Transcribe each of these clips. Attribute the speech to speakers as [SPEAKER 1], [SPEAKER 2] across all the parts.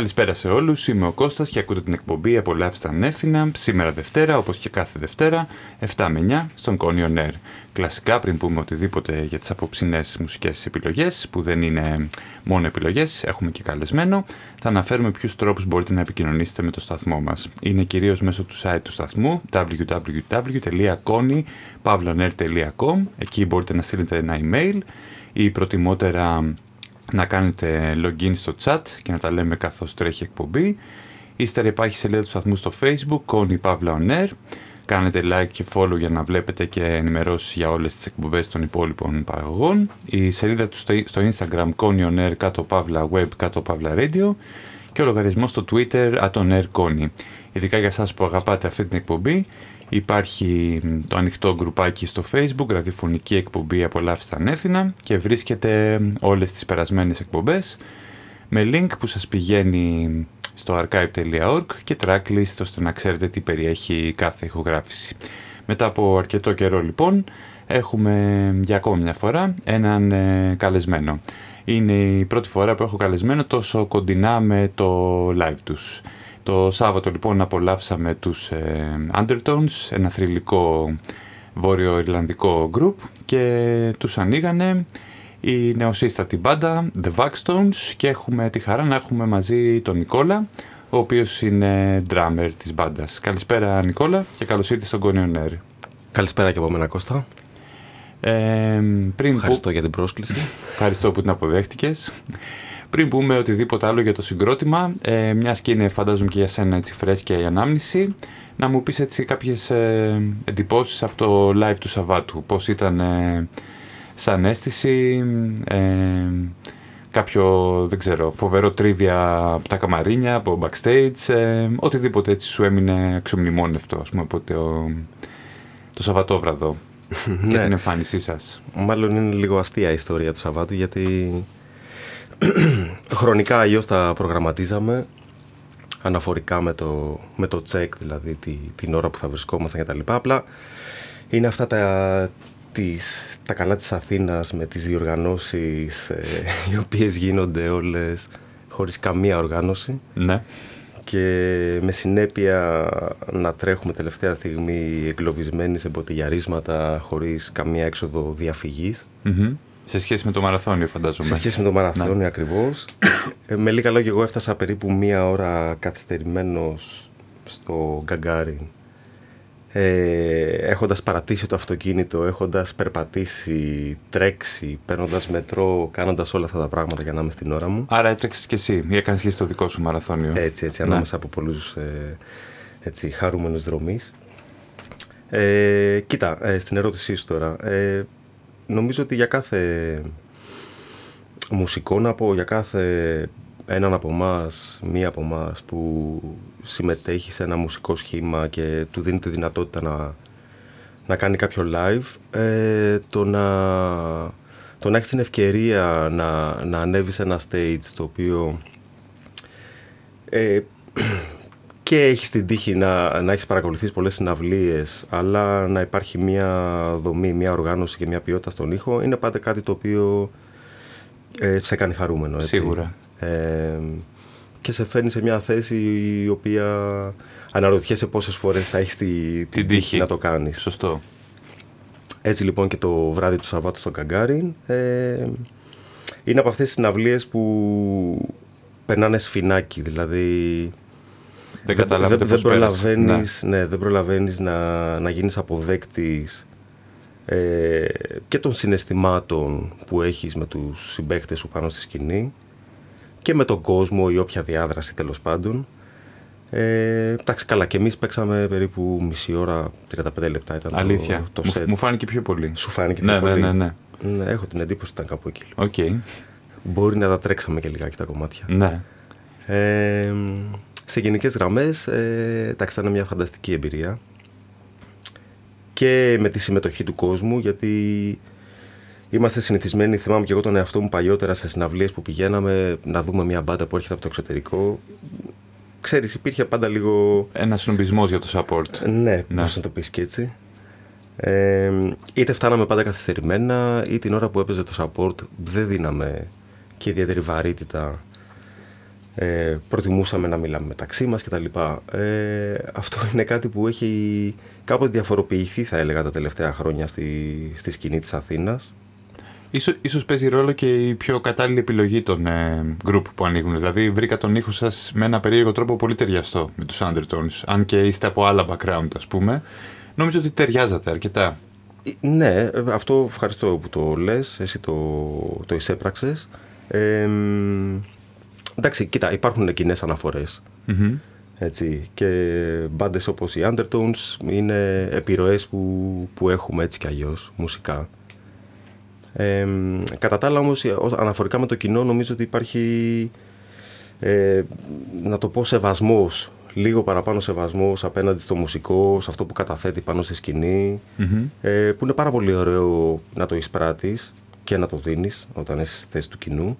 [SPEAKER 1] Καλησπέρα σε όλους. Είμαι ο Κώστας και ακούτε την εκπομπή Απολαύστα ανεύθυνα σήμερα Δευτέρα, όπως και κάθε Δευτέρα, 7 με 9 στον Κόνιο Νέρ. Κλασικά, πριν πούμε οτιδήποτε για τις απόψινέ μουσικές επιλογές, που δεν είναι μόνο επιλογές, έχουμε και καλεσμένο, θα αναφέρουμε ποιους τρόπους μπορείτε να επικοινωνήσετε με το σταθμό μας. Είναι κυρίως μέσω του site του σταθμού www.kony.com. Εκεί μπορείτε να στείλετε ένα email ή προτιμότερα να κάνετε login στο chat και να τα λέμε καθώς τρέχει εκπομπή. Ύστερα υπάρχει σελίδα του σταθμού στο facebook, Connie Pavla On Air. Κάνετε like και follow για να βλέπετε και ενημερώσεις για όλες τις εκπομπές των υπόλοιπων παραγωγών. Η σελίδα του στο instagram, Connie On Air, κάτω Pavla Web, κάτω Pavla Radio. Και ο λογαριασμός στο twitter, at on air Connie. Ειδικά για εσάς που αγαπάτε αυτή την εκπομπή, Υπάρχει το ανοιχτό γκρουπάκι στο facebook, ραδιοφωνική εκπομπή «Απολαύστε ανεύθυνα» και βρίσκεται όλες τις περασμένες εκπομπές με link που σας πηγαίνει στο archive.org και tracklist ώστε να ξέρετε τι περιέχει κάθε ηχογράφηση. Μετά από αρκετό καιρό λοιπόν έχουμε για ακόμα μια φορά έναν ε, καλεσμένο. Είναι η πρώτη φορά που έχω καλεσμένο τόσο κοντινά με το live τους. Το Σάββατο λοιπόν απολαύσαμε τους ε, Undertones, ένα θρηλυκό βόρειο-ιρλανδικό group και τους ανοίγανε η νεοσύστατη μπάντα The Vaxstones και έχουμε τη χαρά να έχουμε μαζί τον Νικόλα ο οποίος είναι drummer της μπάντας. Καλησπέρα Νικόλα και καλώς ήρθες στον Κονιονέρ.
[SPEAKER 2] Καλησπέρα και από μένα Κώστα.
[SPEAKER 1] Ε, πριν
[SPEAKER 2] Ευχαριστώ για την πρόσκληση.
[SPEAKER 1] Ευχαριστώ που την αποδέχτηκες. Πριν πούμε οτιδήποτε άλλο για το συγκρότημα, ε, μιας και είναι φαντάζομαι και για σένα έτσι φρέσκια η ανάμνηση, να μου πεις έτσι κάποιες ε, εντυπώσεις από το live του Σαββάτου, πώς ήταν ε, σαν αίσθηση, ε, κάποιο, δεν ξέρω, φοβερό τρίβια από τα καμαρίνια, από backstage, ε, οτιδήποτε έτσι σου έμεινε αξιομνημόνευτο, ας πούμε, από το, το Σαββατόβραδο και
[SPEAKER 2] Ναι.
[SPEAKER 1] την εμφάνισή σας.
[SPEAKER 2] Μάλλον είναι λίγο αστεία η ιστορία του Σαββάτου γιατί χρονικά αλλιώς τα προγραμματίζαμε αναφορικά με το, με το τσεκ, δηλαδή τη, την ώρα που θα βρισκόμασταν κτλ. Απλά είναι αυτά τα, τις, τα καλά της Αθήνας με τις διοργανώσεις ε, οι οποίες γίνονται όλες χωρίς καμία οργάνωση
[SPEAKER 1] Ναι.
[SPEAKER 2] και με συνέπεια να τρέχουμε τελευταία στιγμή εγκλωβισμένοι σε μποτιλιαρίσματα χωρίς καμία έξοδο διαφυγής.
[SPEAKER 1] Μμμ. Σε σχέση με το μαραθώνιο φαντάζομαι.
[SPEAKER 2] Σε σχέση με το μαραθώνιο ακριβώς. Ε, με λίγα λόγια εγώ έφτασα περίπου μία ώρα καθυστερημένος στο Γκαγκάριν. Ε, έχοντας παρατήσει το αυτοκίνητο, έχοντας περπατήσει, τρέξει, παίρνοντας μετρό, κάνοντας όλα αυτά τα πράγματα για να είμαι στην ώρα μου.
[SPEAKER 1] Άρα έτρεξες και εσύ ή έκανες και εσύ το δικό σου μαραθώνιο;
[SPEAKER 2] Έτσι, έτσι,
[SPEAKER 1] Ναι.
[SPEAKER 2] ανάμεσα από πολλούς ε, έτσι, χαρούμενους δρομείς. Ε, κοίτα, ε, στην ερώτησή σου τώρα. Ε, νομίζω ότι για κάθε μουσικό να πω, για κάθε έναν από εμάς, μία από εμάς που συμμετέχει σε ένα μουσικό σχήμα και του δίνει τη δυνατότητα να, να κάνει κάποιο live, ε, το να, το να έχεις την ευκαιρία να, να ανέβεις σε ένα stage το οποίο ε, και έχεις την τύχη να, να έχεις παρακολουθήσει πολλές συναυλίες αλλά να υπάρχει μια δομή, μια οργάνωση και μια ποιότητα στον ήχο είναι πάντα κάτι το οποίο ε, σε κάνει χαρούμενο. Έτσι.
[SPEAKER 1] Σίγουρα.
[SPEAKER 2] Ε, και σε φέρνει σε μια θέση η οποία αναρωτιέσαι πόσες φορές θα έχεις τη, την,
[SPEAKER 1] Την
[SPEAKER 2] τύχη
[SPEAKER 1] τύχη.
[SPEAKER 2] να το κάνεις.
[SPEAKER 1] Σωστό.
[SPEAKER 2] Έτσι λοιπόν και το βράδυ του Σαββάτου στο Καγκάριν ε, είναι από αυτές τις συναυλίες που περνάνε σφινάκι, δηλαδή
[SPEAKER 1] Δεν καταλάβετε
[SPEAKER 2] δεν
[SPEAKER 1] πώς πέρασε.
[SPEAKER 2] προλαβαίνεις, ναι, δεν προλαβαίνεις να, να γίνεις αποδέκτης ε, και των συναισθημάτων που έχεις με τους συμπαίχτες σου πάνω στη σκηνή και με τον κόσμο ή όποια διάδραση τέλος πάντων. Ε, εντάξει, καλά, και εμείς παίξαμε περίπου μισή ώρα, 35 λεπτά ήταν
[SPEAKER 1] Ναι. Αλήθεια.
[SPEAKER 2] το, το
[SPEAKER 1] μου,
[SPEAKER 2] set.
[SPEAKER 1] μου φάνηκε πιο πολύ.
[SPEAKER 2] Σου φάνηκε
[SPEAKER 1] ναι,
[SPEAKER 2] πιο
[SPEAKER 1] ναι,
[SPEAKER 2] πολύ.
[SPEAKER 1] ναι, ναι.
[SPEAKER 2] Ναι, έχω την εντύπωση ότι ήταν κάπου εκεί.
[SPEAKER 1] Οκ.
[SPEAKER 2] Μπορεί να τα τρέξαμε και λιγάκι τα κομμάτια.
[SPEAKER 1] Ναι.
[SPEAKER 2] Ε, σε γενικές γραμμές, ε, εντάξει, ήταν μια φανταστική εμπειρία. Και με τη συμμετοχή του κόσμου, γιατί είμαστε συνηθισμένοι, θυμάμαι και εγώ τον εαυτό μου παλιότερα σε συναυλίες που πηγαίναμε να δούμε μια μπάντα που έρχεται από το εξωτερικό. Ξέρεις, υπήρχε πάντα λίγο
[SPEAKER 1] Ένα σνομπισμό για το support.
[SPEAKER 2] ναι,
[SPEAKER 1] Ναι.
[SPEAKER 2] πώς να το πεις και έτσι. Ε, είτε φτάναμε πάντα καθυστερημένα, ή την ώρα που έπαιζε το support δεν δίναμε και ιδιαίτερη βαρύτητα Ε, προτιμούσαμε να μιλάμε μεταξύ μας κτλ. Ε, αυτό είναι κάτι που έχει κάποτε διαφοροποιηθεί θα έλεγα τα τελευταία χρόνια στη, στη σκηνή της Αθήνας.
[SPEAKER 1] Ίσως, ίσως παίζει ρόλο και η πιο κατάλληλη επιλογή των ε, group που ανοίγουν. Δηλαδή βρήκα τον ήχο σας με ένα περίεργο τρόπο πολύ ταιριαστό με τους Undertones. Αν και είστε από άλλα background ας πούμε. Νομίζω ότι ταιριάζατε αρκετά.
[SPEAKER 2] Ε, ναι, αυτό ευχαριστώ που το λες, εσύ το, το εισέπραξες. Ε, εντάξει, κοίτα, υπάρχουν κοινές Έτσι, και μπάντες όπως οι Undertones είναι επιρροές που, που έχουμε έτσι κι αλλιώς μουσικά. Ε, κατά τα άλλα όμως αναφορικά με το κοινό νομίζω ότι υπάρχει ε, να το πω σεβασμός λίγο παραπάνω σεβασμός απέναντι στο μουσικό, σε αυτό που καταθέτει πάνω στη σκηνη ε, που είναι πάρα πολύ ωραίο να το εισπράττεις και να το δίνεις όταν είσαι στη θέση του κοινού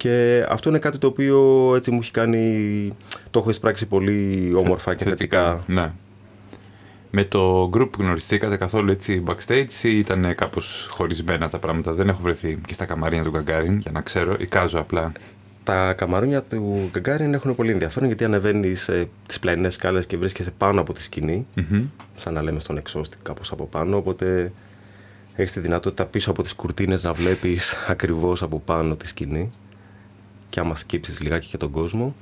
[SPEAKER 2] και αυτό είναι κάτι το οποίο έτσι μου έχει κάνει, το έχω εισπράξει πολύ όμορφα και θετικά.
[SPEAKER 1] Ναι. Με το group που γνωριστήκατε καθόλου έτσι backstage ή ήταν κάπως χωρισμένα τα πράγματα; Δεν έχω βρεθεί και στα καμαρίνια του Γκαγκάριν για να ξέρω. Εικάζω απλά.
[SPEAKER 2] Τα καμαρίνια του Γκαγκάριν έχουν πολύ ενδιαφέρον γιατί ανεβαίνει σε τις πλαϊνές σκάλες και βρίσκεσαι πάνω από τη σκηνή. Mm-hmm. Σαν να λέμε στον εξώστη κάπως από πάνω. Οπότε έχεις τη δυνατότητα πίσω από τις κουρτίνες να βλέπεις ακριβώς από πάνω τη σκηνή. Και άμα σκύψεις λιγάκι και τον κόσμο.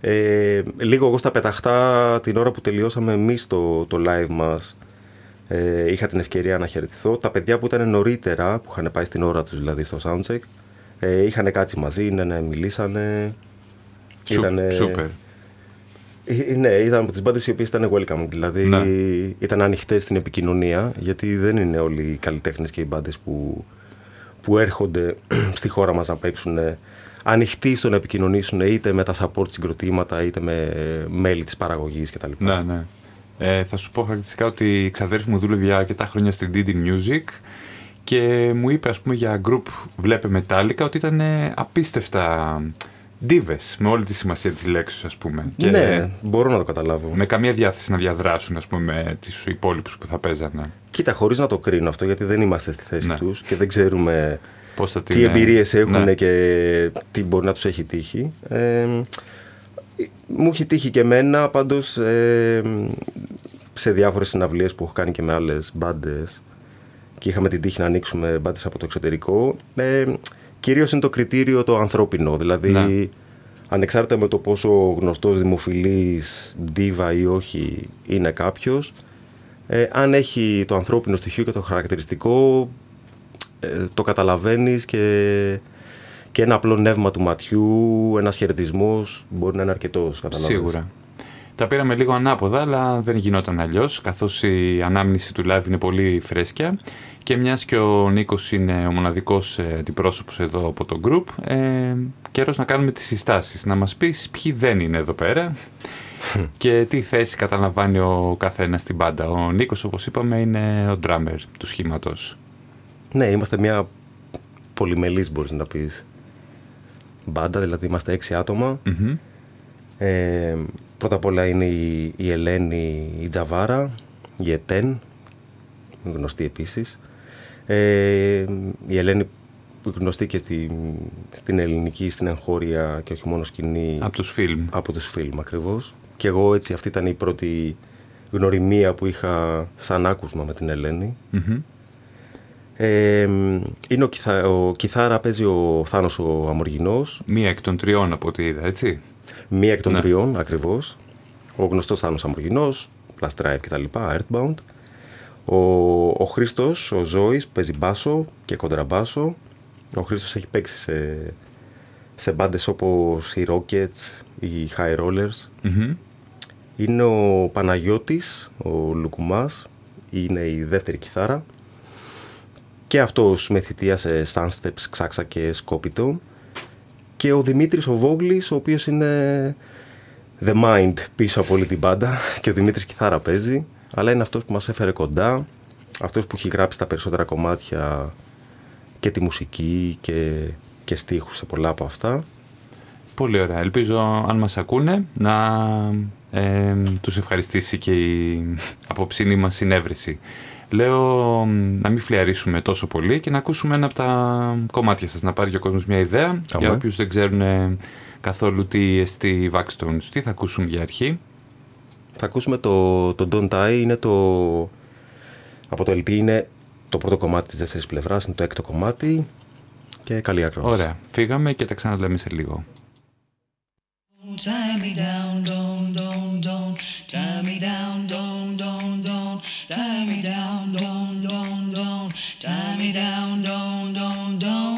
[SPEAKER 2] Ε, λίγο εγώ στα πεταχτά την ώρα που τελειώσαμε εμείς το, το live μας ε, είχα την ευκαιρία να χαιρετηθώ. Τα παιδιά που ήταν νωρίτερα, που είχαν πάει στην ώρα τους δηλαδή στο soundcheck, ε, είχαν κάτσει μαζί, ναι, ναι, μιλήσανε.
[SPEAKER 1] Ήτανε... Σούπερ.
[SPEAKER 2] Ε, ναι, ήταν από τις μπάντες οι οποίες ήταν welcome. Δηλαδή ναι. ήταν ανοιχτές στην επικοινωνία, γιατί δεν είναι όλοι οι καλλιτέχνες και οι μπάντες που, που έρχονται στη χώρα μας να παίξουν ανοιχτοί στο να επικοινωνήσουν είτε με τα support συγκροτήματα είτε με μέλη της παραγωγής κτλ.
[SPEAKER 1] Ναι, ναι. Ε, θα σου πω χαρακτηριστικά ότι η ξαδέρφη μου δούλευε για αρκετά χρόνια στην Didi Music και μου είπε ας πούμε για group βλέπε Metallica ότι ήταν απίστευτα ντίβες με όλη τη σημασία της λέξης ας πούμε.
[SPEAKER 2] ναι, μπορώ να το καταλάβω.
[SPEAKER 1] Με καμία διάθεση να διαδράσουν ας πούμε με τους υπόλοιπους που θα παίζανε.
[SPEAKER 2] Κοίτα, χωρίς να το κρίνω αυτό γιατί δεν είμαστε στη θέση ναι. τους και δεν ξέρουμε τι εμπειρίες έχουν ναι. και τι μπορεί να τους έχει τύχει. Ε, μου έχει τύχει και εμένα πάντως ε, σε διάφορες συναυλίες που έχω κάνει και με άλλες μπάντες και είχαμε την τύχη να ανοίξουμε μπάντες από το εξωτερικό ε, κυρίως είναι το κριτήριο το ανθρώπινο δηλαδή ναι. ανεξάρτητα με το πόσο γνωστός δημοφιλής ντίβα ή όχι είναι κάποιος ε, αν έχει το ανθρώπινο στοιχείο και το χαρακτηριστικό ε, το καταλαβαίνεις και, και ένα απλό νεύμα του ματιού, ένας χαιρετισμός μπορεί να είναι αρκετός.
[SPEAKER 1] Σίγουρα. Τα πήραμε λίγο ανάποδα, αλλά δεν γινόταν αλλιώς, καθώς η ανάμνηση του live είναι πολύ φρέσκια και μιας και ο Νίκος είναι ο μοναδικός ε, αντιπρόσωπος εδώ από το group, ε, καιρός να κάνουμε τις συστάσεις, να μας πεις ποιοι δεν είναι εδώ πέρα και τι θέση καταλαμβάνει ο καθένας στην πάντα. Ο Νίκος, όπως είπαμε, είναι ο drummer του σχήματος.
[SPEAKER 2] Ναι, είμαστε μια πολυμελής μπορείς να πεις μπάντα, δηλαδή είμαστε έξι Ε, πρώτα απ' όλα είναι η, η Ελένη η Τζαβάρα, η Ετέν, γνωστή επίσης. Ε, η Ελένη γνωστή και στη, στην ελληνική, στην εγχώρια και όχι μόνο σκηνή.
[SPEAKER 1] Από τους φιλμ.
[SPEAKER 2] Από τους φιλμ ακριβώς. Και εγώ έτσι αυτή ήταν η πρώτη γνωριμία που είχα σαν άκουσμα με την ελενη ε, είναι ο, κιθα, ο κιθάρα παίζει ο Θάνος ο Αμοργινός.
[SPEAKER 1] Μία εκ των τριών από ό,τι είδα, έτσι.
[SPEAKER 2] Μία εκ των ναι. τριών, ακριβώς. Ο γνωστός Θάνος Αμοργινός, Last Drive κτλ, Earthbound. Ο, ο Χρήστος, ο Ζώης, παίζει μπάσο και κοντραμπάσο. Ο Χρήστος έχει παίξει σε, σε μπάντες όπως οι Rockets, οι High Rollers. Είναι ο Παναγιώτης, ο Λουκουμάς, είναι η δεύτερη κιθάρα και αυτός με θητεία σε Sunsteps, Ξάξα και Σκόπιτο και ο Δημήτρης ο Βόγλης ο οποίος είναι the mind πίσω από όλη την μπάντα και ο Δημήτρης κιθάρα παίζει αλλά είναι αυτός που μας έφερε κοντά αυτός που έχει γράψει τα περισσότερα κομμάτια και τη μουσική και, και στίχους σε πολλά από αυτά
[SPEAKER 1] Πολύ ωραία. Ελπίζω αν μας ακούνε να ε, τους ευχαριστήσει και η απόψινή μας συνέβρεση.
[SPEAKER 3] Λέω να μην φλιαρίσουμε τόσο πολύ και να ακούσουμε ένα από τα κομμάτια σας, να πάρει και ο κόσμος μια ιδέα, για όποιους δεν ξέρουν καθόλου τι εστί Vaxstones. Τι θα ακούσουμε για αρχή;
[SPEAKER 2] Θα ακούσουμε το, το Don't Die, είναι το, από το LP είναι το πρώτο κομμάτι της δεύτερης πλευράς, είναι το έκτο κομμάτι και καλή ακρόαση.
[SPEAKER 3] Ωραία, φύγαμε και τα ξαναλέμε σε λίγο. Tie me down, don't, don't, don't. Tie me down, don't, don't, don't. Tie me down, don't, don't, don't. Tie me down, don't, don't, don't.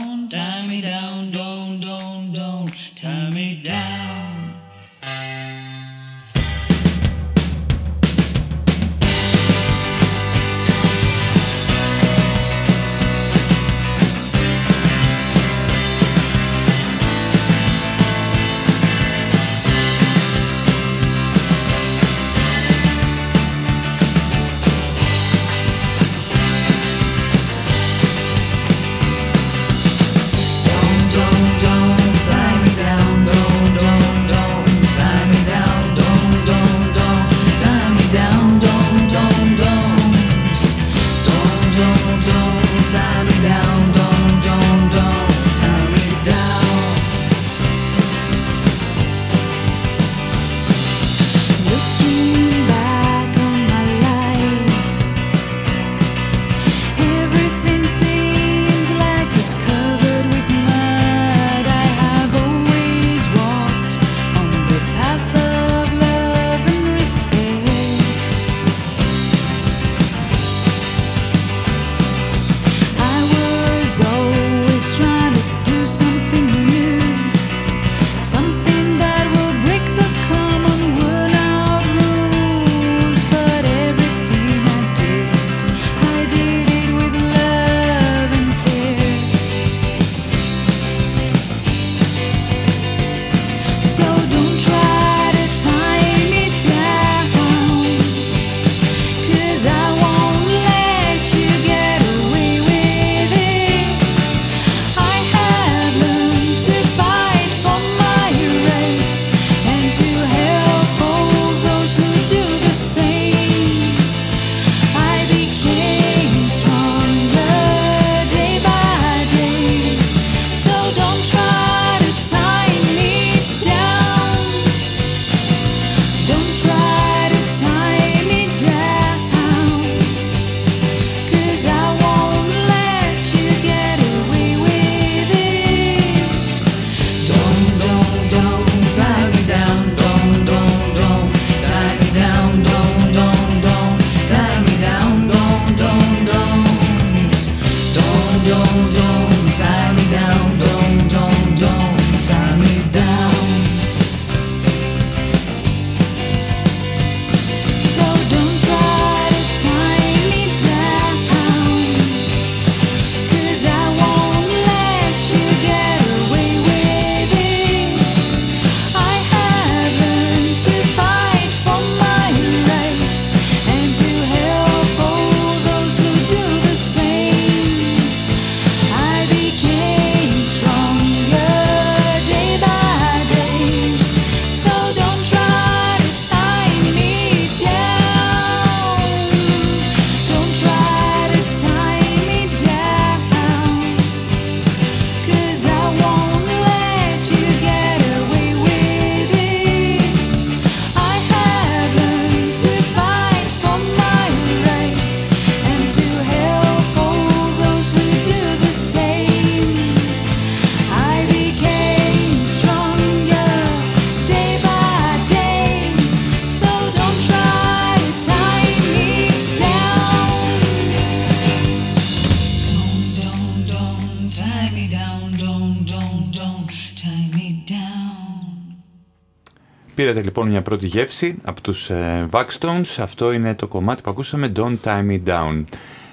[SPEAKER 3] Πήρατε λοιπόν μια πρώτη γεύση από τους ε, Vaxstones. Αυτό είναι το κομμάτι που ακούσαμε, Don't Tie Me Down.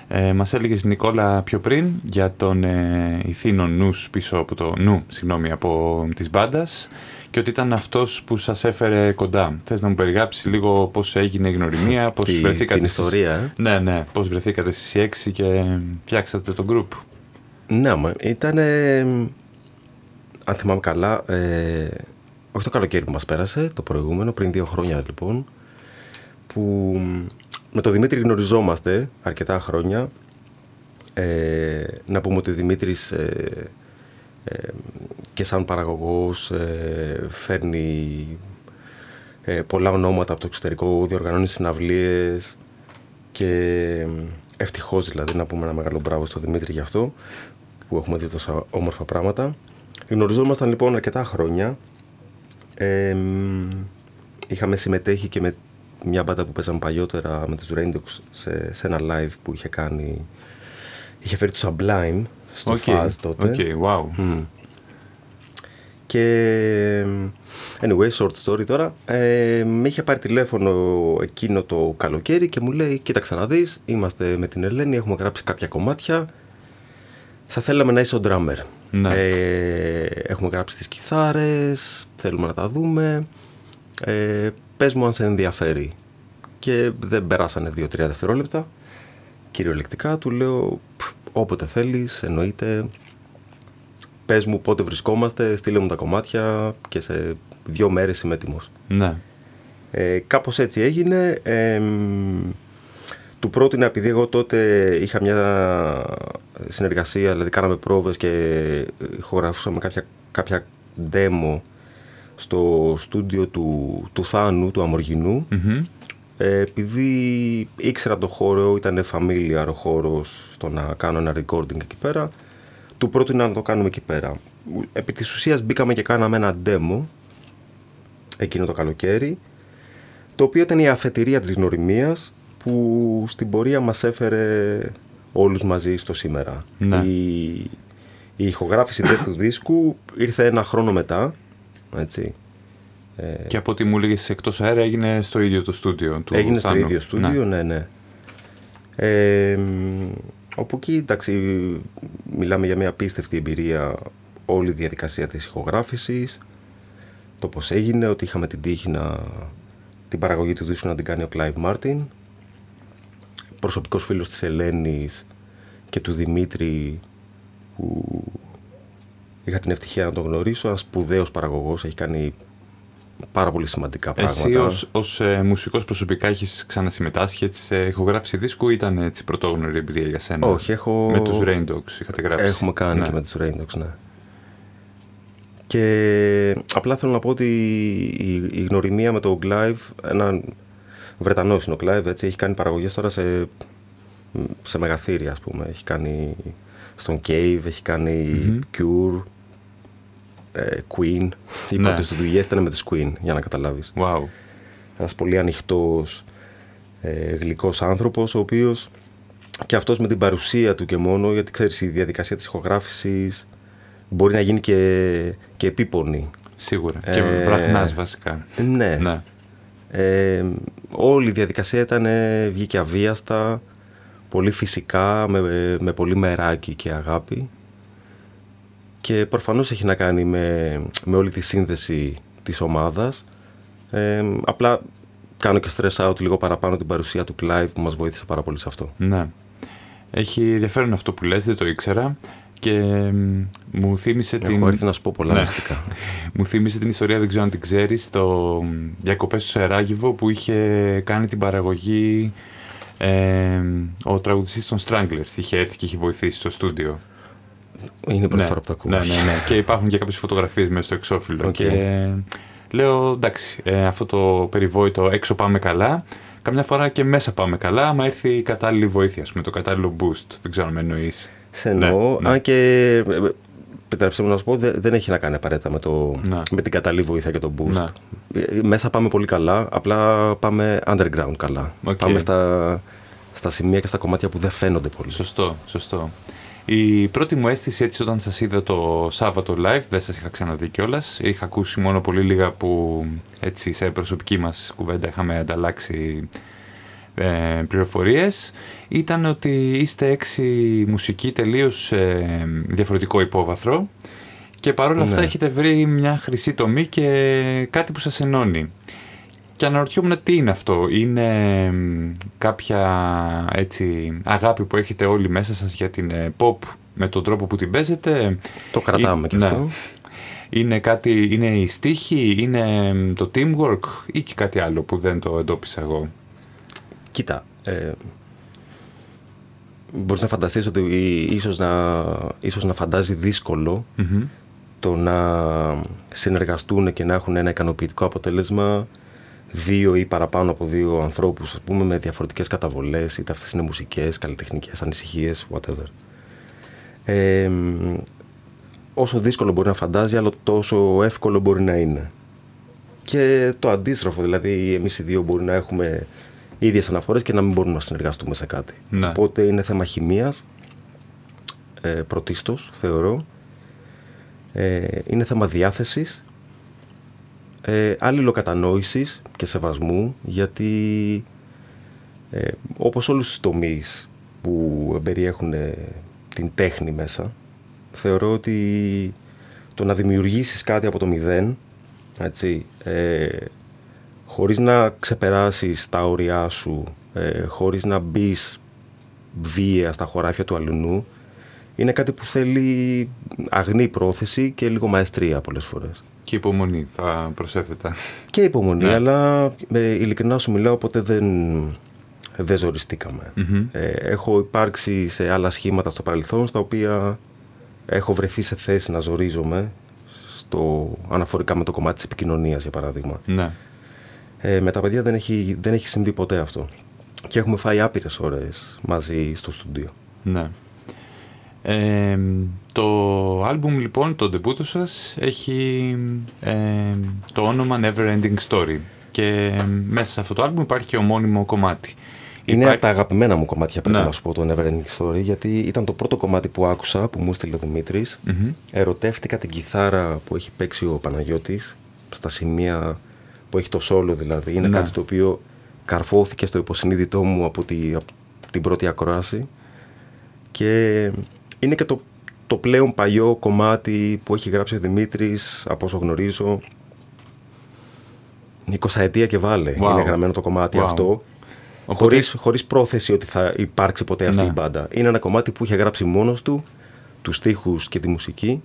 [SPEAKER 3] Ε, μας έλεγες Νικόλα πιο πριν για τον ε, ηθήνο νους πίσω από το νου, συγγνώμη, από της μπάντας και ότι ήταν αυτός που σας έφερε κοντά. Θες να μου περιγράψεις λίγο πώς έγινε η γνωριμία, πώς βρεθήκατε
[SPEAKER 2] την ιστορία, ε;
[SPEAKER 3] Ναι, ναι, πώς βρεθήκατε στις έξι και φτιάξατε το group.
[SPEAKER 2] Ναι, ήταν, αν θυμάμαι καλά, ε, όχι το καλοκαίρι που μας πέρασε, το προηγούμενο, πριν δύο χρόνια λοιπόν, που με τον Δημήτρη γνωριζόμαστε αρκετά χρόνια. Ε, να πούμε ότι ο Δημήτρης ε, ε, και σαν παραγωγός ε, φέρνει ε, πολλά ονόματα από το εξωτερικό, διοργανώνει συναυλίες και ευτυχώς δηλαδή να πούμε ένα μεγάλο μπράβο στο Δημήτρη γι' αυτό που έχουμε δει τόσα όμορφα πράγματα. Γνωριζόμασταν λοιπόν αρκετά χρόνια. Είχαμε συμμετέχει και με μια μπάντα που παίζαμε παλιότερα με τους Raindogs σε, σε ένα live που είχε κάνει είχε φέρει το Sublime στο okay. Faz τότε.
[SPEAKER 1] Okay, wow.
[SPEAKER 2] Και anyway, short story τώρα. Ε, με είχε πάρει τηλέφωνο εκείνο το καλοκαίρι και μου λέει: Κοίταξε να δεις, είμαστε με την Ελένη, έχουμε γράψει κάποια κομμάτια. Θα θέλαμε να είσαι ο drummer.
[SPEAKER 1] Ναι.
[SPEAKER 2] Ε, έχουμε γράψει τις κιθάρες, θέλουμε να τα δούμε. Ε, πες μου αν σε ενδιαφέρει. Και δεν περάσανε 2-3 δευτερόλεπτα. Κυριολεκτικά του λέω όποτε θέλεις, εννοείται. Πες μου πότε βρισκόμαστε, στείλε μου τα κομμάτια και σε δύο μέρες είμαι έτοιμος.
[SPEAKER 1] Ναι.
[SPEAKER 2] Ε, κάπως έτσι έγινε. Ε, του πρότεινα επειδή εγώ τότε είχα μια συνεργασία, δηλαδή κάναμε πρόβες και ηχογραφούσαμε κάποια, κάποια demo στο στούντιο του, του Θάνου, του αμοργινου ε, επειδή ήξερα το χώρο, ήταν familiar ο χώρος στο να κάνω ένα recording εκεί πέρα, του πρότεινα να το κάνουμε εκεί πέρα. Επί της ουσίας μπήκαμε και κάναμε ένα demo εκείνο το καλοκαίρι, το οποίο ήταν η αφετηρία της γνωριμίας που στην πορεία μας έφερε όλους μαζί στο σήμερα.
[SPEAKER 1] Ναι.
[SPEAKER 2] Η, η ηχογράφηση του δίσκου ήρθε ένα χρόνο μετά, έτσι.
[SPEAKER 1] Ε, και από ό,τι μου έλεγες εκτός αέρα έγινε στο ίδιο το στούντιο του
[SPEAKER 2] Έγινε στο ίδιο στούντιο, ναι, ναι. Ε, όπου εκεί, εντάξει, μιλάμε για μια απίστευτη εμπειρία όλη η διαδικασία της ηχογράφησης, το πώς έγινε, ότι είχαμε την τύχη να την παραγωγή του δίσκου να την κάνει ο Clive Μάρτιν, προσωπικός φίλος της Ελένης και του Δημήτρη που είχα την ευτυχία να τον γνωρίσω, ένας σπουδαίος παραγωγός, έχει κάνει πάρα πολύ σημαντικά πράγματα.
[SPEAKER 1] Εσύ ως, ως ε, μουσικός προσωπικά έχεις ξανασυμμετάσχει σε ηχογράφηση δίσκου ή ήταν έτσι πρωτόγνωρη εμπειρία για σένα;
[SPEAKER 2] Όχι, έχω...
[SPEAKER 1] Με τους Rain Dogs είχατε γράψει.
[SPEAKER 2] Έχουμε κάνει
[SPEAKER 1] ναι.
[SPEAKER 2] και με τους Rain Dogs, ναι. Και απλά θέλω να πω ότι η, η γνωριμία με τον Clive, ένα Βρετανός είναι ο Clive, έτσι, έχει κάνει παραγωγές τώρα σε, σε μεγαθύρια, ας πούμε. Έχει κάνει στον Cave, έχει κάνει mm-hmm. Cure, ε, Queen. Οι ναι. πρώτες τους δουλειές ήταν με τις Queen, για να καταλάβεις.
[SPEAKER 1] Wow.
[SPEAKER 2] Ένας πολύ ανοιχτός, ε, γλυκός άνθρωπος, ο οποίος και αυτός με την παρουσία του και μόνο, γιατί ξέρεις, η διαδικασία της ηχογράφησης μπορεί να γίνει και, και επίπονη.
[SPEAKER 1] Σίγουρα. Ε, και βραχνάς βασικά.
[SPEAKER 2] Ναι. ναι. Ε, όλη η διαδικασία ήταν, βγήκε αβίαστα, πολύ φυσικά, με, με πολύ μεράκι και αγάπη και προφανώς έχει να κάνει με, με όλη τη σύνδεση της ομάδας. Ε, απλά κάνω και stress out λίγο παραπάνω την παρουσία του Clive που μας βοήθησε πάρα πολύ σε αυτό.
[SPEAKER 1] Ναι. Έχει ενδιαφέρον αυτό που λες, δεν το ήξερα και μου θύμισε
[SPEAKER 2] Έχω
[SPEAKER 1] την...
[SPEAKER 2] Έχω έρθει να σου πω πολλά ναι. μυστικά.
[SPEAKER 1] μου θύμισε την ιστορία, δεν ξέρω αν την ξέρεις, το διακοπές του Σεράγιβο που είχε κάνει την παραγωγή ε, ο τραγουδιστής των Stranglers. Είχε έρθει και είχε βοηθήσει στο στούντιο.
[SPEAKER 2] Είναι πρώτη ναι, φορά που το ακούω.
[SPEAKER 1] Ναι, ναι, ναι. και υπάρχουν και κάποιες φωτογραφίες μέσα στο εξώφυλλο. Και λέω εντάξει, ε, αυτό το περιβόητο έξω πάμε καλά. Καμιά φορά και μέσα πάμε καλά, άμα έρθει η κατάλληλη βοήθεια, με το κατάλληλο boost. Δεν ξέρω αν με εννοείς.
[SPEAKER 2] Σε εννοώ. Ναι, ναι. Αν και ε, επιτρέψτε μου να σου πω, δεν έχει να κάνει απαραίτητα με, το, ναι. με την κατάλληλη βοήθεια και το boost. Ναι. Ε, μέσα πάμε πολύ καλά, απλά πάμε underground καλά. Okay. Πάμε στα, στα σημεία και στα κομμάτια που δεν φαίνονται πολύ.
[SPEAKER 1] Σωστό, σωστό. Η πρώτη μου αίσθηση έτσι όταν σας είδα το Σάββατο live, δεν σας είχα ξαναδεί κιόλας. είχα ακούσει μόνο πολύ λίγα που έτσι σε προσωπική μας κουβέντα είχαμε ανταλλάξει ε, πληροφορίες, ήταν ότι είστε έξι μουσική τελείως ε, διαφορετικό υπόβαθρο και παρόλα αυτά ναι. έχετε βρει μια χρυσή τομή και κάτι που σας ενώνει. Και αναρωτιόμουν τι είναι αυτό. Είναι κάποια έτσι, αγάπη που έχετε όλοι μέσα σας για την ε, pop με τον τρόπο που την παίζετε;
[SPEAKER 2] Το κρατάμε και ναι. αυτό.
[SPEAKER 1] Είναι, κάτι, είναι η στίχη, είναι το teamwork ή και κάτι άλλο που δεν το εντόπισα εγώ;
[SPEAKER 2] Κοίτα, ε, μπορείς να φανταστείς ότι ίσως να, ίσως να φαντάζει το να συνεργαστούν και να έχουν ένα ικανοποιητικό αποτέλεσμα δύο ή παραπάνω από δύο ανθρώπους ας πούμε, με διαφορετικές καταβολές είτε αυτές είναι μουσικές, καλλιτεχνικές, ανησυχίες, whatever. Ε, όσο δύσκολο μπορεί να φαντάζει, αλλά τόσο εύκολο μπορεί να είναι. Και το αντίστροφο, δηλαδή εμείς οι δύο μπορεί να έχουμε ίδιες αναφορές και να μην μπορούμε να συνεργαστούμε σε κάτι.
[SPEAKER 1] Ναι.
[SPEAKER 2] Οπότε είναι θέμα χημίας, ε, πρωτίστως θεωρώ. Ε, είναι θέμα διάθεσης, ε, αλληλοκατανόησης και σεβασμού, γιατί ε, όπως όλους τους τομείς που περιέχουν την τέχνη μέσα, θεωρώ ότι το να δημιουργήσεις κάτι από το μηδέν, έτσι, ε, χωρίς να ξεπεράσεις τα όρια σου, ε, χωρίς να μπεις βία στα χωράφια του αλουνού, είναι κάτι που θέλει αγνή πρόθεση και λίγο μαεστρία πολλές φορές.
[SPEAKER 1] Και υπομονή θα προσέθετα.
[SPEAKER 2] Και υπομονή, ναι. αλλά ε, ειλικρινά σου μιλάω ποτέ δεν, δεν ζοριστηκαμε Ε, έχω υπάρξει σε άλλα σχήματα στο παρελθόν στα οποία έχω βρεθεί σε θέση να ζορίζομαι στο, αναφορικά με το κομμάτι της επικοινωνίας για παράδειγμα.
[SPEAKER 1] Ναι.
[SPEAKER 2] Ε, με τα παιδιά δεν έχει, δεν έχει συμβεί ποτέ αυτό. Και έχουμε φάει άπειρες ώρες μαζί στο στούντιο.
[SPEAKER 1] Ναι. Ε, το άλμπουμ λοιπόν, το ντεμπούτο σας, έχει ε, το όνομα Never Ending Story και μέσα σε αυτό το άλμπουμ υπάρχει και ομώνυμο κομμάτι.
[SPEAKER 2] Είναι από τα αγαπημένα μου κομμάτια πρέπει ναι. να σου πω το Never Ending Story γιατί ήταν το πρώτο κομμάτι που άκουσα που μου έστειλε ο δημητρης Ερωτεύτηκα την κιθάρα που έχει παίξει ο Παναγιώτης στα σημεία που έχει το solo δηλαδή. Είναι ναι. κάτι το οποίο καρφώθηκε στο υποσυνείδητό μου από, τη, από την πρώτη ακρόαση και είναι και το, το πλέον παλιό κομμάτι που έχει γράψει ο Δημήτρης από όσο γνωρίζω 20 ετία και βάλε είναι γραμμένο το κομμάτι αυτό Οπότε... Χωρίς, χωρίς πρόθεση ότι θα υπάρξει ποτέ αυτή ναι. η μπάντα. Είναι ένα κομμάτι που είχε γράψει μόνος του, τους στίχους και τη μουσική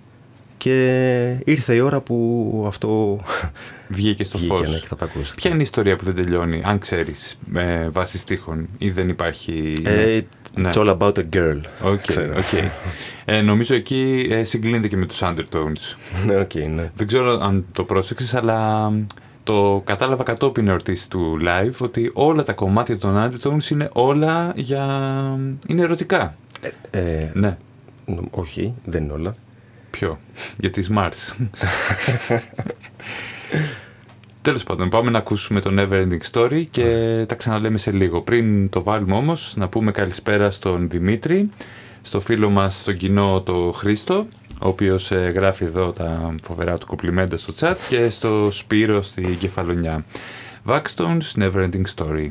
[SPEAKER 2] και ήρθε η ώρα που αυτό
[SPEAKER 1] βγήκε στο φως.
[SPEAKER 2] Ναι, και θα τα ακούσει.
[SPEAKER 1] Ποια είναι η ιστορία που δεν τελειώνει, αν ξέρεις, με βάση στίχων ή δεν υπάρχει...
[SPEAKER 2] Ε, ναι. It's all about a girl.
[SPEAKER 1] Okay, okay. ε, νομίζω εκεί ε, συγκλίνεται και με τους undertones.
[SPEAKER 2] ναι, okay, ναι.
[SPEAKER 1] Δεν ξέρω αν το πρόσεξες, αλλά το κατάλαβα κατόπιν εορτής του live ότι όλα τα κομμάτια των undertones είναι όλα για... είναι ερωτικά.
[SPEAKER 2] Ε, ε,
[SPEAKER 1] ναι.
[SPEAKER 2] Όχι, δεν είναι όλα.
[SPEAKER 1] Ποιο; Για τις Mars. Τέλος πάντων, πάμε να ακούσουμε το Never Ending Story και ναι. τα ξαναλέμε σε λίγο. Πριν το βάλουμε όμως, να πούμε καλησπέρα στον Δημήτρη, στο φίλο μας, στον κοινό το Χρήστο, ο οποίος ε, γράφει εδώ τα φοβερά του κοπλιμέντα στο chat και στο Σπύρο στη Κεφαλονιά. Vaxstones Never Ending Story.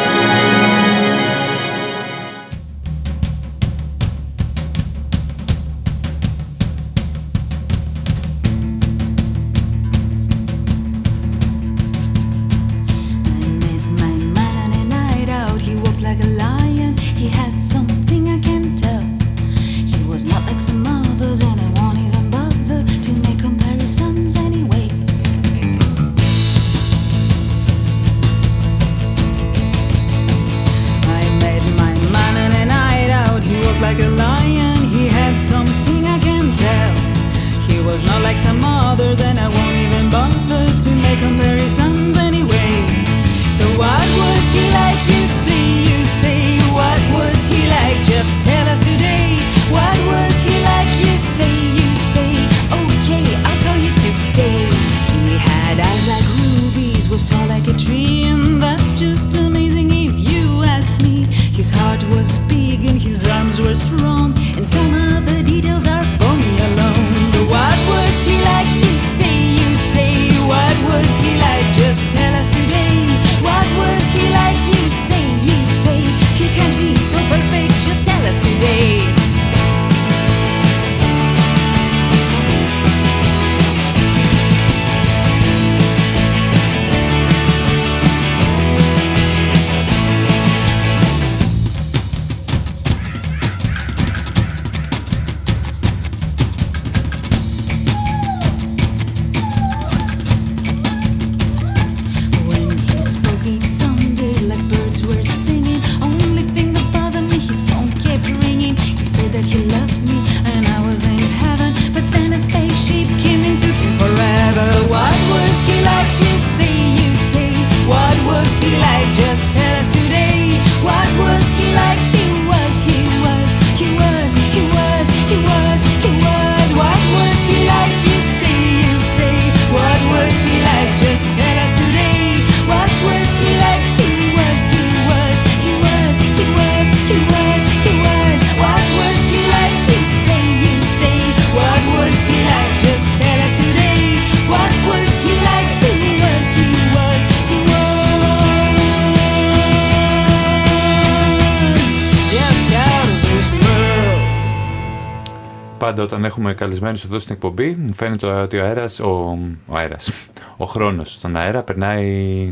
[SPEAKER 1] Έχουμε καλεσμένους εδώ στην εκπομπή, μου φαίνεται ότι ο αέρας, ο, ο, αέρας, ο χρόνος στον αέρα περνάει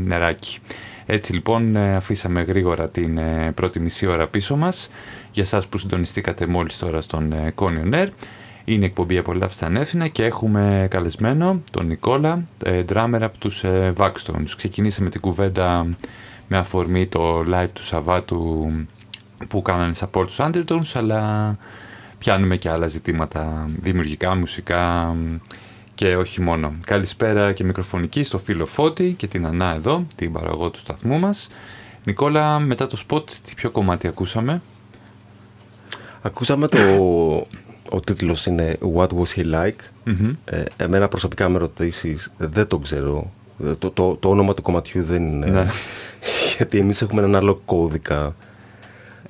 [SPEAKER 1] νεράκι. Έτσι λοιπόν ε, αφήσαμε γρήγορα την ε, πρώτη μισή ώρα πίσω μας. Για σας που συντονιστήκατε μόλις τώρα στον Κόνιον ε, Air. Είναι εκπομπή Απολαύστα Ανέθινα και έχουμε καλεσμένο τον Νικόλα, ντράμερ από τους Vaxtons. Ξεκινήσαμε την κουβέντα με αφορμή το live του Σαββάτου που κάνανε support τους Undertones, αλλά πιάνουμε και άλλα ζητήματα δημιουργικά, μουσικά και όχι μόνο. Καλησπέρα και μικροφωνική στο φίλο Φώτη και την Ανά εδώ, την παραγωγό του σταθμού μας. Νικόλα, μετά το σποτ, τι πιο κομμάτι ακούσαμε;
[SPEAKER 2] Ακούσαμε το... Ο τίτλος είναι What Was He Like. Ε, εμένα προσωπικά με ρωτήσεις δεν το ξέρω. Ε, το, το, το, όνομα του κομματιού δεν είναι. Ναι. Γιατί εμείς έχουμε έναν άλλο κώδικα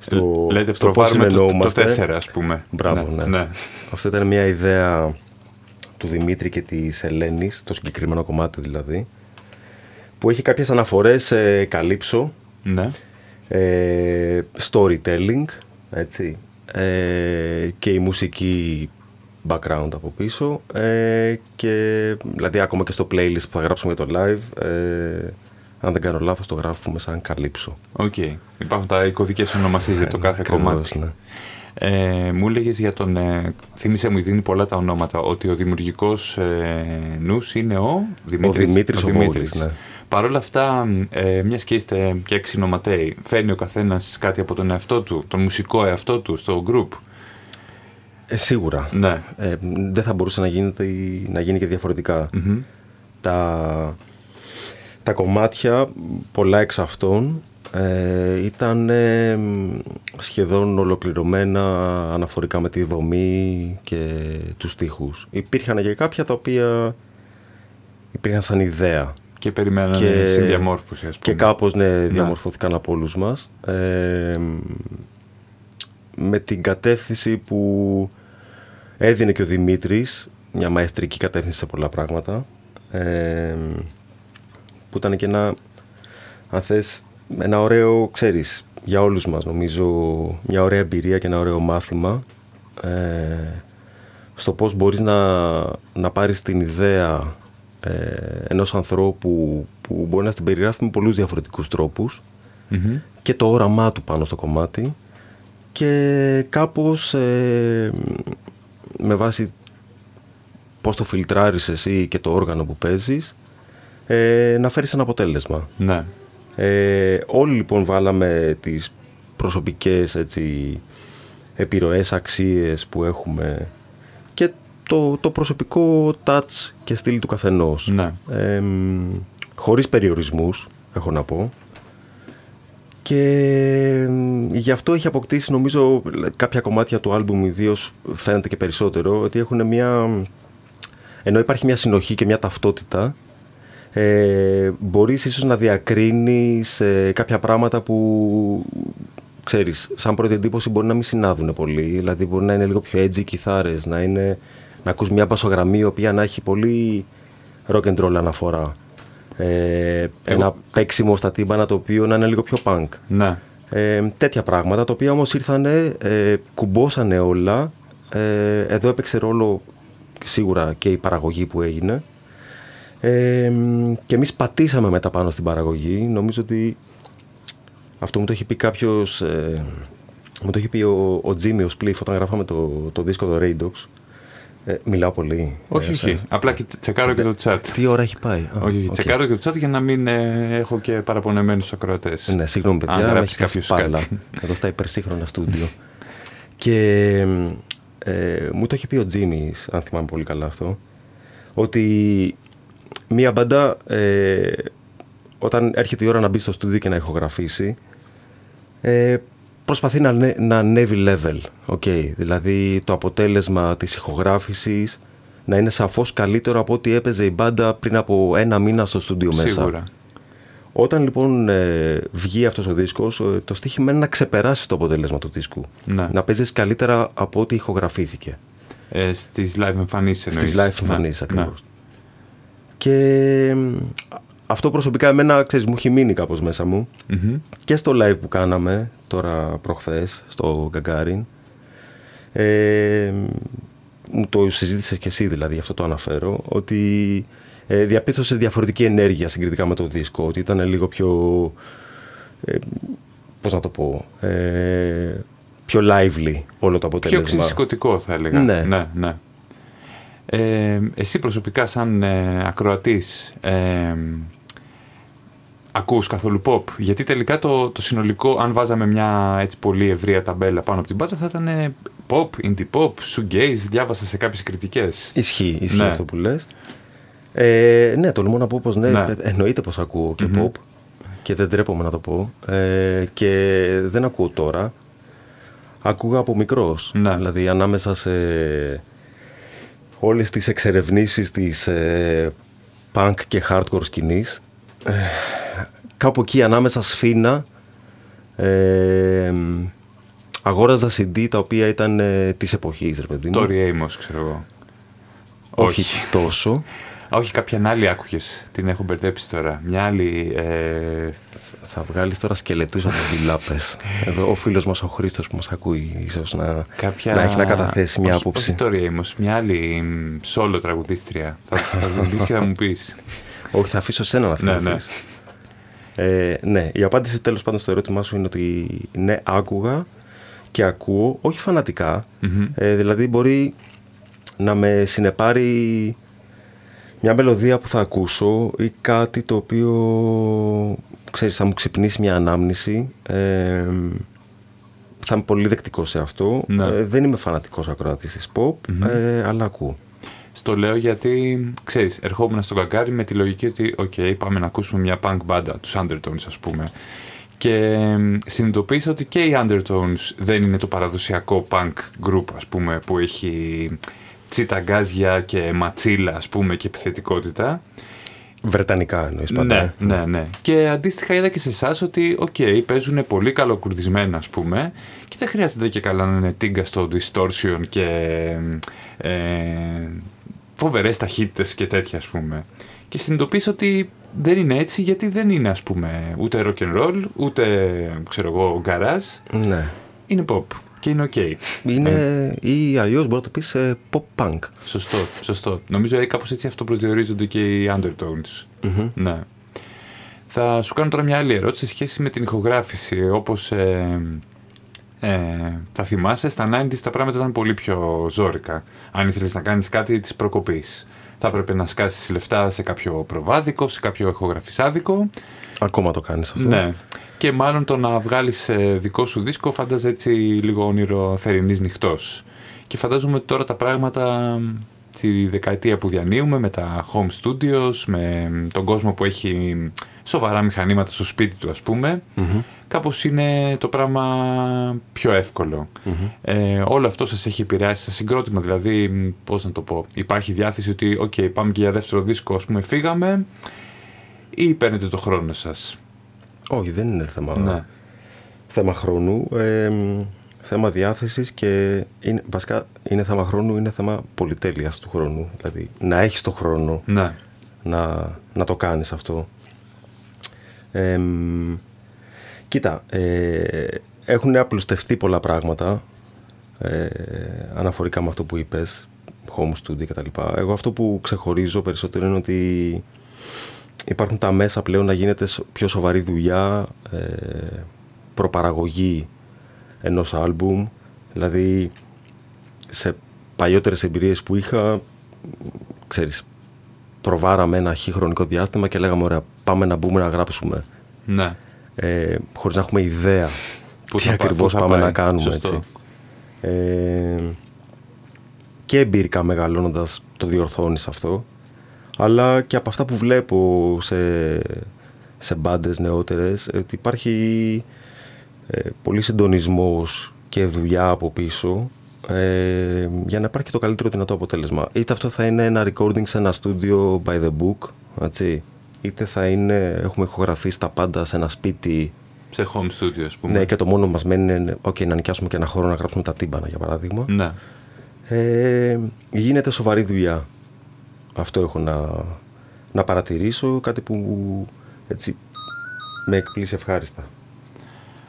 [SPEAKER 1] στο, Λέτε στο πώς συνεννοούμαστε. Το, το 4 ας πούμε.
[SPEAKER 2] Μπράβο, ναι. ναι. ναι. Αυτό ήταν μια ιδέα του Δημήτρη και της Ελένης, το συγκεκριμένο κομμάτι δηλαδή, που έχει κάποιες αναφορές σε καλύψω,
[SPEAKER 1] ναι.
[SPEAKER 2] ε, storytelling, έτσι, ε, και η μουσική background από πίσω ε, και δηλαδή ακόμα και στο playlist που θα γράψουμε για το live ε, αν δεν κάνω λάθος το γράφουμε σαν καλύψω.
[SPEAKER 1] OK. Okay. Υπάρχουν τα κωδικές ονομασίες για το ε, κάθε κομμάτι. Ναι. Ε, μου έλεγες για τον. Ε, θύμισε μου, δίνει πολλά τα ονόματα. Ότι ο δημιουργικός ε, νους είναι ο Δημήτρης.
[SPEAKER 2] Ο Δημήτρης ο, Δημήτρης, ναι.
[SPEAKER 1] Παρ' όλα αυτά, ε, μιας και είστε και έξι νοματαίοι, φέρνει ο καθένας κάτι από τον εαυτό του, τον μουσικό εαυτό του, στο group;
[SPEAKER 2] Ε, σίγουρα.
[SPEAKER 1] Ναι.
[SPEAKER 2] Ε, δεν θα μπορούσε να, γίνεται, να γίνει και διαφορετικα Τα τα κομμάτια, πολλά εξ αυτών, ε, ήταν ε, σχεδόν ολοκληρωμένα αναφορικά με τη δομή και τους στίχους. Υπήρχαν και κάποια τα οποία υπήρχαν σαν ιδέα.
[SPEAKER 1] Και περιμένανε και, συνδιαμόρφωση, ας
[SPEAKER 2] πούμε. Και κάπως, ναι, ναι, διαμορφώθηκαν από όλους μας. Ε, με την κατεύθυνση που έδινε και ο Δημήτρης, μια μαεστρική κατεύθυνση σε πολλά πράγματα. Ε, που ήταν και ένα, αν θες, ένα ωραίο, ξέρεις, για όλους μας νομίζω, μια ωραία εμπειρία και ένα ωραίο μάθημα ε, στο πώς μπορείς να, να πάρεις την ιδέα ε, ενός ανθρώπου που μπορεί να την περιγράφει με πολλούς διαφορετικούς και το όραμά του πάνω στο κομμάτι και κάπως ε, με βάση πώς το φιλτράρεις εσύ και το όργανο που παίζεις ε, να φέρεις ένα αποτέλεσμα.
[SPEAKER 1] Ναι.
[SPEAKER 2] Ε, όλοι λοιπόν βάλαμε τις προσωπικές έτσι, επιρροές, αξίες που έχουμε και το, το προσωπικό touch και στυλ του καθενός.
[SPEAKER 1] Ναι.
[SPEAKER 2] Ε, χωρίς περιορισμούς, έχω να πω. Και γι' αυτό έχει αποκτήσει νομίζω κάποια κομμάτια του άλμπουμ ιδίως φαίνεται και περισσότερο ότι έχουν μια... ενώ υπάρχει μια συνοχή και μια ταυτότητα ε, μπορείς ίσως να διακρίνεις ε, κάποια πράγματα που ξέρεις, σαν πρώτη εντύπωση μπορεί να μην συνάδουν πολύ δηλαδή μπορεί να είναι λίγο πιο edgy κιθάρες να, είναι, να ακούς μια μπασογραμμή η οποία να έχει πολύ rock and roll αναφορά ε, ένα παίξιμο στα τύμπανα το οποίο να είναι λίγο πιο punk.
[SPEAKER 1] Ναι.
[SPEAKER 2] Ε, τέτοια πράγματα τα οποία όμως ήρθανε, ε, κουμπώσανε όλα. Ε, εδώ έπαιξε ρόλο σίγουρα και η παραγωγή που έγινε. Ε, και εμείς πατήσαμε μετά πάνω στην παραγωγή. Νομίζω ότι αυτό μου το έχει πει κάποιος... Ε, μου το έχει πει ο, ο Jimmy, ο Spliff, όταν γράφαμε το, το δίσκο το Raidox. Ε, μιλάω πολύ.
[SPEAKER 1] Όχι,
[SPEAKER 2] ε,
[SPEAKER 1] όχι. Απλά και τσεκάρω και το chat.
[SPEAKER 2] Τι ώρα έχει πάει;
[SPEAKER 1] όχι, όχι. Τσεκάρω και το chat για να μην ε, έχω και παραπονεμένους ακροατές.
[SPEAKER 2] Ναι, συγγνώμη, παιδιά.
[SPEAKER 1] Αν έχει κάποιος κάτι.
[SPEAKER 2] Εδώ στα υπερσύγχρονα στούντιο. και ε, μου το έχει πει ο Τζίμις, αν θυμάμαι πολύ καλά αυτό, ότι μία μπάντα ε, όταν έρχεται η ώρα να μπει στο στούντιο και να ηχογραφήσει, ε, προσπαθεί να, να ανέβει level. Okay. Δηλαδή το αποτέλεσμα της ηχογράφησης να είναι σαφώς καλύτερο από ό,τι έπαιζε η μπάντα πριν από ένα μήνα στο στούντιο μέσα.
[SPEAKER 1] Σίγουρα.
[SPEAKER 2] Όταν λοιπόν ε, βγει αυτός ο δίσκος, ε, το στοίχημα είναι να ξεπεράσει το αποτέλεσμα του δίσκου.
[SPEAKER 1] Ναι.
[SPEAKER 2] Να παίζεις καλύτερα από ό,τι ηχογραφήθηκε.
[SPEAKER 1] Ε, στις live εμφανίσεις εννοείς.
[SPEAKER 2] Στις live εμφανίσεις ναι. ακριβώς. Ναι. Και αυτό προσωπικά εμένα, ξέρεις, μου έχει μείνει κάπως μέσα μου.
[SPEAKER 1] Mm-hmm.
[SPEAKER 2] Και στο live που κάναμε τώρα προχθές, στο Γκαγκάριν. Ε, μου το συζήτησες και εσύ δηλαδή, γι' αυτό το αναφέρω, ότι ε, διαπίστωσες διαφορετική ενέργεια συγκριτικά με το δίσκο, ότι ήταν λίγο πιο, ε, πώς να το πω, ε, πιο lively όλο το αποτέλεσμα.
[SPEAKER 1] Πιο ξεσηκωτικό θα έλεγα.
[SPEAKER 2] Ναι.
[SPEAKER 1] ναι, ναι. Ε, εσύ προσωπικά σαν ε, ακροατής ε, ακούς καθόλου pop. Γιατί τελικά το, το συνολικό, αν βάζαμε μια έτσι πολύ ευρεία ταμπέλα πάνω από την πάτα, θα ήταν pop, indie pop, shoegaze, διάβασα σε κάποιες κριτικές.
[SPEAKER 2] Ισχύει, ισχύει ναι. αυτό που λες. Ε, ναι, τολμώ να πω πως ναι, ναι. εννοείται πως ακούω και mm-hmm. pop και δεν τρέπομαι να το πω ε, και δεν ακούω τώρα. Ακούγα από μικρός,
[SPEAKER 1] ναι.
[SPEAKER 2] δηλαδή ανάμεσα σε όλες τις εξερευνήσεις της ε, punk και hardcore σκηνής ε, κάπου εκεί ανάμεσα σφίνα ε, αγόραζα CD τα οποία ήταν ε, της εποχής ρε παιδί μου.
[SPEAKER 1] Το Amos ξέρω εγώ.
[SPEAKER 2] Όχι, τόσο.
[SPEAKER 1] Όχι, κάποια άλλη άκουγες. Την έχω μπερδέψει τώρα. Μια άλλη... Ε...
[SPEAKER 2] Θα βγάλεις τώρα σκελετούς από τις λάπες. Εδώ ο φίλος μας ο Χρήστος που μας ακούει ίσως να,
[SPEAKER 1] κάποια...
[SPEAKER 2] να έχει να καταθέσει μια
[SPEAKER 1] όχι,
[SPEAKER 2] άποψη.
[SPEAKER 1] Όχι το Amos, μια άλλη σόλο τραγουδίστρια. θα, θα δεις και θα μου πεις.
[SPEAKER 2] Όχι, θα αφήσω σένα να θυμηθείς.
[SPEAKER 1] Ναι, ναι.
[SPEAKER 2] Ε, ναι, η απάντηση τέλος πάντων στο ερώτημά σου είναι ότι ναι, άκουγα και ακούω, όχι φανατικά.
[SPEAKER 1] Mm-hmm.
[SPEAKER 2] Ε, δηλαδή μπορεί να με συνεπάρει μια μελωδία που θα ακούσω ή κάτι το οποίο ξέρεις θα μου ξυπνήσει μια ανάμνηση ε, θα είμαι πολύ δεκτικός σε αυτό
[SPEAKER 1] Ναι.
[SPEAKER 2] ε, δεν είμαι φανατικός ακροατής της pop ε, αλλά ακούω
[SPEAKER 1] Στο λέω γιατί, ξέρεις, ερχόμουν στο Gagarin με τη λογική ότι «OK, πάμε να ακούσουμε μια punk μπάντα, τους Undertones ας πούμε». Και εμ, συνειδητοποίησα ότι και οι Undertones δεν είναι το παραδοσιακό punk group ας πούμε που έχει τσίτα γκάζια και ματσίλα ας πούμε και επιθετικότητα.
[SPEAKER 2] Βρετανικά εννοείς πάντα
[SPEAKER 1] Ναι,
[SPEAKER 2] ε.
[SPEAKER 1] ναι, ναι. Και αντίστοιχα είδα και σε εσάς ότι, οκ, παίζουν πολύ καλοκουρδισμένα, ας πούμε, και δεν χρειάζεται και καλά να είναι τίγκα στο distortion και ε, φοβερές ταχύτητες και τέτοια, ας πούμε. και συνειδητοποιείς ότι δεν είναι έτσι γιατί δεν είναι ας πούμε ούτε rock and roll, ούτε ξέρω εγώ garage.
[SPEAKER 2] Ναι.
[SPEAKER 1] Είναι pop και είναι ok.
[SPEAKER 2] Είναι ή αλλιώς μπορεί να το πεις ε, pop punk.
[SPEAKER 1] Σωστό, σωστό. Νομίζω ε, κάπως έτσι αυτό προσδιορίζονται και οι undertones. Ναι. Θα σου κάνω τώρα μια άλλη ερώτηση σε σχέση με την ηχογράφηση. Όπως ε, ε, θα θυμάσαι, στα 90's τα πράγματα ήταν πολύ πιο ζώρικα. Αν ήθελες να κάνεις κάτι της προκοπής. Θα έπρεπε να σκάσεις λεφτά σε κάποιο προβάδικο, σε κάποιο ηχογραφισάδικο.
[SPEAKER 2] Ακόμα το κάνεις αυτό.
[SPEAKER 1] Ναι. Και μάλλον το να βγάλεις ε, δικό σου δίσκο φαντάζε έτσι λίγο όνειρο θερινής νυχτός. Και φαντάζομαι ότι τώρα τα πράγματα τη δεκαετία που διανύουμε με τα home studios, με τον κόσμο που έχει σοβαρά μηχανήματα στο σπίτι του ας πούμε, κάπως είναι το πράγμα πιο εύκολο. Ε, όλο αυτό σας έχει επηρεάσει σαν συγκρότημα, δηλαδή πώς να το πω, υπάρχει διάθεση ότι οκ πάμε και για δεύτερο δίσκο ας πούμε φύγαμε ή παίρνετε το χρόνο σας;
[SPEAKER 2] Όχι, δεν είναι θέμα,
[SPEAKER 1] Ναι.
[SPEAKER 2] θέμα χρόνου. Ε, θέμα διάθεσης και είναι, βασικά είναι θέμα χρόνου, είναι θέμα πολυτέλειας του χρόνου. Δηλαδή να έχεις το χρόνο
[SPEAKER 1] Ναι.
[SPEAKER 2] να, να το κάνεις αυτό. Ε, μ, κοίτα, ε, έχουν απλουστευτεί πολλά πράγματα ε, αναφορικά με αυτό που είπες, home studio κτλ. Εγώ αυτό που ξεχωρίζω περισσότερο είναι ότι υπάρχουν τα μέσα πλέον να γίνεται σο- πιο σοβαρή δουλειά, ε, προπαραγωγή ενός άλμπουμ. Δηλαδή, σε παλιότερες εμπειρίες που είχα, ξέρεις, προβάραμε ένα χι χρονικό διάστημα και λέγαμε, ωραία, πάμε να μπούμε να γράψουμε.
[SPEAKER 1] Ναι.
[SPEAKER 2] Ε, χωρίς να έχουμε ιδέα
[SPEAKER 1] Πού
[SPEAKER 2] τι
[SPEAKER 1] θα πάει,
[SPEAKER 2] ακριβώς
[SPEAKER 1] πού θα
[SPEAKER 2] πάμε
[SPEAKER 1] πάει.
[SPEAKER 2] να κάνουμε,
[SPEAKER 1] Σωστό.
[SPEAKER 2] έτσι. Ε, και εμπειρικά μεγαλώνοντας το διορθώνεις αυτό αλλά και από αυτά που βλέπω σε, σε μπάντες νεότερες ότι υπάρχει ε, πολύ συντονισμός και δουλειά από πίσω ε, για να υπάρχει το καλύτερο δυνατό αποτέλεσμα. Είτε αυτό θα είναι ένα recording σε ένα studio by the book, έτσι, είτε θα είναι, έχουμε ηχογραφήσει τα πάντα σε ένα σπίτι
[SPEAKER 1] Σε home studio ας πούμε.
[SPEAKER 2] ναι, και το μόνο μας μένει είναι okay, να νοικιάσουμε και ένα χώρο να γράψουμε τα τύμπανα, για παράδειγμα.
[SPEAKER 1] ναι.
[SPEAKER 2] Ε, γίνεται σοβαρή δουλειά. Αυτό έχω να, να παρατηρήσω, κάτι που έτσι με εκπλήσει ευχάριστα.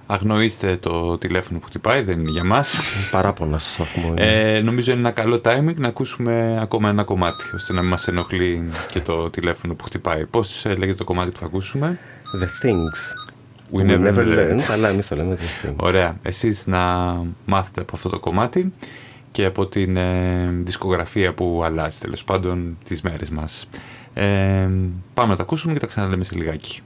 [SPEAKER 1] Αγνοήστε το τηλέφωνο που χτυπάει, δεν είναι για μας.
[SPEAKER 2] Παράπονα στο σταθμό. είναι.
[SPEAKER 1] Ε, νομίζω είναι ένα καλό timing να ακούσουμε ακόμα ένα κομμάτι, ώστε να μην μας ενοχλεί και το τηλέφωνο που χτυπάει. Πώς ε, λέγεται το κομμάτι που θα ακούσουμε;
[SPEAKER 2] The things
[SPEAKER 1] We never learned.
[SPEAKER 2] learned. Αλλά εμείς το λέμε the things.
[SPEAKER 1] Ωραία. Εσείς να μάθετε από αυτό το κομμάτι και από την ε, δισκογραφία που αλλάζει τέλος πάντων τις μέρες μας. Ε, πάμε να το ακούσουμε και τα ξαναλέμε σε λιγάκι.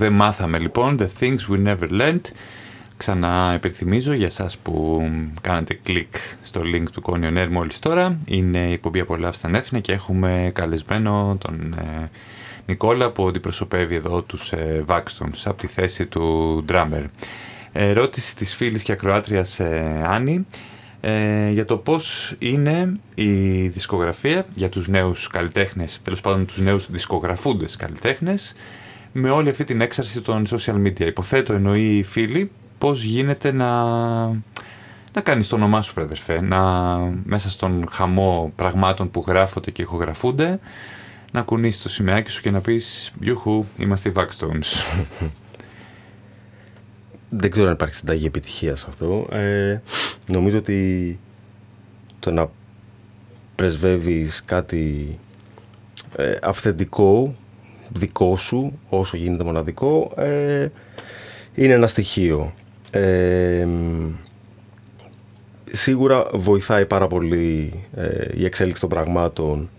[SPEAKER 1] Δεν μάθαμε λοιπόν, The Things We Never Learned. Ξανά υπενθυμίζω για σας που κάνατε κλικ στο link του Κόνιον Air μόλις τώρα. Είναι η εκπομπή Απολαύσταν Έθνη και έχουμε καλεσμένο τον ε, Νικόλα που αντιπροσωπεύει εδώ τους ε, Vaxtons από τη θέση του drummer. Ερώτηση της φίλης και ακροάτριας ε, Άννη ε, για το πώς είναι η δισκογραφία για τους νέους καλλιτέχνες, τέλος πάντων τους νέους δισκογραφούντες καλλιτέχνες με όλη αυτή την έξαρση των social media. Υποθέτω εννοεί η φίλη πώς γίνεται να, να κάνεις το όνομά σου, φρεδερφέ, να μέσα στον χαμό πραγμάτων που γράφονται και ηχογραφούνται, να κουνήσεις το σημαίακι σου και να πεις «Γιούχου, είμαστε οι Vaxstones».
[SPEAKER 2] Δεν ξέρω αν υπάρχει συνταγή επιτυχίας σε αυτό. Ε, νομίζω ότι το να πρεσβεύεις κάτι ε, αυθεντικό, δικό σου, όσο γίνεται μοναδικό, ε, είναι ένα στοιχείο. Ε, σίγουρα βοηθάει πάρα πολύ ε, η εξέλιξη των πραγμάτων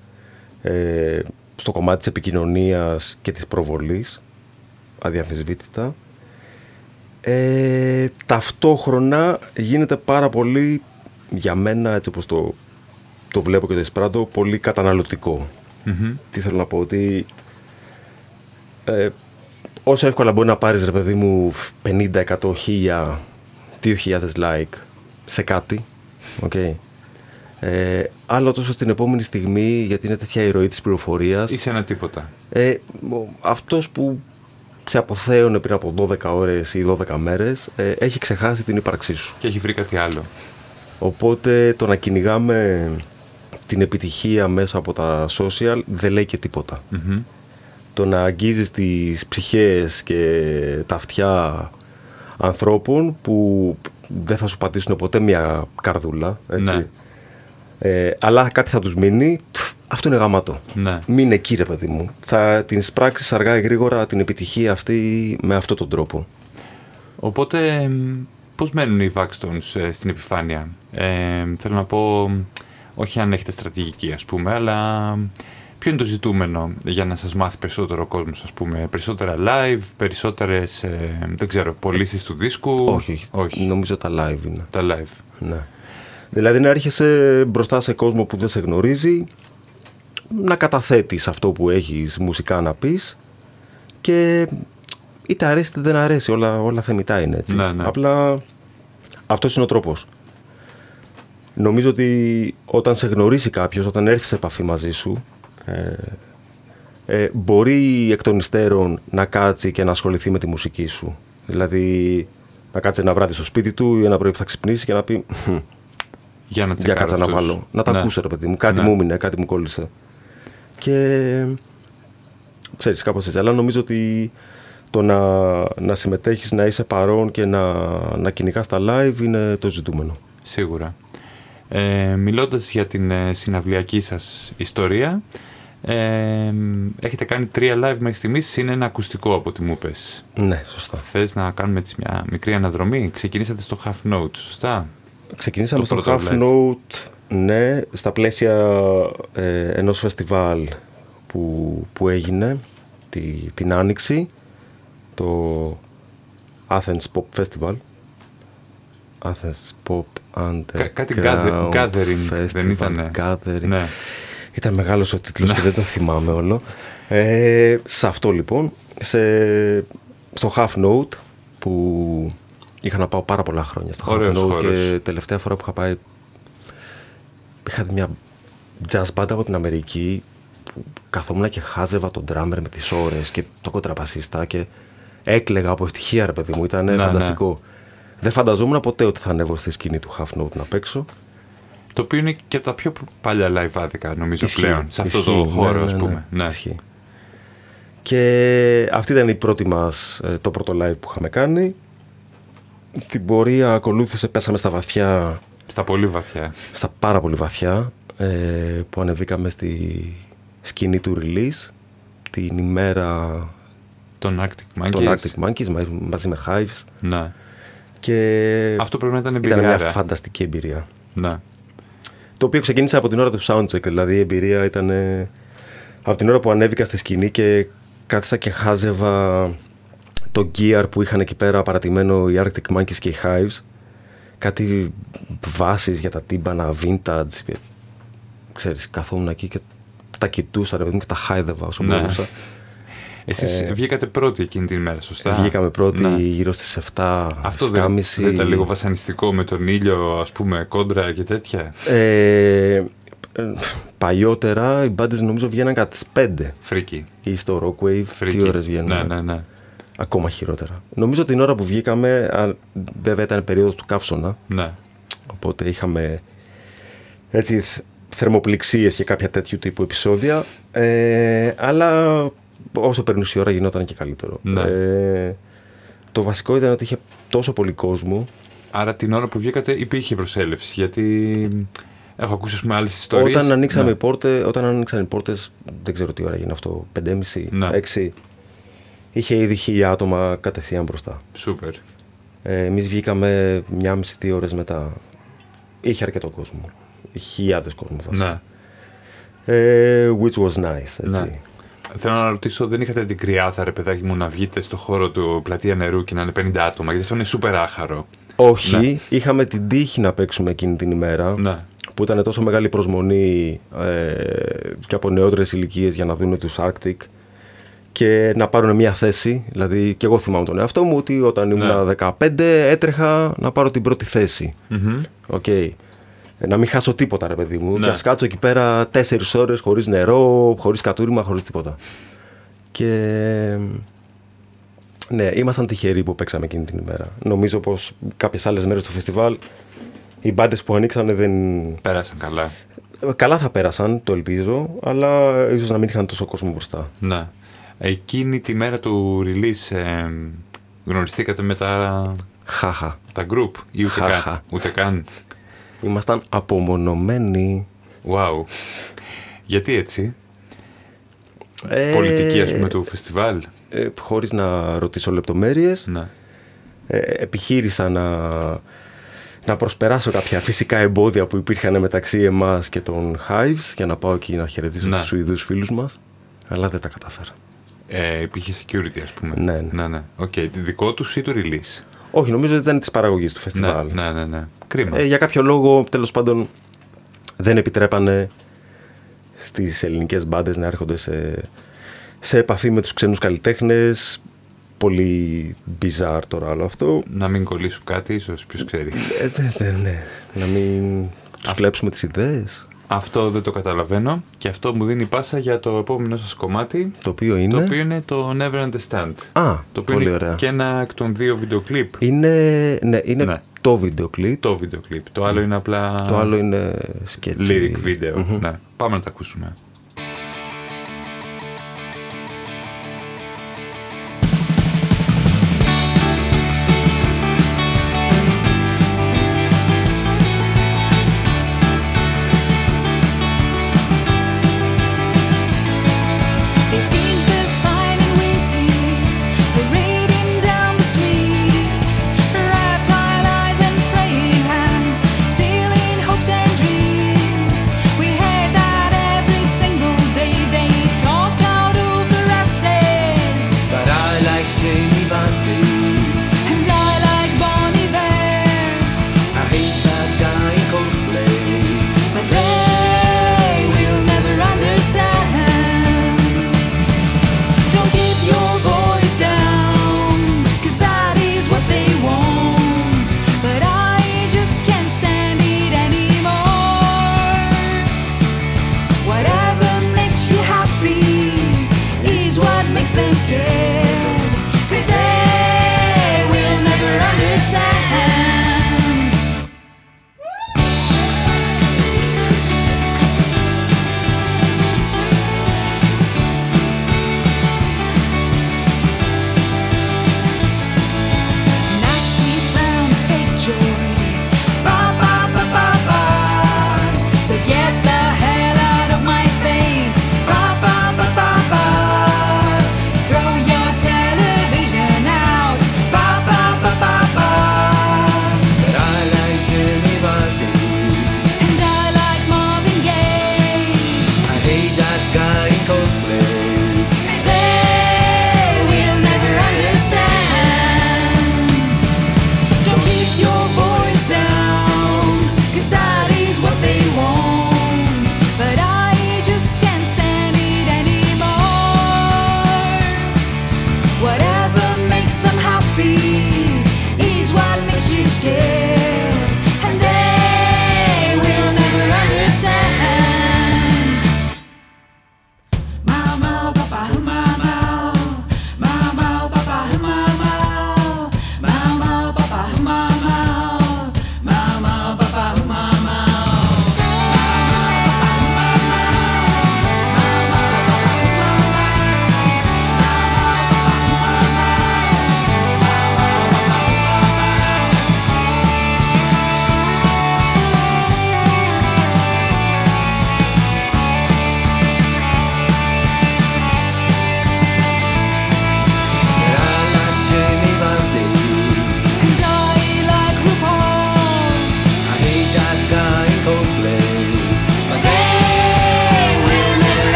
[SPEAKER 2] ε, στο κομμάτι της επικοινωνίας και της προβολής, αδιαμφισβήτητα. Ε, ταυτόχρονα γίνεται πάρα πολύ για μένα έτσι όπως το, το βλέπω και το εισπράττω πολύ καταναλωτικό. Τι θέλω να πω ότι ε, όσο εύκολα μπορεί να πάρεις ρε παιδί μου 50, 100, 1000, 2000 like σε κάτι okay. ε, άλλο τόσο την επόμενη στιγμή γιατί είναι τέτοια η ροή της πληροφορίας
[SPEAKER 1] Είσαι ένα τίποτα.
[SPEAKER 2] ε, ο- αυτός που σε αποθέωνε πριν από 12 ώρες ή 12 μέρες ε, έχει ξεχάσει την ύπαρξή σου.
[SPEAKER 1] Και έχει βρει κάτι άλλο.
[SPEAKER 2] Οπότε το να κυνηγάμε την επιτυχία μέσα από τα social δεν λέει και τίποτα.
[SPEAKER 1] Μμμ.
[SPEAKER 2] Το να αγγίζεις τις ψυχές και τα αυτιά ανθρώπων που δεν θα σου πατήσουν ποτέ μια καρδούλα, έτσι.
[SPEAKER 1] Ναι.
[SPEAKER 2] Ε, αλλά κάτι θα τους μείνει, πφ, αυτό είναι γαμάτο.
[SPEAKER 1] Ναι.
[SPEAKER 2] Μην εκεί ρε παιδί μου. Θα την σπράξεις αργά ή γρήγορα την επιτυχία αυτή με αυτόν τον τρόπο.
[SPEAKER 1] Οπότε, μ, πώς μένουν οι Vaxstones ε, στην επιφάνεια; Ε, θέλω να πω, όχι αν έχετε στρατηγική ας πούμε, αλλά ποιο είναι το ζητούμενο για να σας μάθει περισσότερο ο κόσμος, ας πούμε. Περισσότερα live, περισσότερες, ε, δεν ξέρω, πωλήσεις του δίσκου;
[SPEAKER 2] όχι,
[SPEAKER 1] όχι.
[SPEAKER 2] νομίζω τα live είναι.
[SPEAKER 1] Τα live.
[SPEAKER 2] Ναι. Δηλαδή να έρχεσαι μπροστά σε κόσμο που δεν σε γνωρίζει, να καταθέτεις αυτό που έχεις μουσικά να πεις και είτε αρέσει είτε δεν αρέσει, όλα, όλα θεμητά είναι έτσι.
[SPEAKER 1] Ναι, ναι.
[SPEAKER 2] Απλά αυτός είναι ο τρόπος. Νομίζω ότι όταν σε γνωρίσει κάποιος, όταν έρθει σε επαφή μαζί σου, ε, ε, μπορεί εκ των υστέρων να κάτσει και να ασχοληθεί με τη μουσική σου; Δηλαδή να κάτσει ένα βράδυ στο σπίτι του ή ένα πρωί που θα ξυπνήσει και να πει «Χμ,
[SPEAKER 1] Για να
[SPEAKER 2] για
[SPEAKER 1] τσεκάρω
[SPEAKER 2] κάτσα να
[SPEAKER 1] αυτούς.
[SPEAKER 2] βάλω. Να τα
[SPEAKER 1] Ναι.
[SPEAKER 2] ακούσω, ρε παιδί μου. Κάτι
[SPEAKER 1] Ναι.
[SPEAKER 2] μου έμεινε, κάτι μου κόλλησε. Και ξέρεις κάπως έτσι. Αλλά νομίζω ότι το να, να συμμετέχεις, να είσαι παρόν και να, να κυνηγάς τα live είναι το ζητούμενο.
[SPEAKER 1] Σίγουρα. Ε, μιλώντας για την ε, συναυλιακή σας ιστορία, ε, έχετε κάνει τρία live μέχρι στιγμής, είναι ένα ακουστικό από ό,τι μου πες.
[SPEAKER 2] Ναι, σωστά.
[SPEAKER 1] Θες να κάνουμε έτσι μια μικρή αναδρομή; Ξεκινήσατε στο Half Note, σωστά;
[SPEAKER 2] Ξεκινήσαμε
[SPEAKER 1] Το
[SPEAKER 2] στο
[SPEAKER 1] πρώτο
[SPEAKER 2] Half
[SPEAKER 1] live.
[SPEAKER 2] Note, ναι, στα πλαίσια ε, ενός φεστιβάλ που, που έγινε τη, την Άνοιξη, το Athens Pop Festival. Athens Pop
[SPEAKER 1] Κα- κάτι
[SPEAKER 2] Underground
[SPEAKER 1] gather- gathering,
[SPEAKER 2] Festival,
[SPEAKER 1] δεν ήτανε;
[SPEAKER 2] Gathering.
[SPEAKER 1] Ναι.
[SPEAKER 2] Ήταν μεγάλος ο τίτλος και δεν τον θυμάμαι όλο. Ε, σε αυτό λοιπόν, σε, στο Half Note που είχα να πάω πάρα πολλά χρόνια στο
[SPEAKER 1] Ωραίος
[SPEAKER 2] Half Note
[SPEAKER 1] χώρος.
[SPEAKER 2] και τελευταία φορά που είχα πάει είχα δει μια jazz band από την Αμερική που καθόμουν και χάζευα τον drummer με τις ώρες και το κοντραπασίστα και έκλεγα από ευτυχία ρε παιδί μου, ήταν
[SPEAKER 1] Ναι,
[SPEAKER 2] φανταστικό. Δεν φανταζόμουν ποτέ ότι θα ανέβω στη σκηνή του Half Note να παίξω.
[SPEAKER 1] Το οποίο είναι και από τα πιο παλιά live άδικα, νομίζω
[SPEAKER 2] Ισχύει,
[SPEAKER 1] πλέον. Σε αυτό το
[SPEAKER 2] ισχύει,
[SPEAKER 1] χώρο,
[SPEAKER 2] ναι,
[SPEAKER 1] ας
[SPEAKER 2] ναι,
[SPEAKER 1] πούμε.
[SPEAKER 2] ναι,
[SPEAKER 1] Ναι.
[SPEAKER 2] ισχύει. Και αυτή ήταν η πρώτη μας, ε, το πρώτο live που είχαμε κάνει. Στην πορεία ακολούθησε, πέσαμε στα βαθιά,
[SPEAKER 1] Στα πολύ βαθιά.
[SPEAKER 2] στα πάρα πολύ βαθιά, ε, που ανεβήκαμε στη σκηνή του release, την ημέρα
[SPEAKER 1] Τον Arctic Monkeys.
[SPEAKER 2] των Arctic Monkeys μα- μαζί με Hives.
[SPEAKER 1] Ναι.
[SPEAKER 2] Και
[SPEAKER 1] Αυτό πρέπει να ήταν
[SPEAKER 2] ήταν μια
[SPEAKER 1] εμπειριάρα.
[SPEAKER 2] φανταστική εμπειρία.
[SPEAKER 1] Ναι.
[SPEAKER 2] Το οποίο ξεκίνησε από την ώρα του soundcheck, δηλαδή η εμπειρία ήταν ε, από την ώρα που ανέβηκα στη σκηνή και κάθισα και χάζευα το gear που είχαν εκεί πέρα παρατημένο οι Arctic Monkeys και οι Hives. Κάτι βάσεις για τα τύμπανα, vintage. Και, ξέρεις, καθόμουν εκεί και τα κοιτούσα ρε παιδί μου και τα χάιδευα όσο
[SPEAKER 1] Ναι.
[SPEAKER 2] μπορούσα.
[SPEAKER 1] Εσείς βγήκατε πρώτοι εκείνη την ημέρα, σωστά;
[SPEAKER 2] Ε, Βγήκαμε πρώτοι
[SPEAKER 1] Ναι.
[SPEAKER 2] γύρω στις 7,
[SPEAKER 1] Αυτό δεν,
[SPEAKER 2] 7.30.
[SPEAKER 1] δεν ήταν λίγο βασανιστικό με τον ήλιο, ας πούμε, κόντρα και τέτοια;
[SPEAKER 2] Ε, ε, παλιότερα οι μπάντες νομίζω βγαίναν κατά τις 5
[SPEAKER 1] Φρίκη.
[SPEAKER 2] ή στο Rockwave.
[SPEAKER 1] Φρίκη.
[SPEAKER 2] Τι ώρες βγαίνουν.
[SPEAKER 1] Ναι, ναι, ναι.
[SPEAKER 2] Ακόμα χειρότερα. Νομίζω την ώρα που βγήκαμε, α, βέβαια ήταν περίοδος του καύσωνα,
[SPEAKER 1] ναι.
[SPEAKER 2] οπότε είχαμε έτσι θ- θερμοπληξίες και κάποια τέτοιου τύπου επεισόδια, ε, αλλά όσο περνούσε η ώρα γινόταν και καλύτερο.
[SPEAKER 1] Ναι.
[SPEAKER 2] Ε, το βασικό ήταν ότι είχε τόσο πολύ κόσμο,
[SPEAKER 1] Άρα την ώρα που βγήκατε υπήρχε προσέλευση, γιατί έχω ακούσει, ας πούμε, άλλες ιστορίες.
[SPEAKER 2] Όταν ανοίξαμε
[SPEAKER 1] Ναι.
[SPEAKER 2] οι πόρτες, όταν ανοίξαν οι πόρτες, δεν ξέρω τι ώρα έγινε αυτό, 5.30,
[SPEAKER 1] Ναι.
[SPEAKER 2] 6, είχε ήδη χίλια άτομα κατευθείαν μπροστά.
[SPEAKER 1] Σούπερ.
[SPEAKER 2] Ε, εμείς βγήκαμε μια μισή δύο ώρες μετά. Είχε αρκετό κόσμο. Χιλιάδες κόσμο βασικά.
[SPEAKER 1] Ναι.
[SPEAKER 2] Ε, which was nice, έτσι.
[SPEAKER 1] Ναι. Θέλω να ρωτήσω, δεν είχατε την κρυάδα, ρε παιδάκι μου, να βγείτε στο χώρο του πλατεία νερού και να είναι 50 άτομα, γιατί αυτό είναι σούπερ άχαρο.
[SPEAKER 2] Όχι,
[SPEAKER 1] Ναι.
[SPEAKER 2] είχαμε την τύχη να παίξουμε εκείνη την ημέρα.
[SPEAKER 1] Ναι.
[SPEAKER 2] Που ήταν τόσο μεγάλη προσμονή ε, και από νεότερες ηλικίες για να δουν τους Arctic και να πάρουν μια θέση. Δηλαδή, και εγώ θυμάμαι τον εαυτό μου ότι όταν ήμουν
[SPEAKER 1] Ναι.
[SPEAKER 2] 15 έτρεχα να πάρω την πρώτη θέση.
[SPEAKER 1] Μμμ.
[SPEAKER 2] Οκ. Ε, Να μην χάσω τίποτα, ρε παιδί μου.
[SPEAKER 1] Ναι.
[SPEAKER 2] Και ας κάτσω εκεί πέρα τέσσερις ώρες χωρίς νερό, χωρίς κατούρημα, χωρίς τίποτα. Και. Ναι, ήμασταν τυχεροί που παίξαμε εκείνη την ημέρα. Νομίζω πως κάποιες άλλες μέρες του φεστιβάλ οι μπάντες που ανοίξανε δεν.
[SPEAKER 1] Πέρασαν καλά.
[SPEAKER 2] Καλά θα πέρασαν, το ελπίζω, αλλά ίσως να μην είχαν τόσο κόσμο μπροστά.
[SPEAKER 1] Ναι. Εκείνη τη μέρα του release ε, γνωριστήκατε με τα,
[SPEAKER 2] Χάχα.
[SPEAKER 1] τα group ή ούτε
[SPEAKER 2] Χαχα.
[SPEAKER 1] καν. Ούτε καν;
[SPEAKER 2] Ήμασταν απομονωμένοι.
[SPEAKER 1] Wow. Γιατί έτσι;
[SPEAKER 2] Ε,
[SPEAKER 1] Πολιτική ας πούμε του φεστιβάλ.
[SPEAKER 2] Ε, χωρίς να ρωτήσω λεπτομέρειες.
[SPEAKER 1] Ναι.
[SPEAKER 2] ε, επιχείρησα να, να προσπεράσω κάποια φυσικά εμπόδια που υπήρχαν μεταξύ εμάς και των Hives για να πάω εκεί να χαιρετήσω
[SPEAKER 1] Ναι.
[SPEAKER 2] τους Σουηδούς φίλους μας. Αλλά δεν τα κατάφερα.
[SPEAKER 1] Ε, υπήρχε security ας πούμε.
[SPEAKER 2] Ναι, ναι.
[SPEAKER 1] ναι, ναι. Οκ. Δικό τους ή του release;
[SPEAKER 2] Όχι, νομίζω ότι ήταν της παραγωγής του
[SPEAKER 1] Ναι,
[SPEAKER 2] φεστιβάλ.
[SPEAKER 1] ναι, ναι, ναι. Κρίμα.
[SPEAKER 2] Ε, για κάποιο λόγο, τέλος πάντων, δεν επιτρέπανε στις ελληνικές μπάντες να έρχονται σε, σε επαφή με τους ξένους καλλιτέχνες. Πολύ bizarre τώρα όλο αυτό.
[SPEAKER 1] Να μην κολλήσουν κάτι ίσως, ποιος ξέρει.
[SPEAKER 2] Ε, δεν, δεν, ναι. Να μην τους κλέψουμε τις ιδέες.
[SPEAKER 1] Αυτό δεν το καταλαβαίνω και αυτό μου δίνει πάσα για το επόμενο σας κομμάτι,
[SPEAKER 2] Το οποίο είναι...
[SPEAKER 1] το οποίο είναι το Never Understand.
[SPEAKER 2] Α,
[SPEAKER 1] το οποίο
[SPEAKER 2] πολύ
[SPEAKER 1] είναι
[SPEAKER 2] ωραία.
[SPEAKER 1] και ένα εκ των δύο βίντεο κλιπ.
[SPEAKER 2] Είναι, ναι, είναι
[SPEAKER 1] Ναι.
[SPEAKER 2] το βίντεο κλιπ.
[SPEAKER 1] Το βίντεο κλιπ. Το άλλο είναι απλά
[SPEAKER 2] Το άλλο είναι σκέτσι.
[SPEAKER 1] lyric video. Ναι. Πάμε να τα ακούσουμε.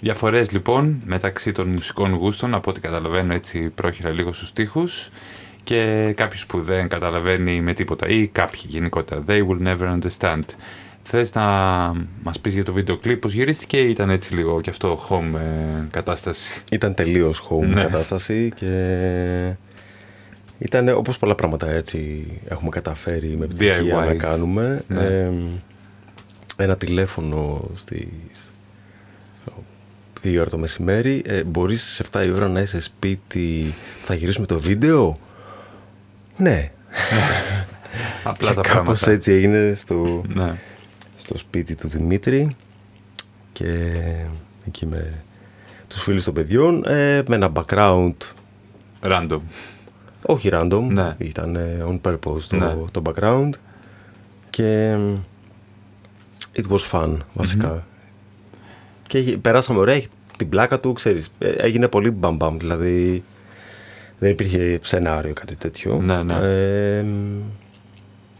[SPEAKER 1] Διαφορές λοιπόν μεταξύ των μουσικών γούστων, από ό,τι καταλαβαίνω έτσι πρόχειρα λίγο στους στίχους και κάποιος που δεν καταλαβαίνει με τίποτα ή κάποιοι γενικότερα. They will never understand. Θες να μας πεις για το βίντεο κλιπ πώς γυρίστηκε ή ήταν έτσι λίγο και αυτό home ε, κατάσταση;
[SPEAKER 2] Ήταν τελείως home
[SPEAKER 1] Ναι.
[SPEAKER 2] κατάσταση και ήταν όπως πολλά πράγματα έτσι έχουμε καταφέρει με επιτυχία
[SPEAKER 1] DIY.
[SPEAKER 2] να κάνουμε.
[SPEAKER 1] Ναι.
[SPEAKER 2] Ε, ένα τηλέφωνο στις 2 ώρα το μεσημέρι. Ε, μπορείς σε 7 η ώρα να είσαι σπίτι, θα γυρίσουμε το βίντεο; Ναι,
[SPEAKER 1] Απλά τα
[SPEAKER 2] και κάπως
[SPEAKER 1] πράγματα.
[SPEAKER 2] έτσι έγινε στο,
[SPEAKER 1] Ναι.
[SPEAKER 2] στο σπίτι του Δημήτρη και εκεί με τους φίλους των παιδιών ε, με ένα background
[SPEAKER 1] Random.
[SPEAKER 2] όχι random
[SPEAKER 1] Ναι.
[SPEAKER 2] ήταν ε, on purpose το,
[SPEAKER 1] Ναι.
[SPEAKER 2] το background και it was fun βασικα και έχει- περάσαμε ωραία έχει την πλάκα του ξέρεις ε, έγινε πολύ μπαμ μπαμ δηλαδή δεν υπήρχε σενάριο κάτι τέτοιο
[SPEAKER 1] Ναι, ναι.
[SPEAKER 2] Ε,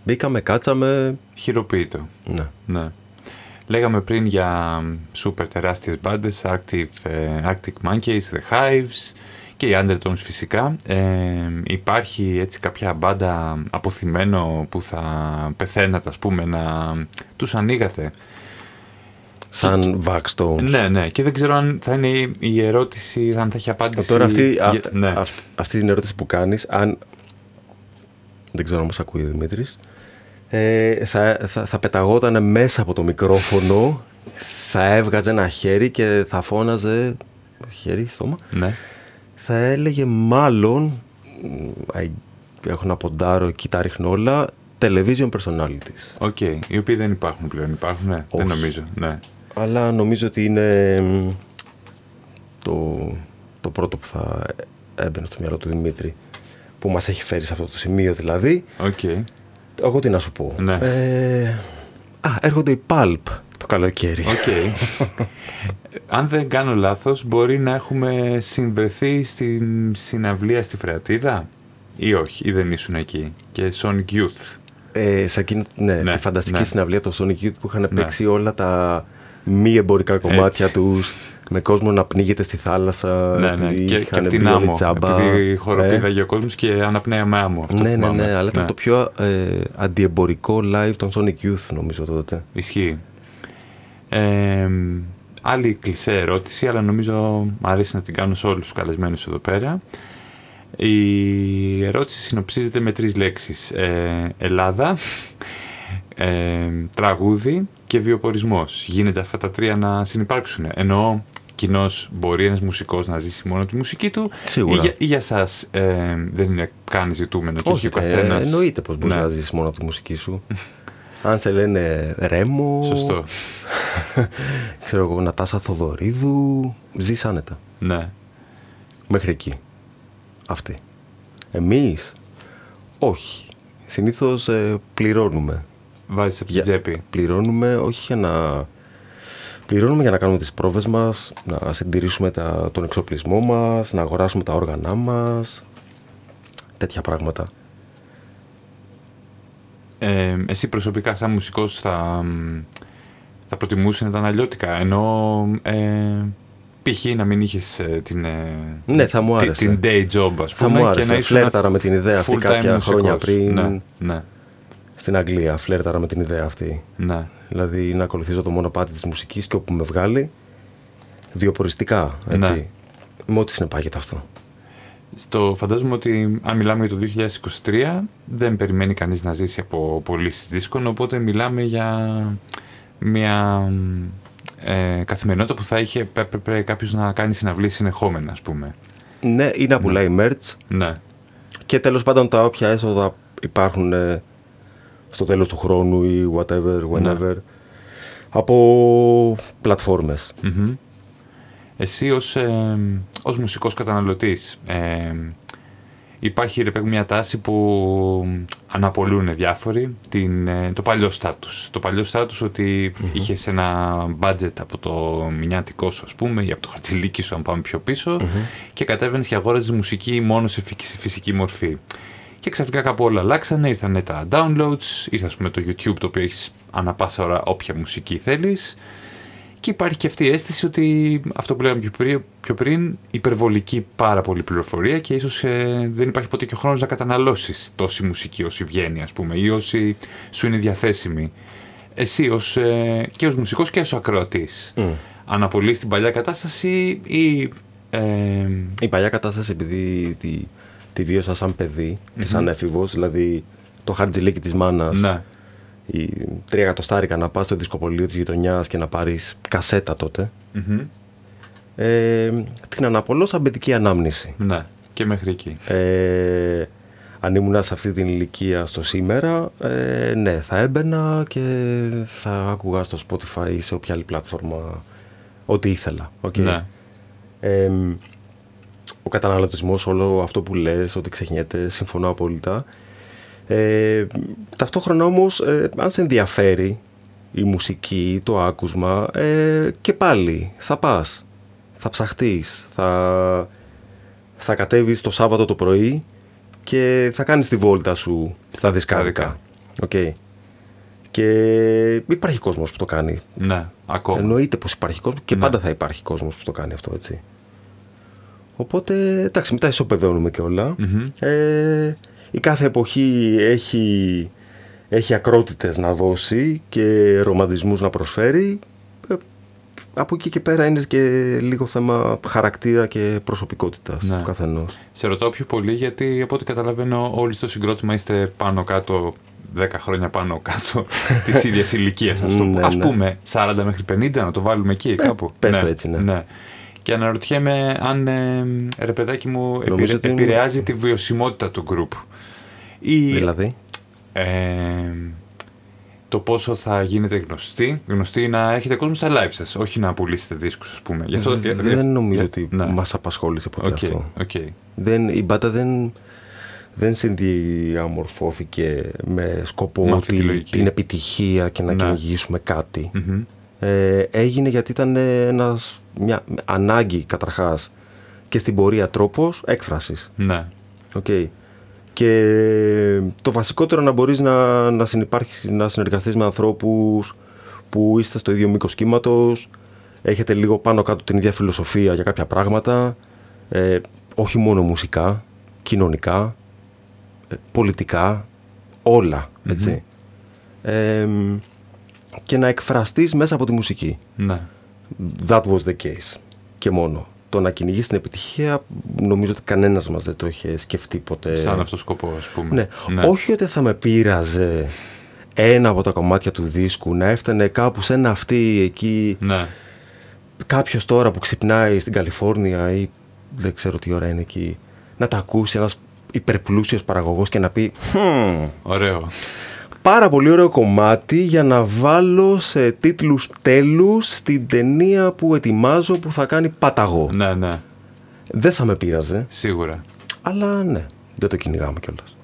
[SPEAKER 2] μπήκαμε κάτσαμε
[SPEAKER 1] Χειροποίητο.
[SPEAKER 2] ναι
[SPEAKER 1] Ναι. Λέγαμε πριν για σούπερ τεράστιες μπάντες, Arctic, ε, Arctic Monkeys, The Hives και οι Undertones φυσικά. Ε, υπάρχει έτσι κάποια μπάντα αποθυμένο που θα πεθαίνατε ας πούμε να τους ανοίγατε.
[SPEAKER 2] Σαν Vaxstones
[SPEAKER 1] Ναι, ναι. Και δεν ξέρω αν θα είναι η- η ερώτηση, αν θα έχει απάντηση.
[SPEAKER 2] Τώρα αυτή, α-
[SPEAKER 1] για- ναι.
[SPEAKER 2] αυ- αυτή την ερώτηση που κάνεις, αν... Δεν ξέρω αν μας ακούει ο Δημήτρης. Ε, θα, θα, θα πεταγόταν μέσα από το μικρόφωνο, θα έβγαζε ένα χέρι και θα φώναζε... Χέρι, στόμα.
[SPEAKER 1] ναι.
[SPEAKER 2] Θα έλεγε μάλλον... μ, I- Έχω να ποντάρω, εκεί τα ρίχνω όλα. Television personalities.
[SPEAKER 1] OK. Οι οποίοι δεν υπάρχουν πλέον. Υπάρχουν, ναι. Δεν
[SPEAKER 2] Όχι.
[SPEAKER 1] νομίζω. Ναι.
[SPEAKER 2] Αλλά νομίζω ότι είναι μ, το, το πρώτο που θα έμπαινε στο μυαλό του Δημήτρη που μας έχει φέρει σε αυτό το σημείο δηλαδή.
[SPEAKER 1] Οκ.
[SPEAKER 2] Εγώ τι να σου πω.
[SPEAKER 1] Ναι.
[SPEAKER 2] Ε, α, έρχονται οι Pulp το καλοκαίρι.
[SPEAKER 1] Οκ. Αν δεν κάνω λάθος, μπορεί να έχουμε συμβρεθεί στην συναυλία στη Φρεατίδα ή όχι, ή δεν ήσουν εκεί. Και Sonic Youth.
[SPEAKER 2] Ε, σε εκείνη ναι,
[SPEAKER 1] Ναι,
[SPEAKER 2] τη φανταστική
[SPEAKER 1] ναι.
[SPEAKER 2] συναυλία του Sonic Youth που είχαν παίξει όλα τα μη εμπορικά κομμάτια
[SPEAKER 1] Έτσι.
[SPEAKER 2] τους με κόσμο να πνίγεται στη θάλασσα
[SPEAKER 1] ναι, ναι.
[SPEAKER 2] επειδή
[SPEAKER 1] Και, και
[SPEAKER 2] είχαν
[SPEAKER 1] από την
[SPEAKER 2] μπει όλοι
[SPEAKER 1] άμμο.
[SPEAKER 2] τζάμπα.
[SPEAKER 1] Επειδή χοροπήδαγε
[SPEAKER 2] Ε,
[SPEAKER 1] ο κόσμος και αναπνέαμε άμμο. Αυτό
[SPEAKER 2] ναι, ναι,
[SPEAKER 1] θυμάμαι.
[SPEAKER 2] ναι, αλλά ήταν το πιο ε, αντιεμπορικό live των Sonic Youth νομίζω τότε.
[SPEAKER 1] Ισχύει. Ε, άλλη κλεισέ ερώτηση, αλλά νομίζω μου αρέσει να την κάνω σε όλους τους καλεσμένους εδώ πέρα. Η ερώτηση συνοψίζεται με τρεις λέξεις. Ε, Ελλάδα, ε, τραγούδι και βιοπορισμός. Γίνεται αυτά τα τρία να συνεπάρξουν. Ενώ κοινώ μπορεί ένας μουσικός να ζήσει μόνο τη μουσική του
[SPEAKER 2] Σίγουρα.
[SPEAKER 1] ή για, ή για σας ε, δεν είναι καν ζητούμενο και
[SPEAKER 2] Όχι,
[SPEAKER 1] έχει ο
[SPEAKER 2] ε,
[SPEAKER 1] καθένας...
[SPEAKER 2] εννοείται πως μπορείς
[SPEAKER 1] Ναι,
[SPEAKER 2] να ζήσεις μόνο από τη μουσική σου. Αν σε λένε Ρέμο,
[SPEAKER 1] Σωστό.
[SPEAKER 2] ξέρω εγώ, Νατάσα Θοδωρίδου, ζεις άνετα.
[SPEAKER 1] Ναι.
[SPEAKER 2] Μέχρι εκεί. Αυτή. Εμείς, όχι. Συνήθως ε, πληρώνουμε.
[SPEAKER 1] Βάζεις από την
[SPEAKER 2] Για-
[SPEAKER 1] τσέπη.
[SPEAKER 2] Πληρώνουμε όχι για να... Πληρώνουμε για να κάνουμε τις πρόβες μας, να συντηρήσουμε τα, τον εξοπλισμό μας, να αγοράσουμε τα όργανά μας, τέτοια πράγματα.
[SPEAKER 1] Ε, εσύ προσωπικά σαν μουσικός θα, θα προτιμούσες να ήταν αλλιώτικα ενώ ε, π.χ. να μην είχες ε, την, ε,
[SPEAKER 2] Ναι, θα μου
[SPEAKER 1] τη-
[SPEAKER 2] άρεσε.
[SPEAKER 1] την day job ας
[SPEAKER 2] Θα
[SPEAKER 1] πούμε
[SPEAKER 2] μου
[SPEAKER 1] και
[SPEAKER 2] άρεσε.
[SPEAKER 1] να ήσουν
[SPEAKER 2] Φλέρταρα
[SPEAKER 1] ένα
[SPEAKER 2] με την ιδέα αυτή
[SPEAKER 1] full-time
[SPEAKER 2] κάποια
[SPEAKER 1] μουσικός.
[SPEAKER 2] χρόνια πριν.
[SPEAKER 1] Ναι, ναι,
[SPEAKER 2] Στην Αγγλία φλέρταρα με την ιδέα αυτή.
[SPEAKER 1] ναι.
[SPEAKER 2] Δηλαδή να ακολουθήσω το μονοπάτι της μουσικής και όπου με βγάλει βιοποριστικά, έτσι.
[SPEAKER 1] Ναι.
[SPEAKER 2] Με ό,τι συνεπάγεται αυτό.
[SPEAKER 1] Στο, φαντάζομαι ότι αν μιλάμε για το 2023 δεν περιμένει κανείς να ζήσει από πωλήσεις δίσκων οπότε μιλάμε για μια ε, καθημερινότητα που θα είχε πέ- έπρεπε κάποιος να κάνει συναυλίες συνεχόμενα ας πούμε.
[SPEAKER 2] Ναι, ή να πουλάει merch
[SPEAKER 1] Ναι,
[SPEAKER 2] και τέλος πάντων τα όποια έσοδα υπάρχουν ε, στο τέλος του χρόνου ή whatever, whenever από πλατφόρμες.
[SPEAKER 1] Μμμ. Εσύ ως, ε, ως μουσικός καταναλωτής ε, υπάρχει ρε παιδί μου, μια τάση που αναπολούν διάφοροι την, ε, το παλιό στάτους. Το παλιό στάτους ότι είχες ένα budget από το μηνιάτικό σου ας πούμε ή από το χαρτζηλίκι σου αν πάμε πιο πισω και κατέβαινες και αγόραζες μουσική μόνο σε φυσική- φυσική μορφή. Και ξαφνικά κάπου όλα αλλάξανε, ήρθαν τα downloads, ήρθε ας πούμε το YouTube το οποίο έχεις ανά πάσα ώρα όποια μουσική θέλεις Και υπάρχει και αυτή η αίσθηση ότι αυτό που λέγαμε πιο πριν, πιο πριν υπερβολική πάρα πολύ πληροφορία και ίσως ε, δεν υπάρχει ποτέ και ο χρόνος να καταναλώσεις τόση μουσική όση βγαίνει ας πούμε ή όση σου είναι διαθέσιμη. Εσύ ως, ε, και ως μουσικός και ως ακροατής.
[SPEAKER 2] Μμ.
[SPEAKER 1] Αναπολύεις την παλιά κατάσταση ή... Ε,
[SPEAKER 2] Η παλιά κατάσταση, επειδή τη, τη βίωσα σαν παιδί και σαν έφηβος, δηλαδή το χαρτζηλίκι της μάνας,
[SPEAKER 1] ναι,
[SPEAKER 2] η τρία εκατοστάρικα να πας στο δισκοπωλείο της γειτονιάς και να πάρεις κασέτα τότε,
[SPEAKER 1] Μμμ.
[SPEAKER 2] ε, την αναπολώ σαν παιδική ανάμνηση.
[SPEAKER 1] ναι, και μέχρι εκεί.
[SPEAKER 2] Ε, αν ήμουν σε αυτή την ηλικία στο σήμερα, ε, ναι, θα έμπαινα και θα άκουγα στο Spotify ή σε όποια άλλη πλατφόρμα ό,τι ήθελα. οκ.
[SPEAKER 1] Ναι,
[SPEAKER 2] Ε, ο καταναλωτισμός, όλο αυτό που λες, ότι ξεχνιέται, συμφωνώ απόλυτα. Ε, ταυτόχρονα όμως, ε, αν σε ενδιαφέρει η μουσική, το άκουσμα, ε, και πάλι θα πας, θα ψαχτείς, θα, θα κατέβεις το Σάββατο το πρωί και θα κάνεις τη βόλτα σου στα δισκάδικα. Οκ. Και υπάρχει κόσμος που το κάνει.
[SPEAKER 1] ναι, ακόμα.
[SPEAKER 2] Εννοείται πως υπάρχει κόσμος και
[SPEAKER 1] Ναι.
[SPEAKER 2] πάντα θα υπάρχει κόσμος που το κάνει αυτό, έτσι. Οπότε, εντάξει, μετά ισοπεδώνουμε και όλα.
[SPEAKER 1] Μμμ.
[SPEAKER 2] Ε, η κάθε εποχή έχει, έχει ακρότητες να δώσει και ρομαντισμούς να προσφέρει. Ε, από εκεί και πέρα είναι και λίγο θέμα χαρακτήρα και προσωπικότητας
[SPEAKER 1] Ναι.
[SPEAKER 2] του καθενός.
[SPEAKER 1] Σε ρωτάω πιο πολύ γιατί από ό,τι καταλαβαίνω όλοι στο συγκρότημα είστε πάνω κάτω 10 χρόνια πάνω κάτω της ίδιας ηλικίας. Ας, το,
[SPEAKER 2] Ναι,
[SPEAKER 1] ας
[SPEAKER 2] ναι.
[SPEAKER 1] πούμε 40 μέχρι 50 να το βάλουμε εκεί κάπου.
[SPEAKER 2] πες το έτσι, ναι.
[SPEAKER 1] Και αναρωτιέμαι αν ε, ρε παιδάκι μου
[SPEAKER 2] Νομίζω
[SPEAKER 1] επηρε-
[SPEAKER 2] ότι-
[SPEAKER 1] επηρεάζει τη βιωσιμότητα του group. Ή,
[SPEAKER 2] Δηλαδή,
[SPEAKER 1] ε, το πόσο θα γίνετε γνωστοί, γνωστοί να έχετε κόσμο στα live σας, όχι να πουλήσετε δίσκους ας πούμε. Γι' αυτό- ε,
[SPEAKER 2] δεν νομίζω
[SPEAKER 1] ε,
[SPEAKER 2] ότι
[SPEAKER 1] ναι.
[SPEAKER 2] μας απασχόλησε ποτέ
[SPEAKER 1] Οκ,
[SPEAKER 2] αυτό.
[SPEAKER 1] οκ.
[SPEAKER 2] Δεν, η μπάντα δεν, δεν συνδιαμορφώθηκε με σκοπό
[SPEAKER 1] Με αυτή τη
[SPEAKER 2] ότι
[SPEAKER 1] λογική.
[SPEAKER 2] την επιτυχία και να
[SPEAKER 1] Ναι.
[SPEAKER 2] κυνηγήσουμε κάτι.
[SPEAKER 1] Μμμ.
[SPEAKER 2] Ε, έγινε γιατί ήταν ένας, μια ανάγκη καταρχάς και στην πορεία τρόπος έκφρασης.
[SPEAKER 1] Ναι.
[SPEAKER 2] Οκ. Και το βασικότερο να μπορείς να, να, συνυπάρχεις, να συνεργαστείς με ανθρώπους που είστε στο ίδιο μήκος κύματος, έχετε λίγο πάνω κάτω την ίδια φιλοσοφία για κάποια πράγματα, ε, όχι μόνο μουσικά, κοινωνικά, ε, πολιτικά, όλα, έτσι. Ε, και να εκφραστείς μέσα από τη μουσική.
[SPEAKER 1] Ναι.
[SPEAKER 2] That was the case. Και μόνο. Το να κυνηγήσει την επιτυχία, νομίζω ότι κανένας μας δεν το είχε σκεφτεί ποτέ.
[SPEAKER 1] Σαν αυτό σκοπός, ας πούμε.
[SPEAKER 2] Ναι. Όχι ότι θα με πείραζε ένα από τα κομμάτια του δίσκου να έφτανε κάπου σε ένα αυτή εκεί.
[SPEAKER 1] Ναι.
[SPEAKER 2] Κάποιος τώρα που ξυπνάει στην Καλιφόρνια ή δεν ξέρω τι ώρα είναι εκεί, να τα ακούσει ένας υπερπλούσιος παραγωγός και να πει «Χμ,
[SPEAKER 1] Ωραίο.
[SPEAKER 2] Πάρα πολύ ωραίο κομμάτι για να βάλω σε τίτλους τέλους στην ταινία που ετοιμάζω που θα κάνει παταγό.
[SPEAKER 1] Ναι, ναι.
[SPEAKER 2] Δεν θα με πείραζε,
[SPEAKER 1] Σίγουρα.
[SPEAKER 2] αλλά ναι, δεν το κυνηγάμε κιόλας.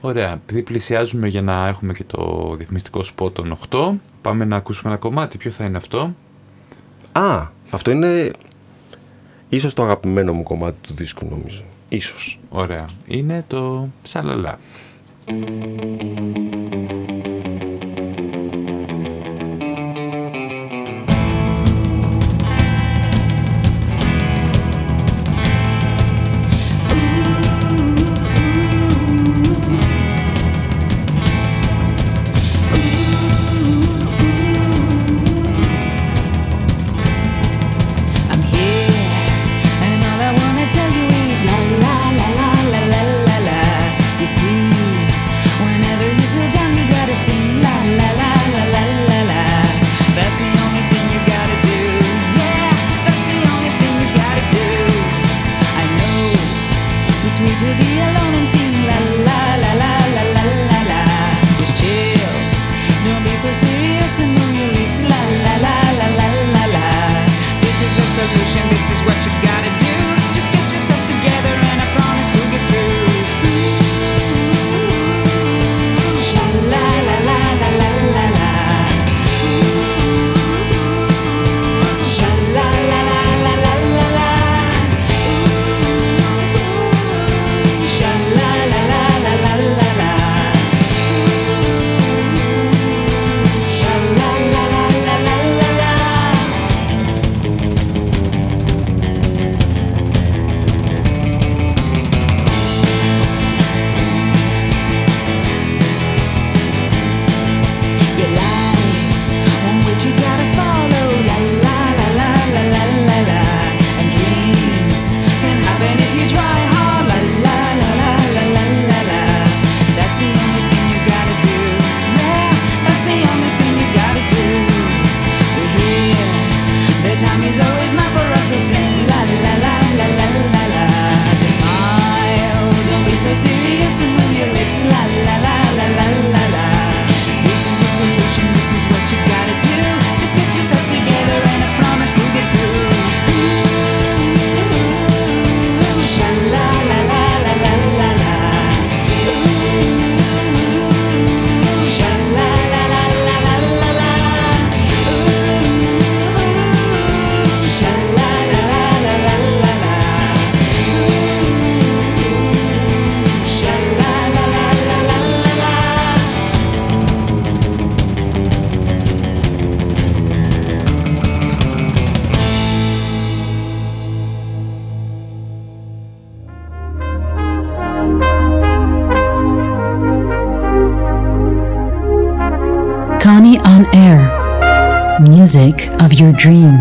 [SPEAKER 1] Ωραία. Επειδή πλησιάζουμε για να έχουμε και το διαφημιστικό σπότ των 8, πάμε να ακούσουμε ένα κομμάτι. Ποιο θα είναι αυτό;
[SPEAKER 2] Α, αυτό είναι ίσως το αγαπημένο μου κομμάτι του δίσκου νομίζω. Ίσως.
[SPEAKER 1] Ωραία. Είναι το Σαλαλά.
[SPEAKER 3] Thank you.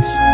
[SPEAKER 3] Silence.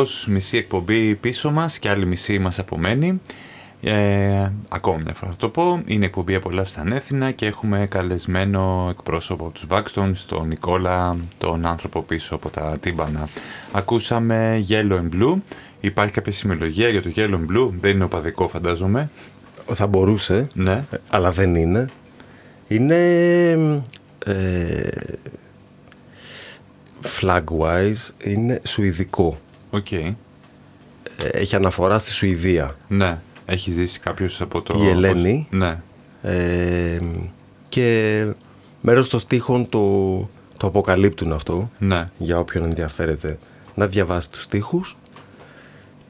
[SPEAKER 1] Ακριβώς μισή εκπομπή πίσω μας και άλλη μισή μας απομένει. Ε, ακόμη μια φορά θα το πω, είναι εκπομπή Απολαύστα Ανέθινα και έχουμε καλεσμένο εκπρόσωπο από τους Βάξτον, τον Νικόλα, τον άνθρωπο πίσω από τα τύμπανα. Ακούσαμε Yellow and Blue. Υπάρχει κάποια σημειολογία για το Yellow and Blue, δεν είναι οπαδικό φαντάζομαι.
[SPEAKER 2] Θα μπορούσε,
[SPEAKER 1] Ναι,
[SPEAKER 2] αλλά δεν είναι. Είναι ε, flag-wise, είναι σουηδικό.
[SPEAKER 1] Οκ.
[SPEAKER 2] Ε, Έχει αναφορά στη Σουηδία.
[SPEAKER 1] Ναι, έχει ζήσει κάποιος από το...
[SPEAKER 2] Η Ελένη.
[SPEAKER 1] Ναι,
[SPEAKER 2] Ε, και μέρος των στίχων το, το αποκαλύπτουν αυτό
[SPEAKER 1] ναι,
[SPEAKER 2] για όποιον ενδιαφέρεται να διαβάσει τους στίχους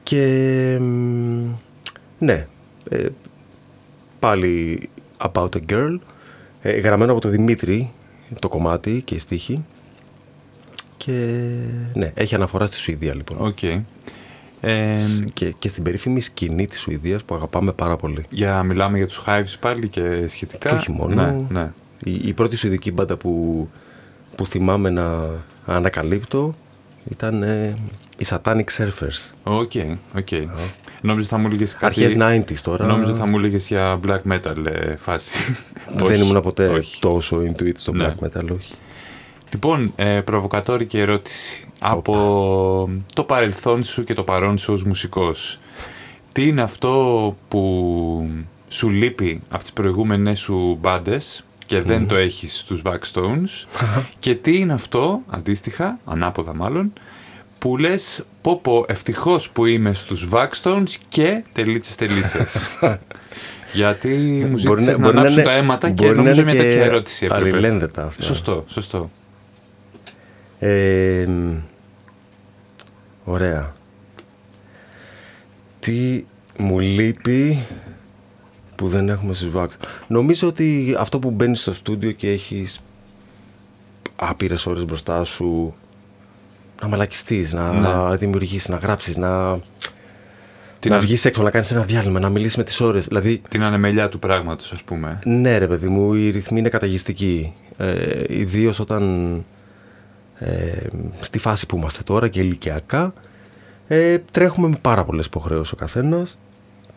[SPEAKER 2] και μ, ναι ε, πάλι About a Girl ε, γραμμένο από τον Δημήτρη το κομμάτι και οι στίχοι και ναι έχει αναφορά στη Σουηδία λοιπόν
[SPEAKER 1] οκ. Ε,
[SPEAKER 2] Σ- και, και στην περίφημη σκηνή της Σουηδίας που αγαπάμε πάρα πολύ
[SPEAKER 1] για, μιλάμε για τους Hives πάλι και σχετικά.
[SPEAKER 2] Και όχι μόνο.
[SPEAKER 1] Ναι, ναι.
[SPEAKER 2] Η, η πρώτη σουηδική μπάντα που, που θυμάμαι να ανακαλύπτω ήταν ε, οι Satanic Surfers.
[SPEAKER 1] OK, OK. Νόμιζα θα μου έλεγες κάτι...
[SPEAKER 2] Αρχές 90s τώρα.
[SPEAKER 1] Νόμιζα θα μου έλεγες για black metal ε, φάση.
[SPEAKER 2] Δεν
[SPEAKER 1] Όχι,
[SPEAKER 2] ήμουν ποτέ
[SPEAKER 1] όχι.
[SPEAKER 2] τόσο intuit στο
[SPEAKER 1] Ναι.
[SPEAKER 2] black metal, όχι.
[SPEAKER 1] Λοιπόν, ε, προβοκατόρικη ερώτηση. Από το παρελθόν σου και το παρόν σου ως μουσικός. Τι είναι αυτό που σου λείπει από τις προηγούμενες σου μπάντες και δεν το έχεις στους Backstones και τι είναι αυτό, αντίστοιχα, ανάποδα μάλλον, που λες πω πω ευτυχώς που είμαι στους Backstones και τελίτσες τελίτσες. Γιατί μου
[SPEAKER 2] Μπορεί
[SPEAKER 1] ζήτησες να,
[SPEAKER 2] μπορεί
[SPEAKER 1] ανάψουν
[SPEAKER 2] είναι-
[SPEAKER 1] τα αίματα και
[SPEAKER 2] μπορεί να
[SPEAKER 1] νομίζω
[SPEAKER 2] είναι
[SPEAKER 1] μια
[SPEAKER 2] και
[SPEAKER 1] τέτοια ερώτηση έπρεπε.
[SPEAKER 2] αλληλένδετα αυτά.
[SPEAKER 1] Σωστό, σωστό.
[SPEAKER 2] Ε, μ, ωραία. Τι μου λείπει που δεν έχουμε στις Vax. Νομίζω ότι αυτό που μπαίνει στο στούντιο και έχεις άπειρες ώρες μπροστά σου να μαλακιστείς, να
[SPEAKER 1] Ναι.
[SPEAKER 2] δημιουργήσεις, να γράψεις, να,
[SPEAKER 1] Την,
[SPEAKER 2] να
[SPEAKER 1] α-
[SPEAKER 2] βγεις έξω, να κάνεις ένα διάλειμμα, να μιλήσεις με τις ώρες. Δηλαδή,
[SPEAKER 1] την ανεμελιά του πράγματος, ας πούμε.
[SPEAKER 2] ναι, ρε παιδί μου, οι ρυθμοί είναι καταγιστικοί. Ε, Ιδίως όταν ε, στη φάση που είμαστε τώρα και ηλικιακά ε, τρέχουμε με πάρα πολλές υποχρεώσεις ο καθένας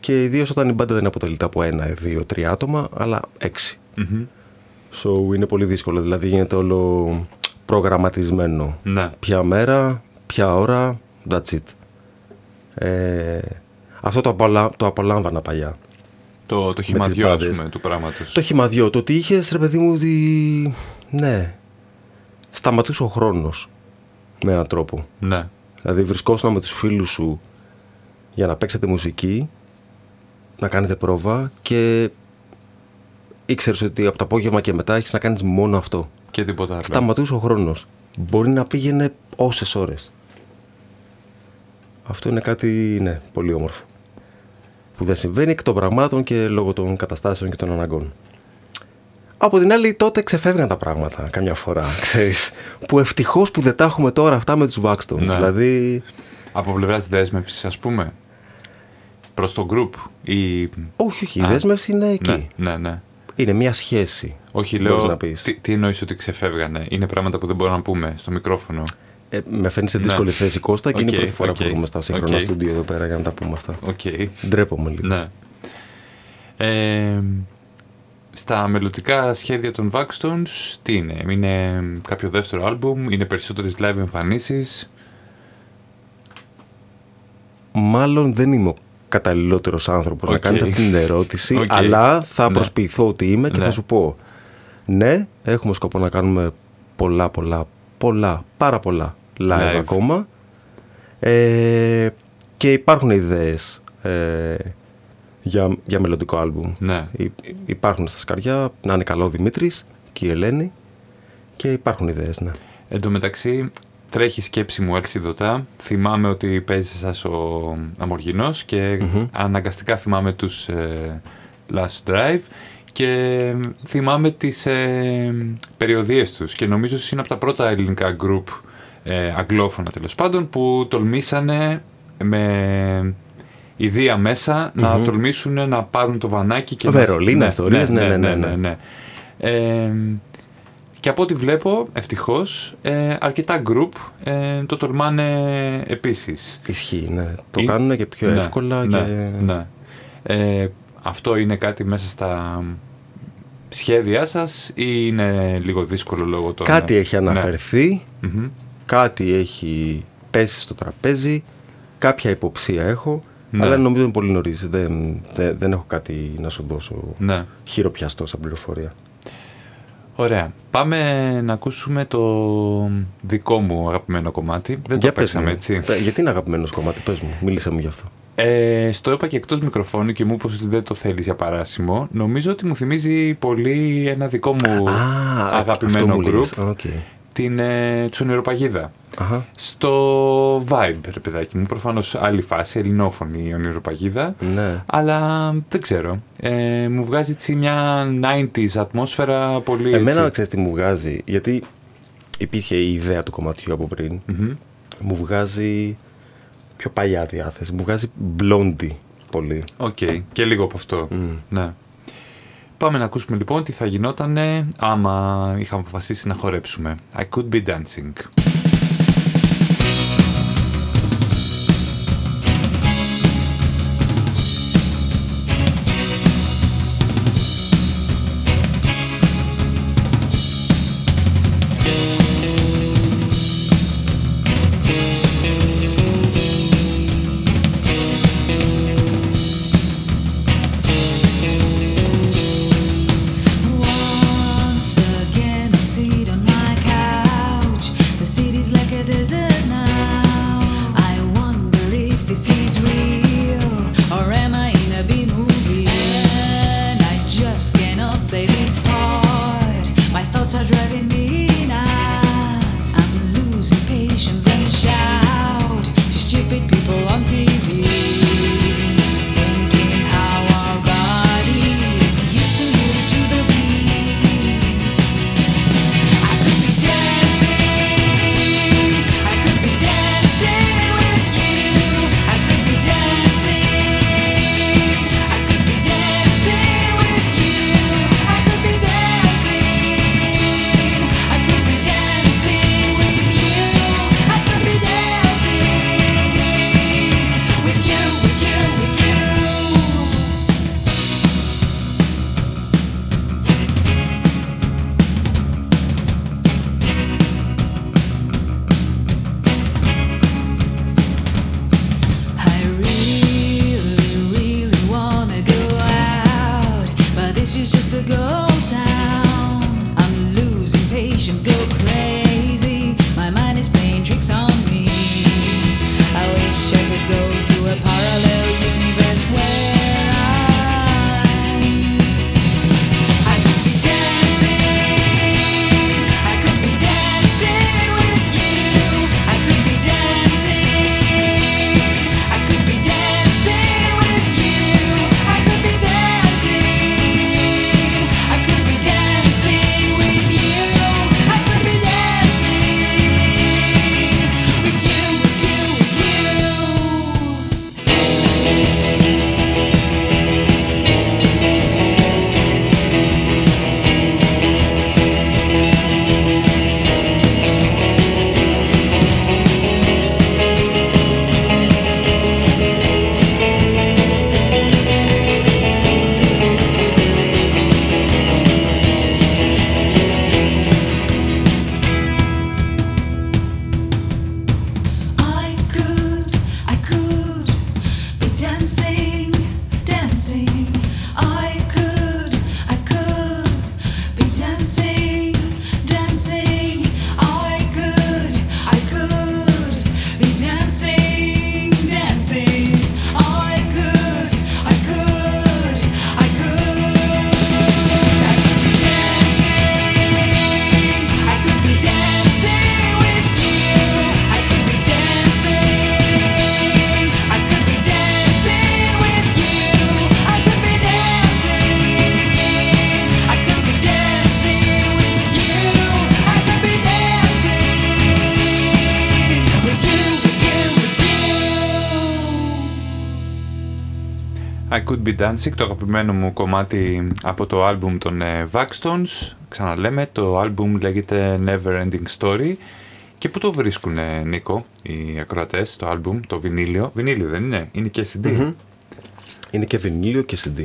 [SPEAKER 2] και ιδίως όταν η μπάντα δεν αποτελείται από ένα, δύο, τρία άτομα, αλλά έξι.
[SPEAKER 1] Μμμ.
[SPEAKER 2] So είναι πολύ δύσκολο, δηλαδή γίνεται όλο προγραμματισμένο.
[SPEAKER 1] Ναι.
[SPEAKER 2] Ποια μέρα, ποια ώρα, that's it. Ε, αυτό το, απολα... το απολάμβανα παλιά.
[SPEAKER 1] Το, το χυμαδιό, ας
[SPEAKER 2] μπάντες.
[SPEAKER 1] πούμε, του πράγματος.
[SPEAKER 2] Το χυμαδιό, το ότι είχες ρε παιδί μου ότι. Ναι. Σταματούσε ο χρόνος. Με έναν τρόπο.
[SPEAKER 1] Ναι.
[SPEAKER 2] Δηλαδή βρισκόσουν με τους φίλους σου για να παίξετε μουσική, να κάνετε πρόβα και ήξερες ότι από το απόγευμα και μετά έχεις να κάνεις μόνο αυτό.
[SPEAKER 1] Και τίποτα άλλο.
[SPEAKER 2] Σταματούσε ο χρόνος. Μπορεί να πήγαινε όσες ώρες. Αυτό είναι κάτι, ναι, πολύ όμορφο. Που δεν συμβαίνει εκ των πραγμάτων και λόγω των καταστάσεων και των αναγκών. Από την άλλη, τότε ξεφεύγαν τα πράγματα καμιά φορά, ξέρεις. Που ευτυχώς που δεν τα έχουμε τώρα αυτά με τους Vaxtons.
[SPEAKER 1] Ναι.
[SPEAKER 2] Δηλαδή,
[SPEAKER 1] Από πλευράς της δέσμευσης, ας πούμε. Προς το group. Ή...
[SPEAKER 2] όχι, όχι, η
[SPEAKER 1] Α,
[SPEAKER 2] δέσμευση είναι εκεί.
[SPEAKER 1] Ναι, ναι, ναι.
[SPEAKER 2] Είναι μια σχέση.
[SPEAKER 1] Όχι,
[SPEAKER 2] Μπορείς
[SPEAKER 1] λέω.
[SPEAKER 2] να πεις.
[SPEAKER 1] Τι, τι εννοείς ότι ξεφεύγανε; Είναι πράγματα που δεν μπορούμε να πούμε στο μικρόφωνο.
[SPEAKER 2] Ε, με φέρνει σε
[SPEAKER 1] Ναι.
[SPEAKER 2] δύσκολη θέση Κώστα και είναι η
[SPEAKER 1] Οκ,
[SPEAKER 2] πρώτη φορά
[SPEAKER 1] οκ,
[SPEAKER 2] που έχουμε στα σύγχρονα
[SPEAKER 1] οκ.
[SPEAKER 2] στούντιο εδώ πέρα για να τα πούμε αυτά.
[SPEAKER 1] Οκ.
[SPEAKER 2] Ντρέπομαι λίγο.
[SPEAKER 1] Ναι. Ε, στα μελλοντικά σχέδια των Vaxstones, τι είναι; Είναι κάποιο δεύτερο άλμπουμ, είναι περισσότερες live εμφανίσεις;
[SPEAKER 2] Μάλλον δεν είμαι ο καταλληλότερος άνθρωπος να
[SPEAKER 1] Οκ.
[SPEAKER 2] κάνεις αυτή την ερώτηση,
[SPEAKER 1] Οκ.
[SPEAKER 2] αλλά θα
[SPEAKER 1] Ναι.
[SPEAKER 2] προσποιηθώ ότι είμαι και
[SPEAKER 1] Ναι.
[SPEAKER 2] θα σου πω. Ναι, έχουμε σκοπό να κάνουμε πολλά, πολλά, πολλά, πάρα πολλά live,
[SPEAKER 1] Live.
[SPEAKER 2] ακόμα. Ε, και υπάρχουν ιδέες ε, για, για μελλοντικό άλμπουμ.
[SPEAKER 1] Ναι.
[SPEAKER 2] Υ- υπάρχουν στα σκαριά, να είναι καλό ο Δημήτρης και η Ελένη και υπάρχουν ιδέες, ναι.
[SPEAKER 1] Εν τω μεταξύ, τρέχει η σκέψη μου εξιδωτά. Θυμάμαι ότι παίζεις σας ο Αμοργινός και αναγκαστικά θυμάμαι τους ε, Last Drive και θυμάμαι τις ε, περιοδίες τους και νομίζω ότι είναι από τα πρώτα ελληνικά group ε, αγγλόφωνα τέλος πάντων που τολμήσανε με ιδέα μέσα να τολμήσουν να πάρουν το βανάκι και
[SPEAKER 2] Βερολίνα,
[SPEAKER 1] να...
[SPEAKER 2] ιστορίες, ναι, ναι, ναι, ναι.
[SPEAKER 1] ναι. Ε, και από ό,τι βλέπω, ευτυχώς, ε, αρκετά group ε, το τολμάνε επίσης.
[SPEAKER 2] Ισχύει, ναι. Το
[SPEAKER 1] Είναι-
[SPEAKER 2] κάνουν και πιο
[SPEAKER 1] Ναι,
[SPEAKER 2] εύκολα
[SPEAKER 1] ναι,
[SPEAKER 2] και...
[SPEAKER 1] ναι. Ε, αυτό είναι κάτι μέσα στα σχέδιά σας ή είναι λίγο δύσκολο λόγω των...
[SPEAKER 2] Κάτι έχει
[SPEAKER 1] Ναι.
[SPEAKER 2] αναφερθεί,
[SPEAKER 1] Μμμ.
[SPEAKER 2] κάτι έχει πέσει στο τραπέζι, κάποια υποψία έχω,
[SPEAKER 1] Ναι.
[SPEAKER 2] αλλά νομίζω είναι πολύ νωρίς. Δεν, δεν, δεν έχω κάτι να σου δώσω
[SPEAKER 1] Ναι.
[SPEAKER 2] χειροπιαστό σαν πληροφορία.
[SPEAKER 1] Ωραία. Πάμε να ακούσουμε το δικό μου αγαπημένο κομμάτι. Δεν
[SPEAKER 2] Για
[SPEAKER 1] το
[SPEAKER 2] πες
[SPEAKER 1] παίξαμε
[SPEAKER 2] μου.
[SPEAKER 1] έτσι.
[SPEAKER 2] Πε- Γιατί είναι αγαπημένος κομμάτι, πες μου, μίλησε μου γι' αυτό.
[SPEAKER 1] Ε, στο είπα και εκτός μικροφώνου και μου είπες ότι δεν το θέλεις για παράσημο. Νομίζω ότι μου θυμίζει πολύ ένα δικό μου αγαπημένο
[SPEAKER 2] αυτό μου
[SPEAKER 1] group,
[SPEAKER 2] λες. Οκ.
[SPEAKER 1] την ε, τις Ονειροπαγίδα.
[SPEAKER 2] Αχα.
[SPEAKER 1] Στο vibe, ρε παιδάκι μου, προφανώς άλλη φάση, ελληνόφωνη η ονειροπαγίδα.
[SPEAKER 2] Ναι.
[SPEAKER 1] Αλλά δεν ξέρω. Ε, μου βγάζει έτσι μια 90s ατμόσφαιρα πολύ έτσι.
[SPEAKER 2] Εμένα ξέρεις τι μου βγάζει, γιατί υπήρχε η ιδέα του κομματιού από πριν.
[SPEAKER 1] Μμμ.
[SPEAKER 2] Μου βγάζει πιο παλιά διάθεση, μου βγάζει Blondie πολύ.
[SPEAKER 1] Οκ, και λίγο από αυτό. Ναι. Πάμε να ακούσουμε λοιπόν τι θα γινόταν άμα είχαμε αποφασίσει να χορέψουμε. I could be dancing. I Could Be Dancing, το αγαπημένο μου κομμάτι από το άλμπουμ των ε, Vaxstones. Ξαναλέμε, το άλμπουμ λέγεται Never Ending Story. Και πού το βρίσκουν, Νίκο, οι ακροατές, το άλμπουμ, το βινίλιο; Βινίλιο δεν είναι, είναι και CD.
[SPEAKER 2] Μμμ. Είναι και βινίλιο και CD.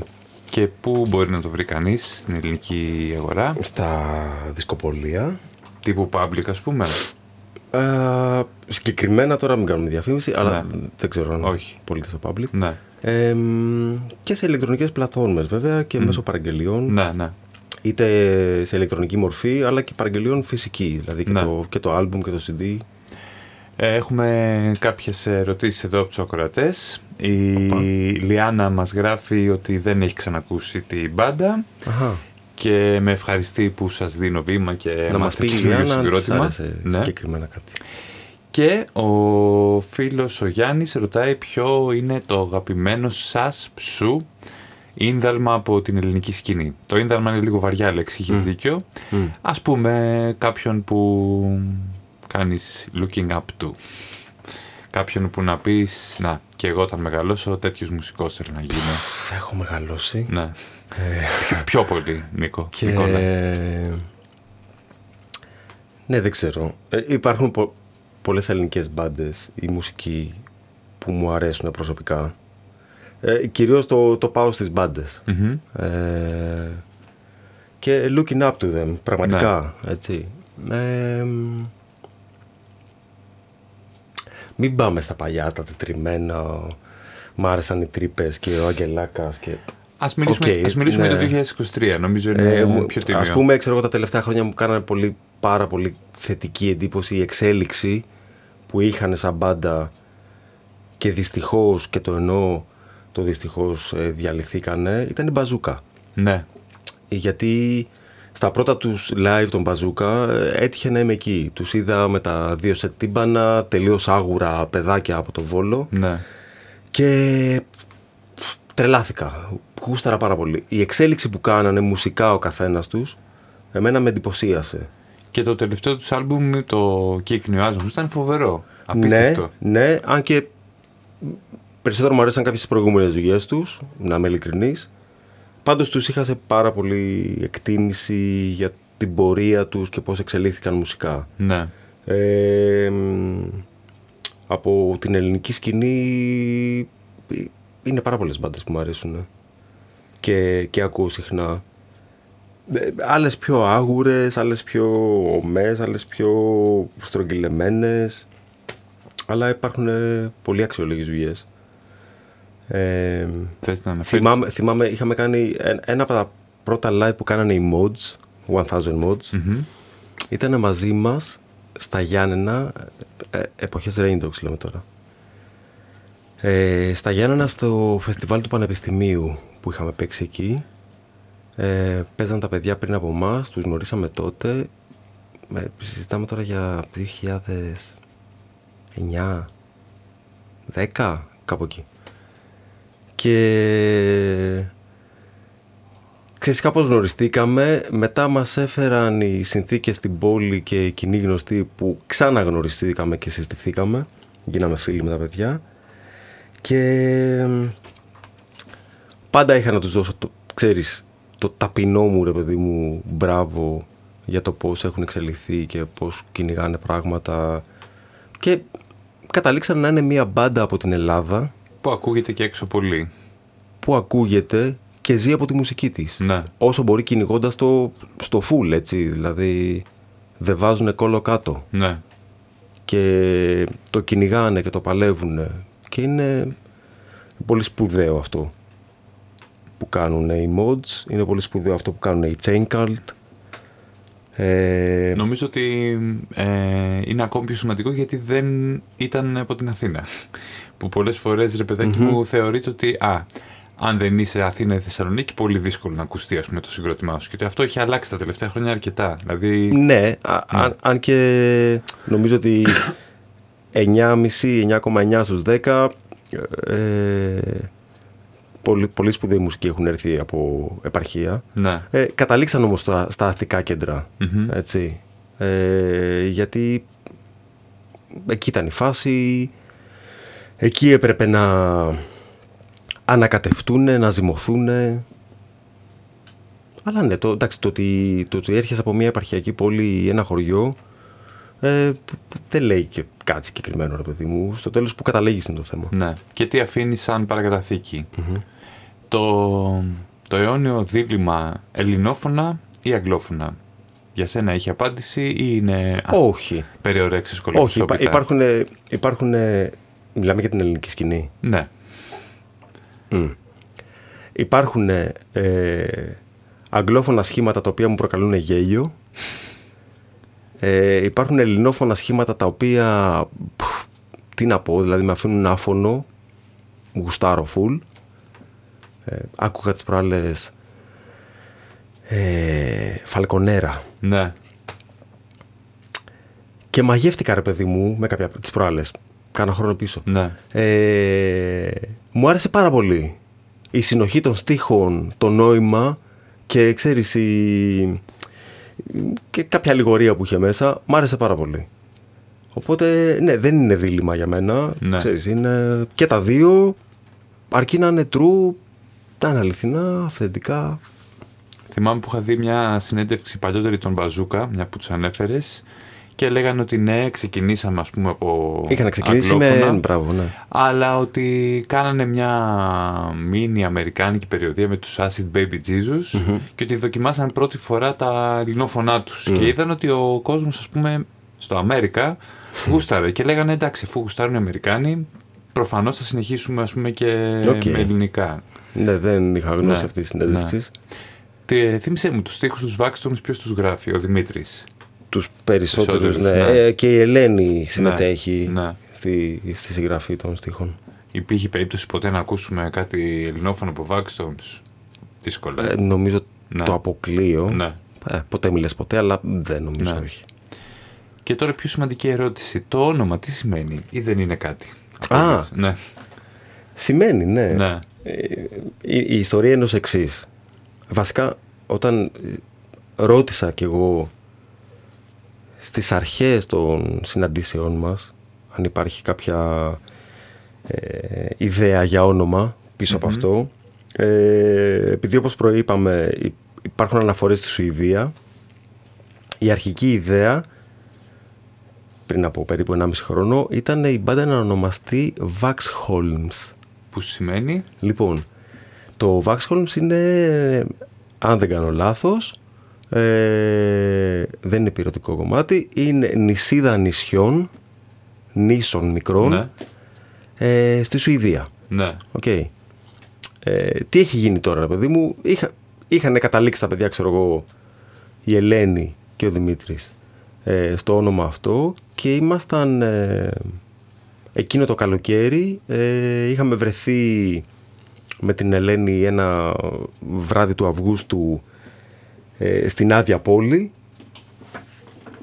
[SPEAKER 1] Και πού μπορεί να το βρει κανείς στην ελληνική αγορά,
[SPEAKER 2] Στα δισκοπολία.
[SPEAKER 1] τύπου public ας πούμε.
[SPEAKER 2] Ε, συγκεκριμένα τώρα μην κάνουμε διαφήμιση, αλλά
[SPEAKER 1] Ναι.
[SPEAKER 2] δεν ξέρω αν
[SPEAKER 1] Όχι.
[SPEAKER 2] πωλείται στο public.
[SPEAKER 1] Ναι,
[SPEAKER 2] Ε, μ, και σε ηλεκτρονικές πλατφόρμες βέβαια και μέσω παραγγελιών.
[SPEAKER 1] ναι, ναι.
[SPEAKER 2] Είτε σε ηλεκτρονική μορφή αλλά και παραγγελιών φυσική. Δηλαδή και,
[SPEAKER 1] Ναι.
[SPEAKER 2] το, και το album και το CD.
[SPEAKER 1] Ε, Έχουμε κάποιες ερωτήσεις εδώ από τους ακροατές. Η Λιάννα μας γράφει ότι δεν έχει ξανακούσει την μπάντα
[SPEAKER 2] Αχα.
[SPEAKER 1] και με ευχαριστεί που σας δίνω βήμα και
[SPEAKER 2] να μας
[SPEAKER 1] μάθετε
[SPEAKER 2] πει η
[SPEAKER 1] καινούριο
[SPEAKER 2] Λιάννα αν της
[SPEAKER 1] συγκρότημα.
[SPEAKER 2] άρεσε
[SPEAKER 1] Ναι.
[SPEAKER 2] συγκεκριμένα κάτι.
[SPEAKER 1] Και ο φίλος ο Γιάννης ρωτάει ποιο είναι το αγαπημένο σας ψου ίνδαλμα από την ελληνική σκηνή. Το ίνδαλμα είναι λίγο βαριά λέξη, έχεις δίκιο.
[SPEAKER 2] Μμ.
[SPEAKER 1] Ας πούμε κάποιον που κάνεις looking up to. Κάποιον που να πεις, να, και εγώ όταν μεγαλώσω τέτοιος μουσικός θέλω να γίνω.
[SPEAKER 2] Έχω μεγαλώσει.
[SPEAKER 1] ναι. πιο, πιο πολύ, Νίκο.
[SPEAKER 2] Και...
[SPEAKER 1] Νικόλα.
[SPEAKER 2] Ναι, δεν ξέρω. Ε, υπάρχουν πο- πολλές ελληνικές μπάντες ή μουσική που μου αρέσουν προσωπικά. Ε, κυρίως το, το πάω στις μπάντες.
[SPEAKER 1] Μμμ.
[SPEAKER 2] Ε, και looking up to them, πραγματικά,
[SPEAKER 1] Ναι.
[SPEAKER 2] έτσι. Ε, μ, μην πάμε στα παλιά, τα τετριμένα. Μ' άρεσαν οι Τρύπες και ο Αγγελάκας και...
[SPEAKER 1] Ας μιλήσουμε,
[SPEAKER 2] Οκ,
[SPEAKER 1] ας μιλήσουμε
[SPEAKER 2] ναι.
[SPEAKER 1] για το 2023, νομίζω είναι
[SPEAKER 2] Ε, μου-
[SPEAKER 1] πιο τίμιο.
[SPEAKER 2] Ας πούμε, ξέρω εγώ, τα τελευταία χρόνια μου κάνανε πολύ, πάρα πολύ θετική εντύπωση η εξέλιξη που είχαν σαν μπάντα και δυστυχώς, και το εννοώ το δυστυχώς ε, διαλυθήκανε, ήταν η Μπαζούκα.
[SPEAKER 1] Ναι,
[SPEAKER 2] Γιατί στα πρώτα τους live των Μπαζούκα ε, έτυχε να είμαι εκεί. Τους είδα με τα δύο σε τύμπανα, τελείως άγουρα παιδάκια από το Βόλο
[SPEAKER 1] ναι.
[SPEAKER 2] και τρελάθηκα. Γούσταρα πάρα πολύ. Η εξέλιξη που κάνανε μουσικά ο καθένας τους εμένα με εντυπωσίασε.
[SPEAKER 1] Και το τελευταίο τους άλμπουμ, το Κύκνιο Άσμος, ήταν φοβερό. Απίστευτο.
[SPEAKER 2] Ναι, ναι, αν και περισσότερο μου αρέσαν κάποιες προηγούμενες δουλειές τους, να είμαι ειλικρινής. Πάντως τους είχα σε πάρα πολύ εκτίμηση για την πορεία τους και πώς εξελίχθηκαν μουσικά.
[SPEAKER 1] Ναι.
[SPEAKER 2] Ε, μ, από την ελληνική σκηνή ε, είναι πάρα πολλές μπάντες που μου αρέσουν και, και ακούω συχνά. Ε, Άλλες πιο άγουρες, άλλες πιο ομές, άλλες πιο στρογγυλεμένες αλλά υπάρχουν ε, πολύ αξιόλογες δουλειές. Ε,
[SPEAKER 1] Θες να αναφέρεις;
[SPEAKER 2] θυμάμαι, θυμάμαι, είχαμε κάνει ε- ένα από τα πρώτα live που κάνανε οι mods, 1000 mods,
[SPEAKER 1] Μμμ.
[SPEAKER 2] ήταν μαζί μας στα Γιάννενα, ε, εποχές Raindogs λέμε τώρα. Ε, στα Γιάννενα στο φεστιβάλ του Πανεπιστημίου που είχαμε παίξει εκεί. Ε, παίζαν τα παιδιά πριν από εμάς, τους γνωρίσαμε τότε. Ε, συζητάμε τώρα για 2009, 10, κάπου εκεί. Και Ξέρεις, κάπως γνωριστήκαμε, μετά μας έφεραν οι συνθήκες στην πόλη και οι κοινοί γνωστοί που ξαναγνωριστήκαμε και συστηθήκαμε. Γίναμε φίλοι με τα παιδιά. Και πάντα είχα να τους δώσω, το, ξέρεις, το ταπεινό μου ρε παιδί μου μπράβο για το πώς έχουν εξελιχθεί και πώς κυνηγάνε πράγματα. Και καταλήξαν να είναι μια μπάντα από την Ελλάδα
[SPEAKER 1] Που ακούγεται και έξω πολύ.
[SPEAKER 2] που ακούγεται και ζει από τη μουσική της.
[SPEAKER 1] Ναι.
[SPEAKER 2] Όσο μπορεί κυνηγώντας το στο full, έτσι. Δηλαδή δεν βάζουν κόλλο κάτω.
[SPEAKER 1] Ναι.
[SPEAKER 2] Και το κυνηγάνε και το παλεύουν. Και είναι πολύ σπουδαίο αυτό που κάνουν οι mods. Είναι πολύ σπουδαίο αυτό που κάνουν οι chain cult. Ε,
[SPEAKER 1] Νομίζω ότι ε, είναι ακόμη πιο σημαντικό γιατί δεν ήταν από την Αθήνα. Που πολλές φορές, ρε παιδάκι μου, θεωρείται ότι α, αν δεν είσαι Αθήνα ή Θεσσαλονίκη, πολύ δύσκολο να ακουστεί ας πούμε, το συγκρότημά σου. Και ότι αυτό έχει αλλάξει τα τελευταία χρόνια αρκετά. Δηλαδή,
[SPEAKER 2] Ναι, α- Αν, αν και νομίζω ότι 9,5-9,9 στους 10 ε, πολύ, πολύ σπουδαίοι μουσικοί έχουν έρθει από επαρχία.
[SPEAKER 1] ναι.
[SPEAKER 2] Ε, καταλήξαν όμως στα, στα αστικά κέντρα,
[SPEAKER 1] Μμμ.
[SPEAKER 2] έτσι. Ε, γιατί εκεί ήταν η φάση, εκεί έπρεπε να, ανακατευτούν, να ζυμωθούν. Αλλά ναι, το, εντάξει, το, ότι, το ότι έρχεσαι από μια επαρχιακή πόλη ή ένα χωριό ε, δεν λέει και κάτι συγκεκριμένο, ρε παιδί μου. Στο τέλος που καταλήγεις είναι το θέμα.
[SPEAKER 1] Ναι. Και τι αφήνεις σαν παρακαταθήκη; Το, το αιώνιο δίλημα ελληνόφωνα ή αγγλόφωνα; Για σένα έχει απάντηση ή είναι α,
[SPEAKER 2] Όχι.
[SPEAKER 1] περιορέξεις
[SPEAKER 2] Όχι, υπά,
[SPEAKER 1] κολοριστόπιτα.
[SPEAKER 2] υπάρχουν, υπάρχουν. Μιλάμε για την ελληνική σκηνή.
[SPEAKER 1] Ναι.
[SPEAKER 2] Μμ. Υπάρχουν ε, αγγλόφωνα σχήματα τα οποία μου προκαλούν γέλιο. Ε, υπάρχουν ελληνόφωνα σχήματα τα οποία, πφ, τι να πω, δηλαδή με αφήνουν άφωνο, γουστάρω φουλ. Ε, άκουγα τις προάλλες ε, Φαλκονέρα
[SPEAKER 1] Ναι.
[SPEAKER 2] και μαγεύτηκα ρε παιδί μου με κάποια τις προάλλες, κάνα χρόνο πίσω.
[SPEAKER 1] Ναι.
[SPEAKER 2] Ε, μου άρεσε πάρα πολύ η συνοχή των στίχων, το νόημα και ξέρεις η... και κάποια αλληγορία που είχε μέσα, μου άρεσε πάρα πολύ. Οπότε, ναι, δεν είναι δίλημα για μένα.
[SPEAKER 1] Ναι.
[SPEAKER 2] Ξέρεις, είναι και τα δύο, αρκεί να είναι true, να είναι αληθινά, αυθεντικά.
[SPEAKER 1] Θυμάμαι που είχα δει μια συνέντευξη παλιότερη των Μπαζούκα, μια που τους ανέφερες, και λέγανε ότι ναι, ξεκινήσαμε ας πούμε από.
[SPEAKER 2] Είχαν ξεκινήσει με...
[SPEAKER 1] αγγλόφωνα,
[SPEAKER 2] Μπράβο, ναι.
[SPEAKER 1] Αλλά ότι κάνανε μια μίνι αμερικάνικη περιοδία με τους Acid Baby Jesus και ότι δοκιμάσαν πρώτη φορά τα ελληνόφωνά τους και είδαν ότι ο κόσμος ας πούμε στο America γούσταρε και λέγανε εντάξει αφού γουστάρουν οι Αμερικάνοι προφανώς θα συνεχίσουμε ας πούμε και
[SPEAKER 2] Οκ.
[SPEAKER 1] με ελληνικά.
[SPEAKER 2] Ναι, δεν είχα γνώση
[SPEAKER 1] Ναι,
[SPEAKER 2] αυτής της συνέντευξης.
[SPEAKER 1] ναι. Τι, θύμισε μου τους στίχους τους Vaxtons ποιος τους γράφει, ο Δημήτρης;
[SPEAKER 2] Τους περισσότερους,
[SPEAKER 1] Περισσότερους,
[SPEAKER 2] ναι.
[SPEAKER 1] ναι.
[SPEAKER 2] Ε, Και η Ελένη συμμετέχει
[SPEAKER 1] ναι.
[SPEAKER 2] Στη, στη συγγραφή των στίχων.
[SPEAKER 1] Υπήρχε περίπτωση ποτέ να ακούσουμε κάτι ελληνόφωνο από Vaxtons. Δύσκολα.
[SPEAKER 2] Ε, νομίζω
[SPEAKER 1] Ναι.
[SPEAKER 2] το αποκλείω.
[SPEAKER 1] Ναι.
[SPEAKER 2] Ε, ποτέ μιλες ποτέ, αλλά δεν νομίζω
[SPEAKER 1] Ναι.
[SPEAKER 2] όχι.
[SPEAKER 1] Και τώρα πιο σημαντική ερώτηση. Το όνομα τι σημαίνει ή δεν είναι κάτι;
[SPEAKER 2] Α.
[SPEAKER 1] Απόλυτος. Ναι.
[SPEAKER 2] Σημαίνει, ναι.
[SPEAKER 1] ναι.
[SPEAKER 2] Ε, η, η ιστορία είναι ως εξής. Βασικά, όταν ε, ρώτησα κι εγώ στις αρχές των συναντήσεών μας αν υπάρχει κάποια ε, ιδέα για όνομα πίσω από αυτό ε, επειδή όπως προείπαμε υ- υπάρχουν αναφορές στη Σουηδία η αρχική ιδέα πριν από περίπου 1,5 χρόνο ήταν η μπάντα να ονομαστεί Vaxholms
[SPEAKER 1] Που σημαίνει.
[SPEAKER 2] Λοιπόν, το Vaxholms είναι, αν δεν κάνω λάθος, ε, δεν είναι πυρωτικό κομμάτι, είναι νησίδα νησιών, νήσων μικρών,
[SPEAKER 1] Ναι.
[SPEAKER 2] ε, στη Σουηδία.
[SPEAKER 1] Ναι.
[SPEAKER 2] Οκ. Ε, τι έχει γίνει τώρα, ρε παιδί μου; Είχα, είχαν καταλήξει τα παιδιά, ξέρω εγώ, η Ελένη και ο Δημήτρης ε, στο όνομα αυτό και ήμασταν ε, εκείνο το καλοκαίρι ε, είχαμε βρεθεί με την Ελένη ένα βράδυ του Αυγούστου ε, στην άδεια πόλη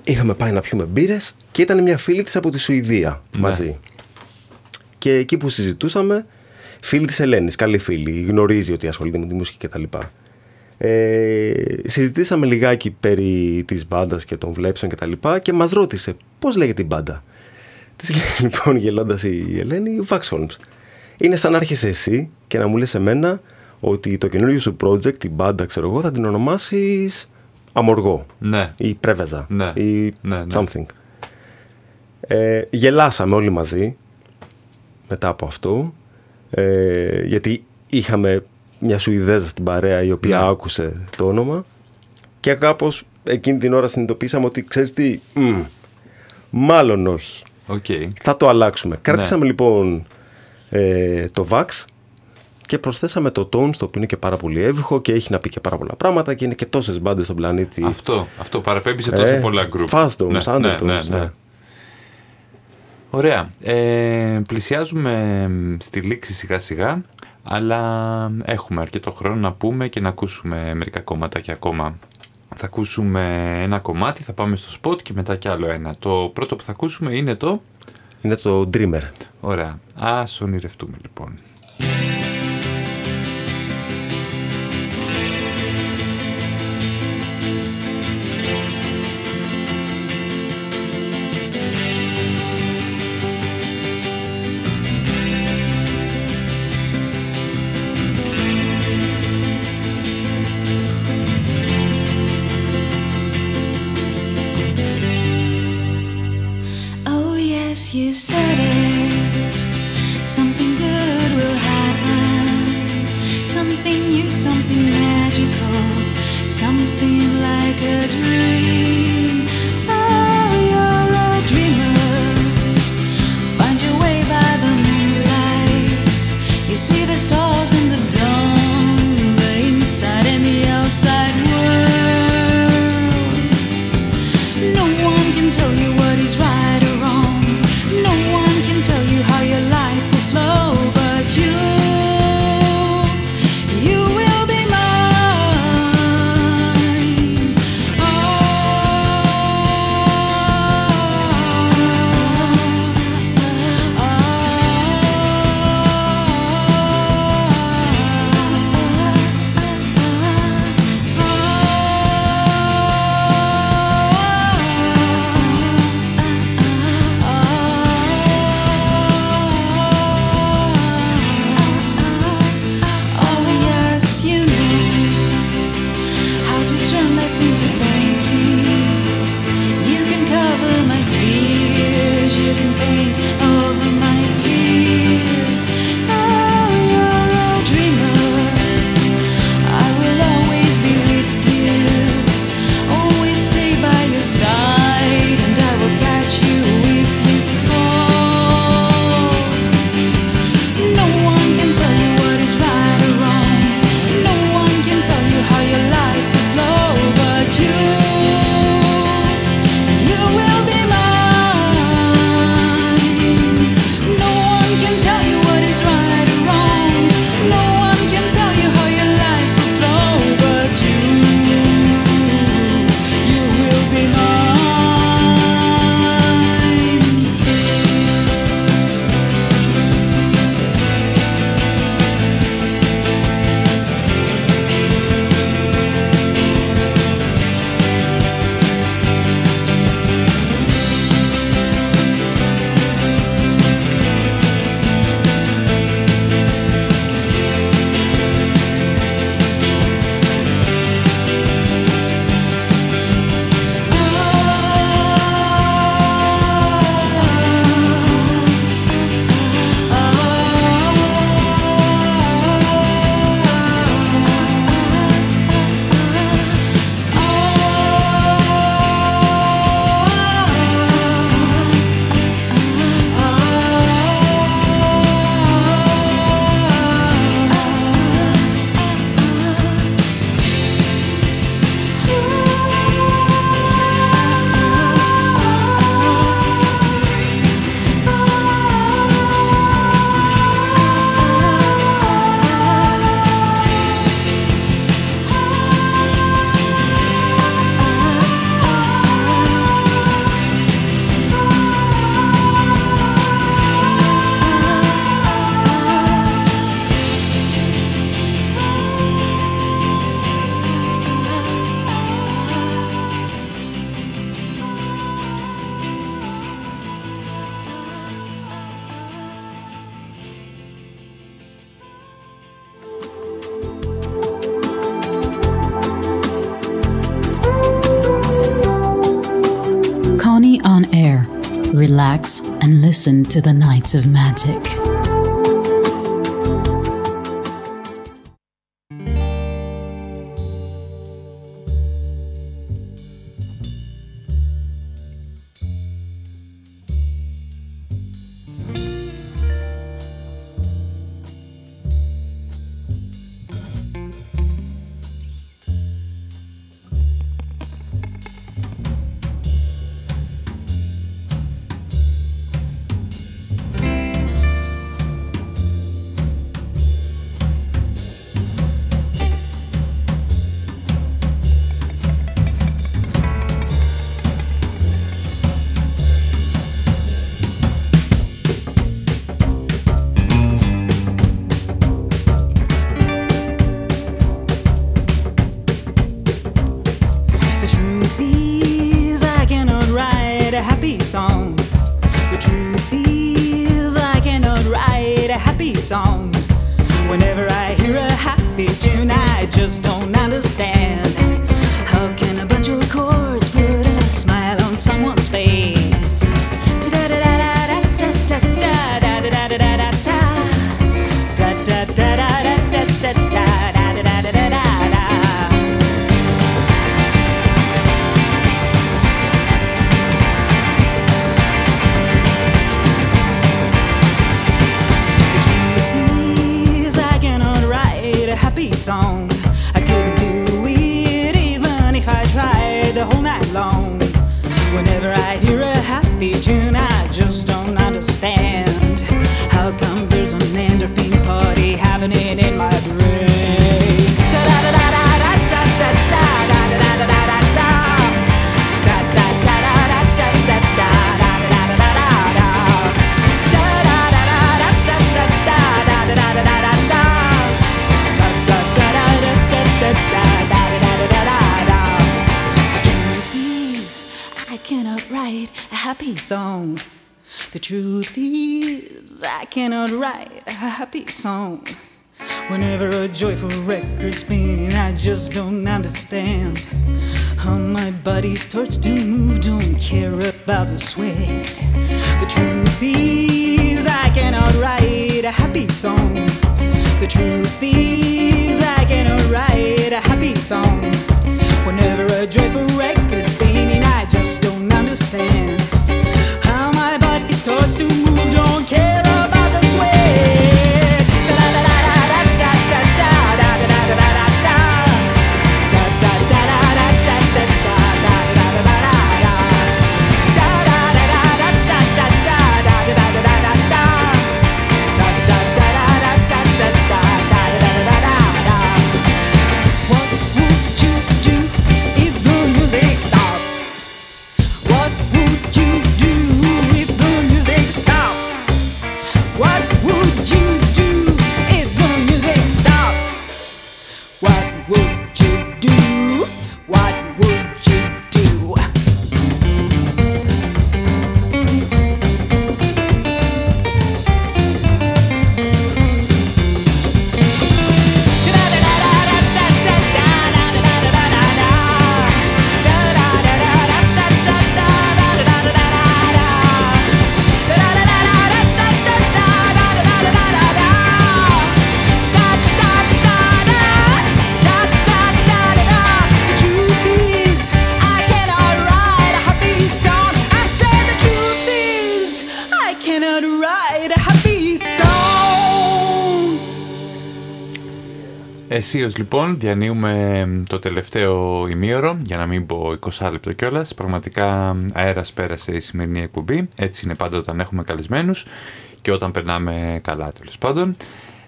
[SPEAKER 2] είχαμε πάει να πιούμε μπύρες και ήταν μια φίλη της από τη Σουηδία
[SPEAKER 1] Ναι.
[SPEAKER 2] μαζί και εκεί που συζητούσαμε, φίλη της Ελένης, καλή φίλη, γνωρίζει ότι ασχολείται με τη μουσική κτλ. Ε, συζητήσαμε λιγάκι περί της μπάντας και των βλέψεων και τα λοιπά και μας ρώτησε πώς λέγεται η μπάντα; Της λέει λοιπόν γελώντας η Ελένη, Vax Holmes. Είναι σαν να έρχεσαι εσύ και να μου λες εμένα ότι το καινούριο σου project, την μπάντα ξέρω εγώ, θα την ονομάσεις Αμοργό
[SPEAKER 1] Ναι.
[SPEAKER 2] ή Πρέβεζα
[SPEAKER 1] Ναι.
[SPEAKER 2] ή
[SPEAKER 1] Ναι, ναι.
[SPEAKER 2] something. Ε, γελάσαμε όλοι μαζί μετά από αυτό ε, γιατί είχαμε μια Σουηδέζα στην παρέα η οποία
[SPEAKER 1] Ναι.
[SPEAKER 2] άκουσε το όνομα και κάπως εκείνη την ώρα συνειδητοποιήσαμε ότι ξέρεις τι, μμ, μάλλον όχι.
[SPEAKER 1] Οκ.
[SPEAKER 2] Θα το αλλάξουμε.
[SPEAKER 1] Ναι.
[SPEAKER 2] Κρατήσαμε λοιπόν ε, το VAX και προσθέσαμε το Tones, το οποίο είναι και πάρα πολύ εύηχο και έχει να πει και πάρα πολλά πράγματα και είναι και τόσες μπάντες στον πλανήτη.
[SPEAKER 1] Αυτό, αυτό παραπέμπει σε τόσο
[SPEAKER 2] Ε,
[SPEAKER 1] πολλά γκρουπ.
[SPEAKER 2] Fuzztones,
[SPEAKER 1] Ναι,
[SPEAKER 2] Undertones,
[SPEAKER 1] ναι, ναι, ναι.
[SPEAKER 2] ναι.
[SPEAKER 1] Ωραία. Ε, πλησιάζουμε μ, στη λήξη σιγά σιγά, αλλά έχουμε αρκετό χρόνο να πούμε και να ακούσουμε μερικά κόμματα και ακόμα. Θα ακούσουμε ένα κομμάτι, θα πάμε στο spot και μετά κι άλλο ένα. Το πρώτο που θα ακούσουμε είναι το...
[SPEAKER 2] Είναι το Dreamer.
[SPEAKER 1] Ωραία. Ας ονειρευτούμε λοιπόν.
[SPEAKER 4] Listen to the Nights of Magic.
[SPEAKER 3] Song. Whenever a joyful record's spinning, I just don't understand how my body starts to move. Don't care about the sweat. The truth is, I cannot write a happy song. The truth is, I cannot write a happy song. Whenever a joyful record's spinning, I just don't understand
[SPEAKER 1] Εσείως λοιπόν διανύουμε το τελευταίο ημίωρο, για να μην πω 20 λεπτό κιόλας. Πραγματικά αέρας πέρασε η σημερινή εκπομπή. Έτσι είναι πάντα όταν έχουμε καλεσμένους και όταν περνάμε καλά τέλος πάντων.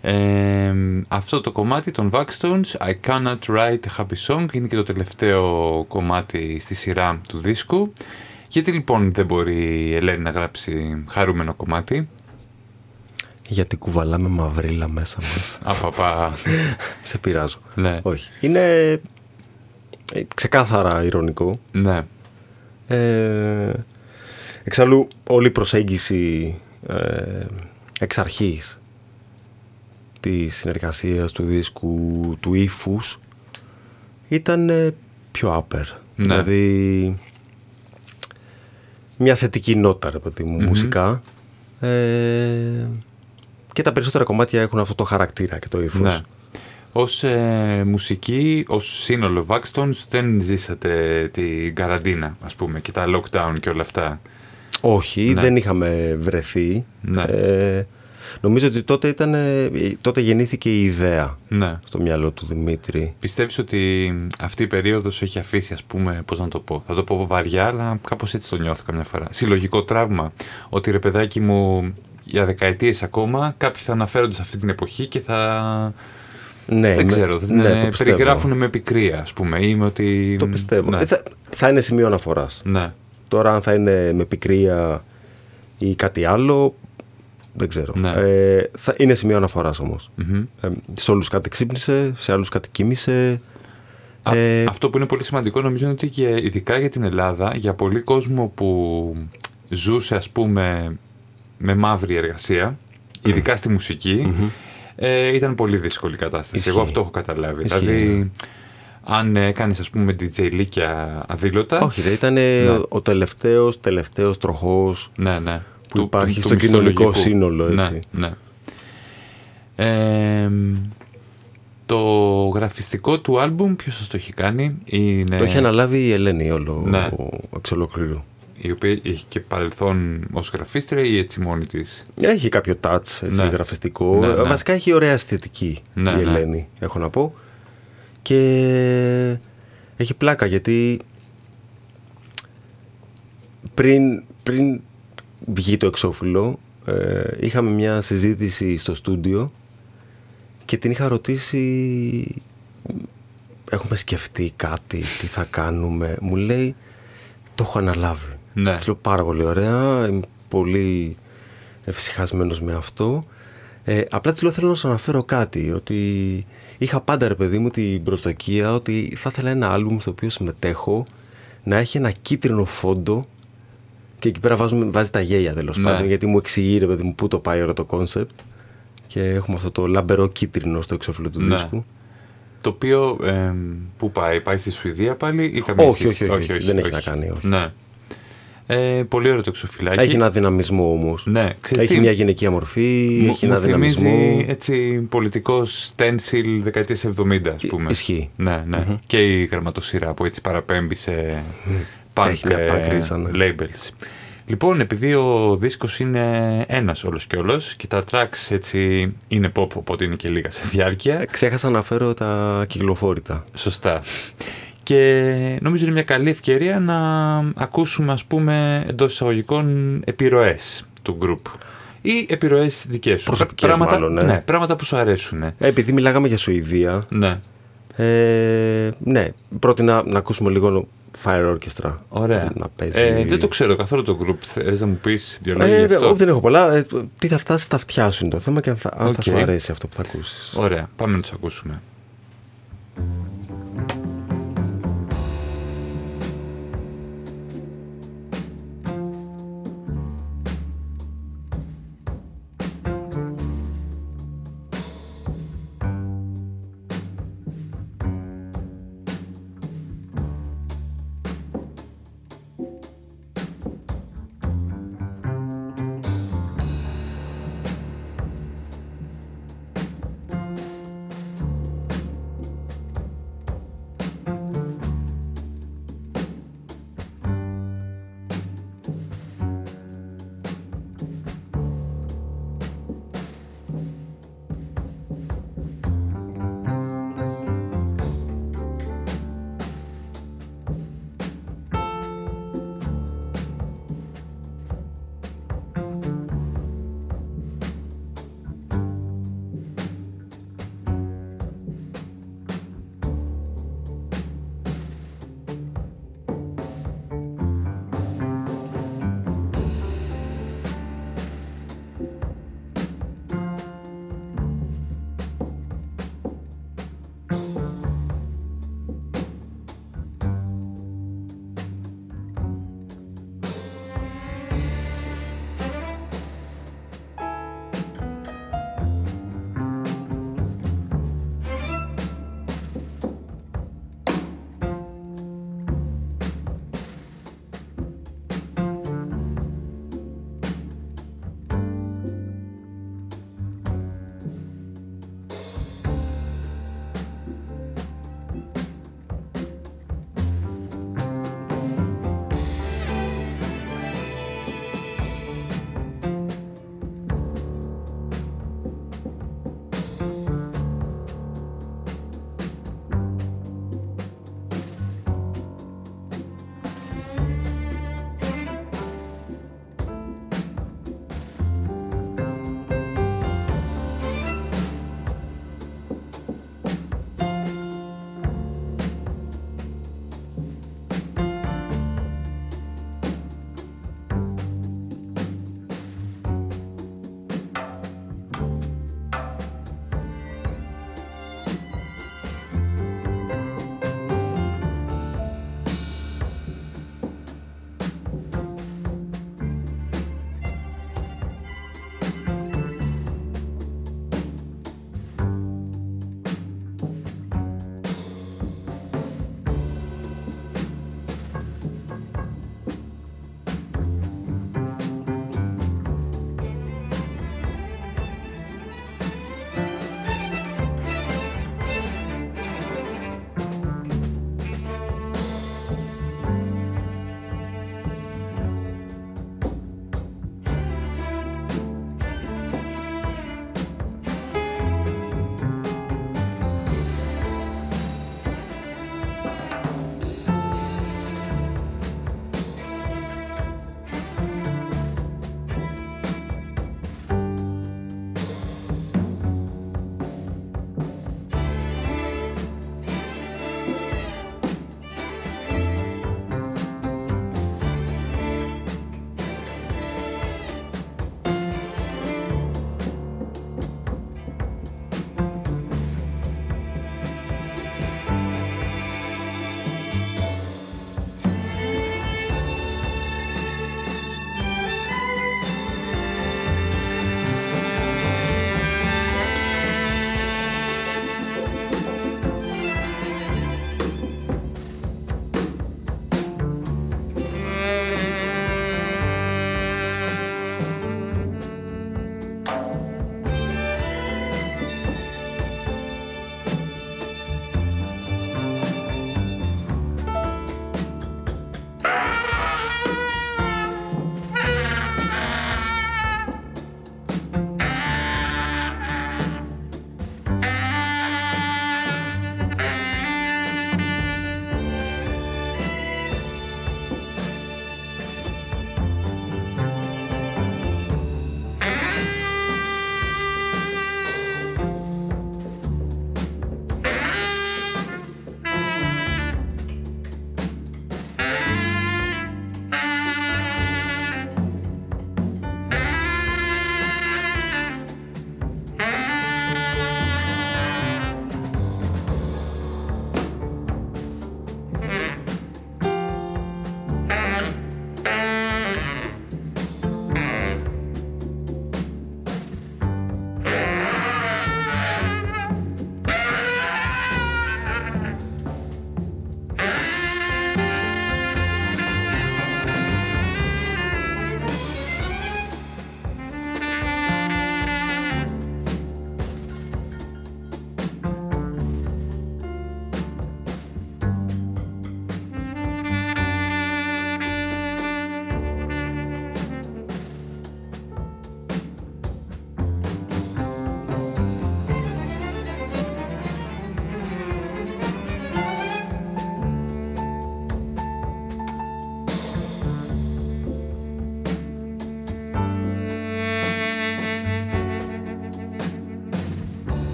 [SPEAKER 1] Ε, αυτό το κομμάτι των Vaxstones, I Cannot Write a Happy Song, είναι και το τελευταίο κομμάτι στη σειρά του δίσκου. Γιατί λοιπόν δεν μπορεί η Ελένη να γράψει χαρούμενο κομμάτι;
[SPEAKER 2] Γιατί κουβαλάμε μαυρίλα μέσα μας.
[SPEAKER 1] Απαπα.
[SPEAKER 2] Σε πειράζω.
[SPEAKER 1] ναι.
[SPEAKER 2] Όχι. Είναι ε, ξεκάθαρα ηρωνικό.
[SPEAKER 1] ναι.
[SPEAKER 2] Ε, εξαλλού όλη η προσέγγιση ε, εξ αρχής της συνεργασίας του δίσκου του ύφους ήταν ε, πιο άπερ.
[SPEAKER 1] Ναι.
[SPEAKER 2] Δηλαδή μια θετική νότα ρε παιδί μου, μουσικά ε, και τα περισσότερα κομμάτια έχουν αυτό το χαρακτήρα και το ύφος.
[SPEAKER 1] Ναι. Ως ε, μουσική, ως σύνολο Vaxstones δεν ζήσατε την καραντίνα, ας πούμε, και τα lockdown και όλα αυτά;
[SPEAKER 2] Όχι,
[SPEAKER 1] Ναι.
[SPEAKER 2] δεν είχαμε βρεθεί.
[SPEAKER 1] Ναι.
[SPEAKER 2] Ε, νομίζω ότι τότε, ήταν, ε, τότε γεννήθηκε η ιδέα
[SPEAKER 1] Ναι.
[SPEAKER 2] στο μυαλό του Δημήτρη.
[SPEAKER 1] Πιστεύεις ότι αυτή η περίοδος έχει αφήσει, ας πούμε, πώς να το πω, θα το πω βαριά, αλλά κάπως έτσι το νιώθω καμιά φορά. Συλλογικό τραύμα, ότι ρε παιδάκι μου για δεκαετίες ακόμα κάποιοι θα αναφέρονται σε αυτή την εποχή και θα...
[SPEAKER 2] Ναι,
[SPEAKER 1] δεν
[SPEAKER 2] με-
[SPEAKER 1] ξέρω, θα
[SPEAKER 2] ναι,
[SPEAKER 1] την
[SPEAKER 2] το
[SPEAKER 1] ε,
[SPEAKER 2] πιστεύω.
[SPEAKER 1] περιγράφουν με πικρία, ας πούμε, ή με ότι...
[SPEAKER 2] Το πιστεύω.
[SPEAKER 1] Ναι.
[SPEAKER 2] Ε, θα, θα είναι σημείο αναφοράς.
[SPEAKER 1] ναι.
[SPEAKER 2] Τώρα αν θα είναι με πικρία ή κάτι άλλο, δεν ξέρω.
[SPEAKER 1] Ναι.
[SPEAKER 2] Ε, θα είναι σημείο αναφοράς όμως.
[SPEAKER 1] Μμμ.
[SPEAKER 2] Ε, σε όλους κάτι ξύπνησε, σε άλλους κάτι κοίμησε.
[SPEAKER 1] Α-
[SPEAKER 2] Ε,
[SPEAKER 1] Αυτό που είναι πολύ σημαντικό νομίζω είναι ότι και ειδικά για την Ελλάδα, για πολύ κόσμο που ζούσε ας πούμε με μαύρη εργασία, ειδικά στη μουσικη ε, ήταν πολύ δύσκολη η κατάσταση.
[SPEAKER 2] Ισχύει.
[SPEAKER 1] Εγώ αυτό έχω καταλάβει.
[SPEAKER 2] Ισχύει,
[SPEAKER 1] δηλαδή, αν έκανες ας πούμε DJ λίκια αδήλωτα,
[SPEAKER 2] όχι, δεν ήταν
[SPEAKER 1] Ναι.
[SPEAKER 2] ο τελευταίος, τελευταίος τροχός
[SPEAKER 1] ναι, ναι,
[SPEAKER 2] που υπάρχει στο κοινωνικό σύνολο, έτσι.
[SPEAKER 1] Ναι, ναι. Ε, το γραφιστικό του άλμπουμ ποιος σας το έχει κάνει; Είναι...
[SPEAKER 2] Το έχει αναλάβει η Ελένη όλο
[SPEAKER 1] Ναι.
[SPEAKER 2] εξ ολοκλήρου.
[SPEAKER 1] Η οποία έχει και παρελθόν ως γραφίστρια ή έτσι μόνη της;
[SPEAKER 2] Έχει κάποιο touch έτσι,
[SPEAKER 1] Ναι.
[SPEAKER 2] γραφιστικό.
[SPEAKER 1] Ναι, ναι.
[SPEAKER 2] Βασικά έχει ωραία αισθητική
[SPEAKER 1] Ναι,
[SPEAKER 2] η
[SPEAKER 1] ναι.
[SPEAKER 2] Ελένη, έχω να πω. Και έχει πλάκα γιατί πριν, πριν βγει το εξώφυλλο ε, είχαμε μια συζήτηση στο στούντιο και την είχα ρωτήσει έχουμε σκεφτεί κάτι, τι θα κάνουμε; Μου λέει το έχω αναλάβει.
[SPEAKER 1] Ναι.
[SPEAKER 2] Της λέω πάρα πολύ ωραία, είμαι πολύ εφησυχασμένος με αυτό. Ε, απλά της λέω θέλω να σου αναφέρω κάτι, ότι είχα πάντα ρε παιδί μου την προσδοκία ότι θα ήθελα ένα άλμπουμ στο οποίο συμμετέχω να έχει ένα κίτρινο φόντο και εκεί πέρα βάζουμε, βάζει τα γέλια τέλος
[SPEAKER 1] Ναι.
[SPEAKER 2] πάντων γιατί μου εξηγεί ρε παιδί μου πού το πάει όλο το κόνσεπτ και έχουμε αυτό το λαμπερό κίτρινο στο εξώφυλλο του
[SPEAKER 1] Ναι.
[SPEAKER 2] δίσκου.
[SPEAKER 1] Το οποίο, ε, πού πάει, πάει στη Σουηδία πάλι ή καμία
[SPEAKER 2] Όχι,
[SPEAKER 1] σχέση;
[SPEAKER 2] όχι, όχι, όχι, δεν έχει να κάνει, όχι.
[SPEAKER 1] Ναι. Ε, πολύ ωραίο το εξωφυλλάκι.
[SPEAKER 2] Έχει ένα δυναμισμό όμως.
[SPEAKER 1] Ναι, ξέρεις
[SPEAKER 2] Έχει
[SPEAKER 1] τι,
[SPEAKER 2] μια γυναικεία μορφή,
[SPEAKER 1] μου,
[SPEAKER 2] έχει
[SPEAKER 1] μου
[SPEAKER 2] ένα
[SPEAKER 1] θυμίζει
[SPEAKER 2] δυναμισμό.
[SPEAKER 1] έτσι πολιτικό stencil δεκαετίας 70 ας πούμε.
[SPEAKER 2] Ισχύει.
[SPEAKER 1] Ναι, ναι. Και η γραμματοσειρά που έτσι παραπέμπει σε punk,
[SPEAKER 2] Έχει μια
[SPEAKER 1] ε,
[SPEAKER 2] punk ρίζα, ναι.
[SPEAKER 1] labels. Λοιπόν, επειδή ο δίσκος είναι ένας όλος και όλος και τα tracks έτσι είναι pop, οπότε είναι και λίγα σε διάρκεια.
[SPEAKER 2] Ε, Ξέχασα να φέρω τα κυκλοφόρητα.
[SPEAKER 1] Σωστά. Και νομίζω είναι μια καλή ευκαιρία να ακούσουμε ας πούμε εντός εισαγωγικών επιρροές του group ή επιρροές δικές σου.
[SPEAKER 2] Προσωπικές
[SPEAKER 1] πράγματα,
[SPEAKER 2] μάλλον, ναι.
[SPEAKER 1] ναι. πράγματα που σου αρέσουν.
[SPEAKER 2] Ε, επειδή μιλάγαμε για Σουηδία,
[SPEAKER 1] Ναι.
[SPEAKER 2] ε, ναι, πρότεινα να ακούσουμε λίγο Fire Orchestra.
[SPEAKER 1] Ωραία.
[SPEAKER 2] Να παίζει.
[SPEAKER 1] Ε, δεν το ξέρω καθόλου το group. Θες να μου πεις δύο λόγια
[SPEAKER 2] Ε,
[SPEAKER 1] γι' αυτό;
[SPEAKER 2] όχι, δεν έχω πολλά. Ε, τι θα φτάσει στα αυτιά σου είναι το θέμα και αν θα, αν θα
[SPEAKER 1] Οκ.
[SPEAKER 2] σου αρέσει αυτό που θα ακούσεις.
[SPEAKER 1] Ωραία. Πάμε να τους ακούσουμε.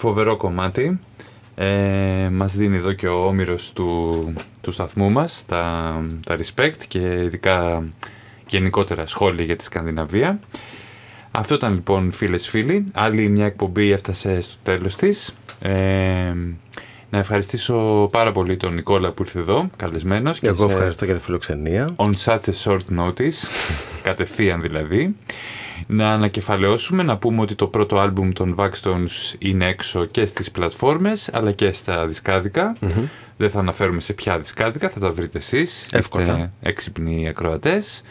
[SPEAKER 1] Φοβερό κομμάτι. Ε, μας δίνει εδώ και ο όμηρος του, του σταθμού μας τα, τα respect και ειδικά γενικότερα σχόλια για τη Σκανδιναβία. Αυτό ήταν λοιπόν φίλες φίλοι. Άλλη μια εκπομπή έφτασε στο τέλος της. Ε, να ευχαριστήσω πάρα πολύ τον Νικόλα που ήρθε εδώ, καλεσμένος. και
[SPEAKER 2] Εγώ
[SPEAKER 1] σε-
[SPEAKER 2] ευχαριστώ για τη φιλοξενία.
[SPEAKER 1] on such a short notice, κατευθείαν δηλαδή. Να ανακεφαλαιώσουμε, να πούμε ότι το πρώτο άλμπουμ των Vaxstones είναι έξω και στις πλατφόρμες, αλλά και στα δισκαδικα Δεν θα αναφέρουμε σε ποια δισκάδικα, θα τα βρείτε εσείς.
[SPEAKER 2] Εύκολα.
[SPEAKER 1] Είστε έξυπνοι ακροατές.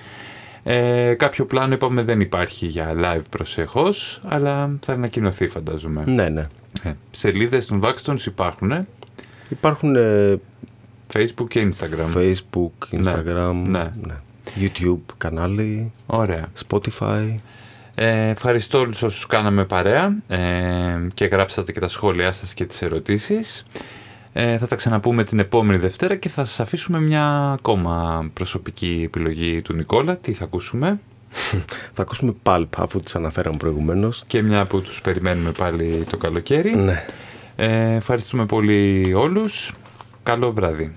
[SPEAKER 1] Ε, κάποιο πλάνο είπαμε δεν υπάρχει για live προσεχώς, αλλά θα ανακοινωθεί φαντάζομαι.
[SPEAKER 2] Ναι, ναι.
[SPEAKER 1] Ε, σελίδες των Vaxstones υπάρχουν, ε,
[SPEAKER 2] Υπάρχουν ε,
[SPEAKER 1] Facebook και Instagram.
[SPEAKER 2] Facebook, Instagram,
[SPEAKER 1] Ναι.
[SPEAKER 2] ναι. YouTube κανάλι,
[SPEAKER 1] Ωραία.
[SPEAKER 2] Spotify.
[SPEAKER 1] Ε, ευχαριστώ όλους όσους κάναμε παρέα ε, και γράψατε και τα σχόλιά σας και τις ερωτήσεις. Ε, θα τα ξαναπούμε την επόμενη Δευτέρα και θα σας αφήσουμε μια ακόμα προσωπική επιλογή του Νικόλα. Τι θα ακούσουμε;
[SPEAKER 2] Θα ακούσουμε Pulp αφού τις αναφέραμε προηγουμένως.
[SPEAKER 1] και μια που τους περιμένουμε πάλι το καλοκαίρι.
[SPEAKER 2] Ναι.
[SPEAKER 1] Ε, ευχαριστούμε πολύ όλους. Καλό βράδυ.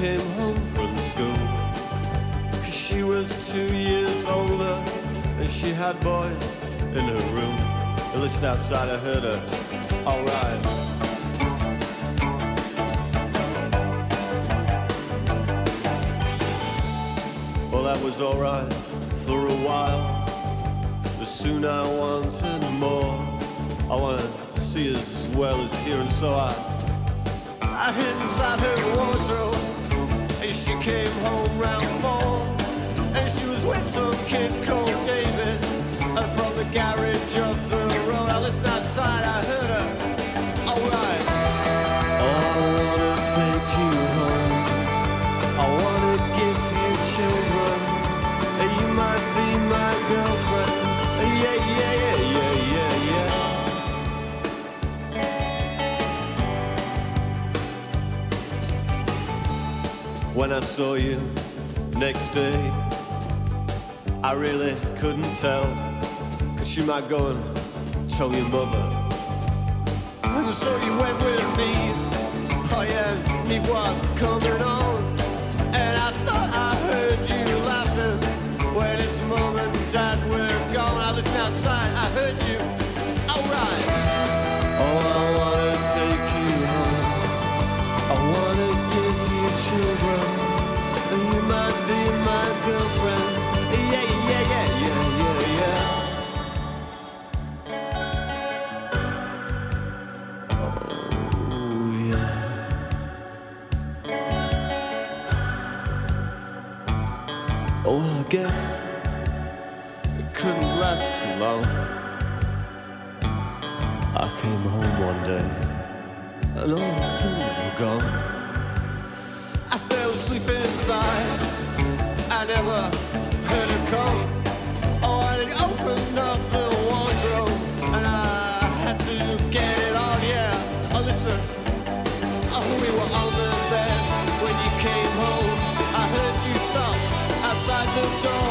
[SPEAKER 5] Came home from school. 'Cause she was two years older and she had boys in her room. At least outside I heard her. Alright. Well, that was alright for a while. But soon I wanted more. I wanted to see as well as hear, and so I, I hid inside her wardrobe. She came home round four. And she was with some kid called David. And from the garage of the road, I listened outside, I heard her. Alright. Oh, When I saw you next day, I really couldn't tell. Cause you might go and tell your mother. And so you went with me. Oh yeah, me was coming on. And I thought I heard you laughing. When it's mom and dad were gone, I listened outside, I heard you. Alright. Oh, I wanna and all the things were gone. I fell asleep inside. I never heard her come. Oh, I opened up the wardrobe and I had to get it on. Yeah, oh, listen. Oh, we were on the bed when you came home. I heard you stop outside the door.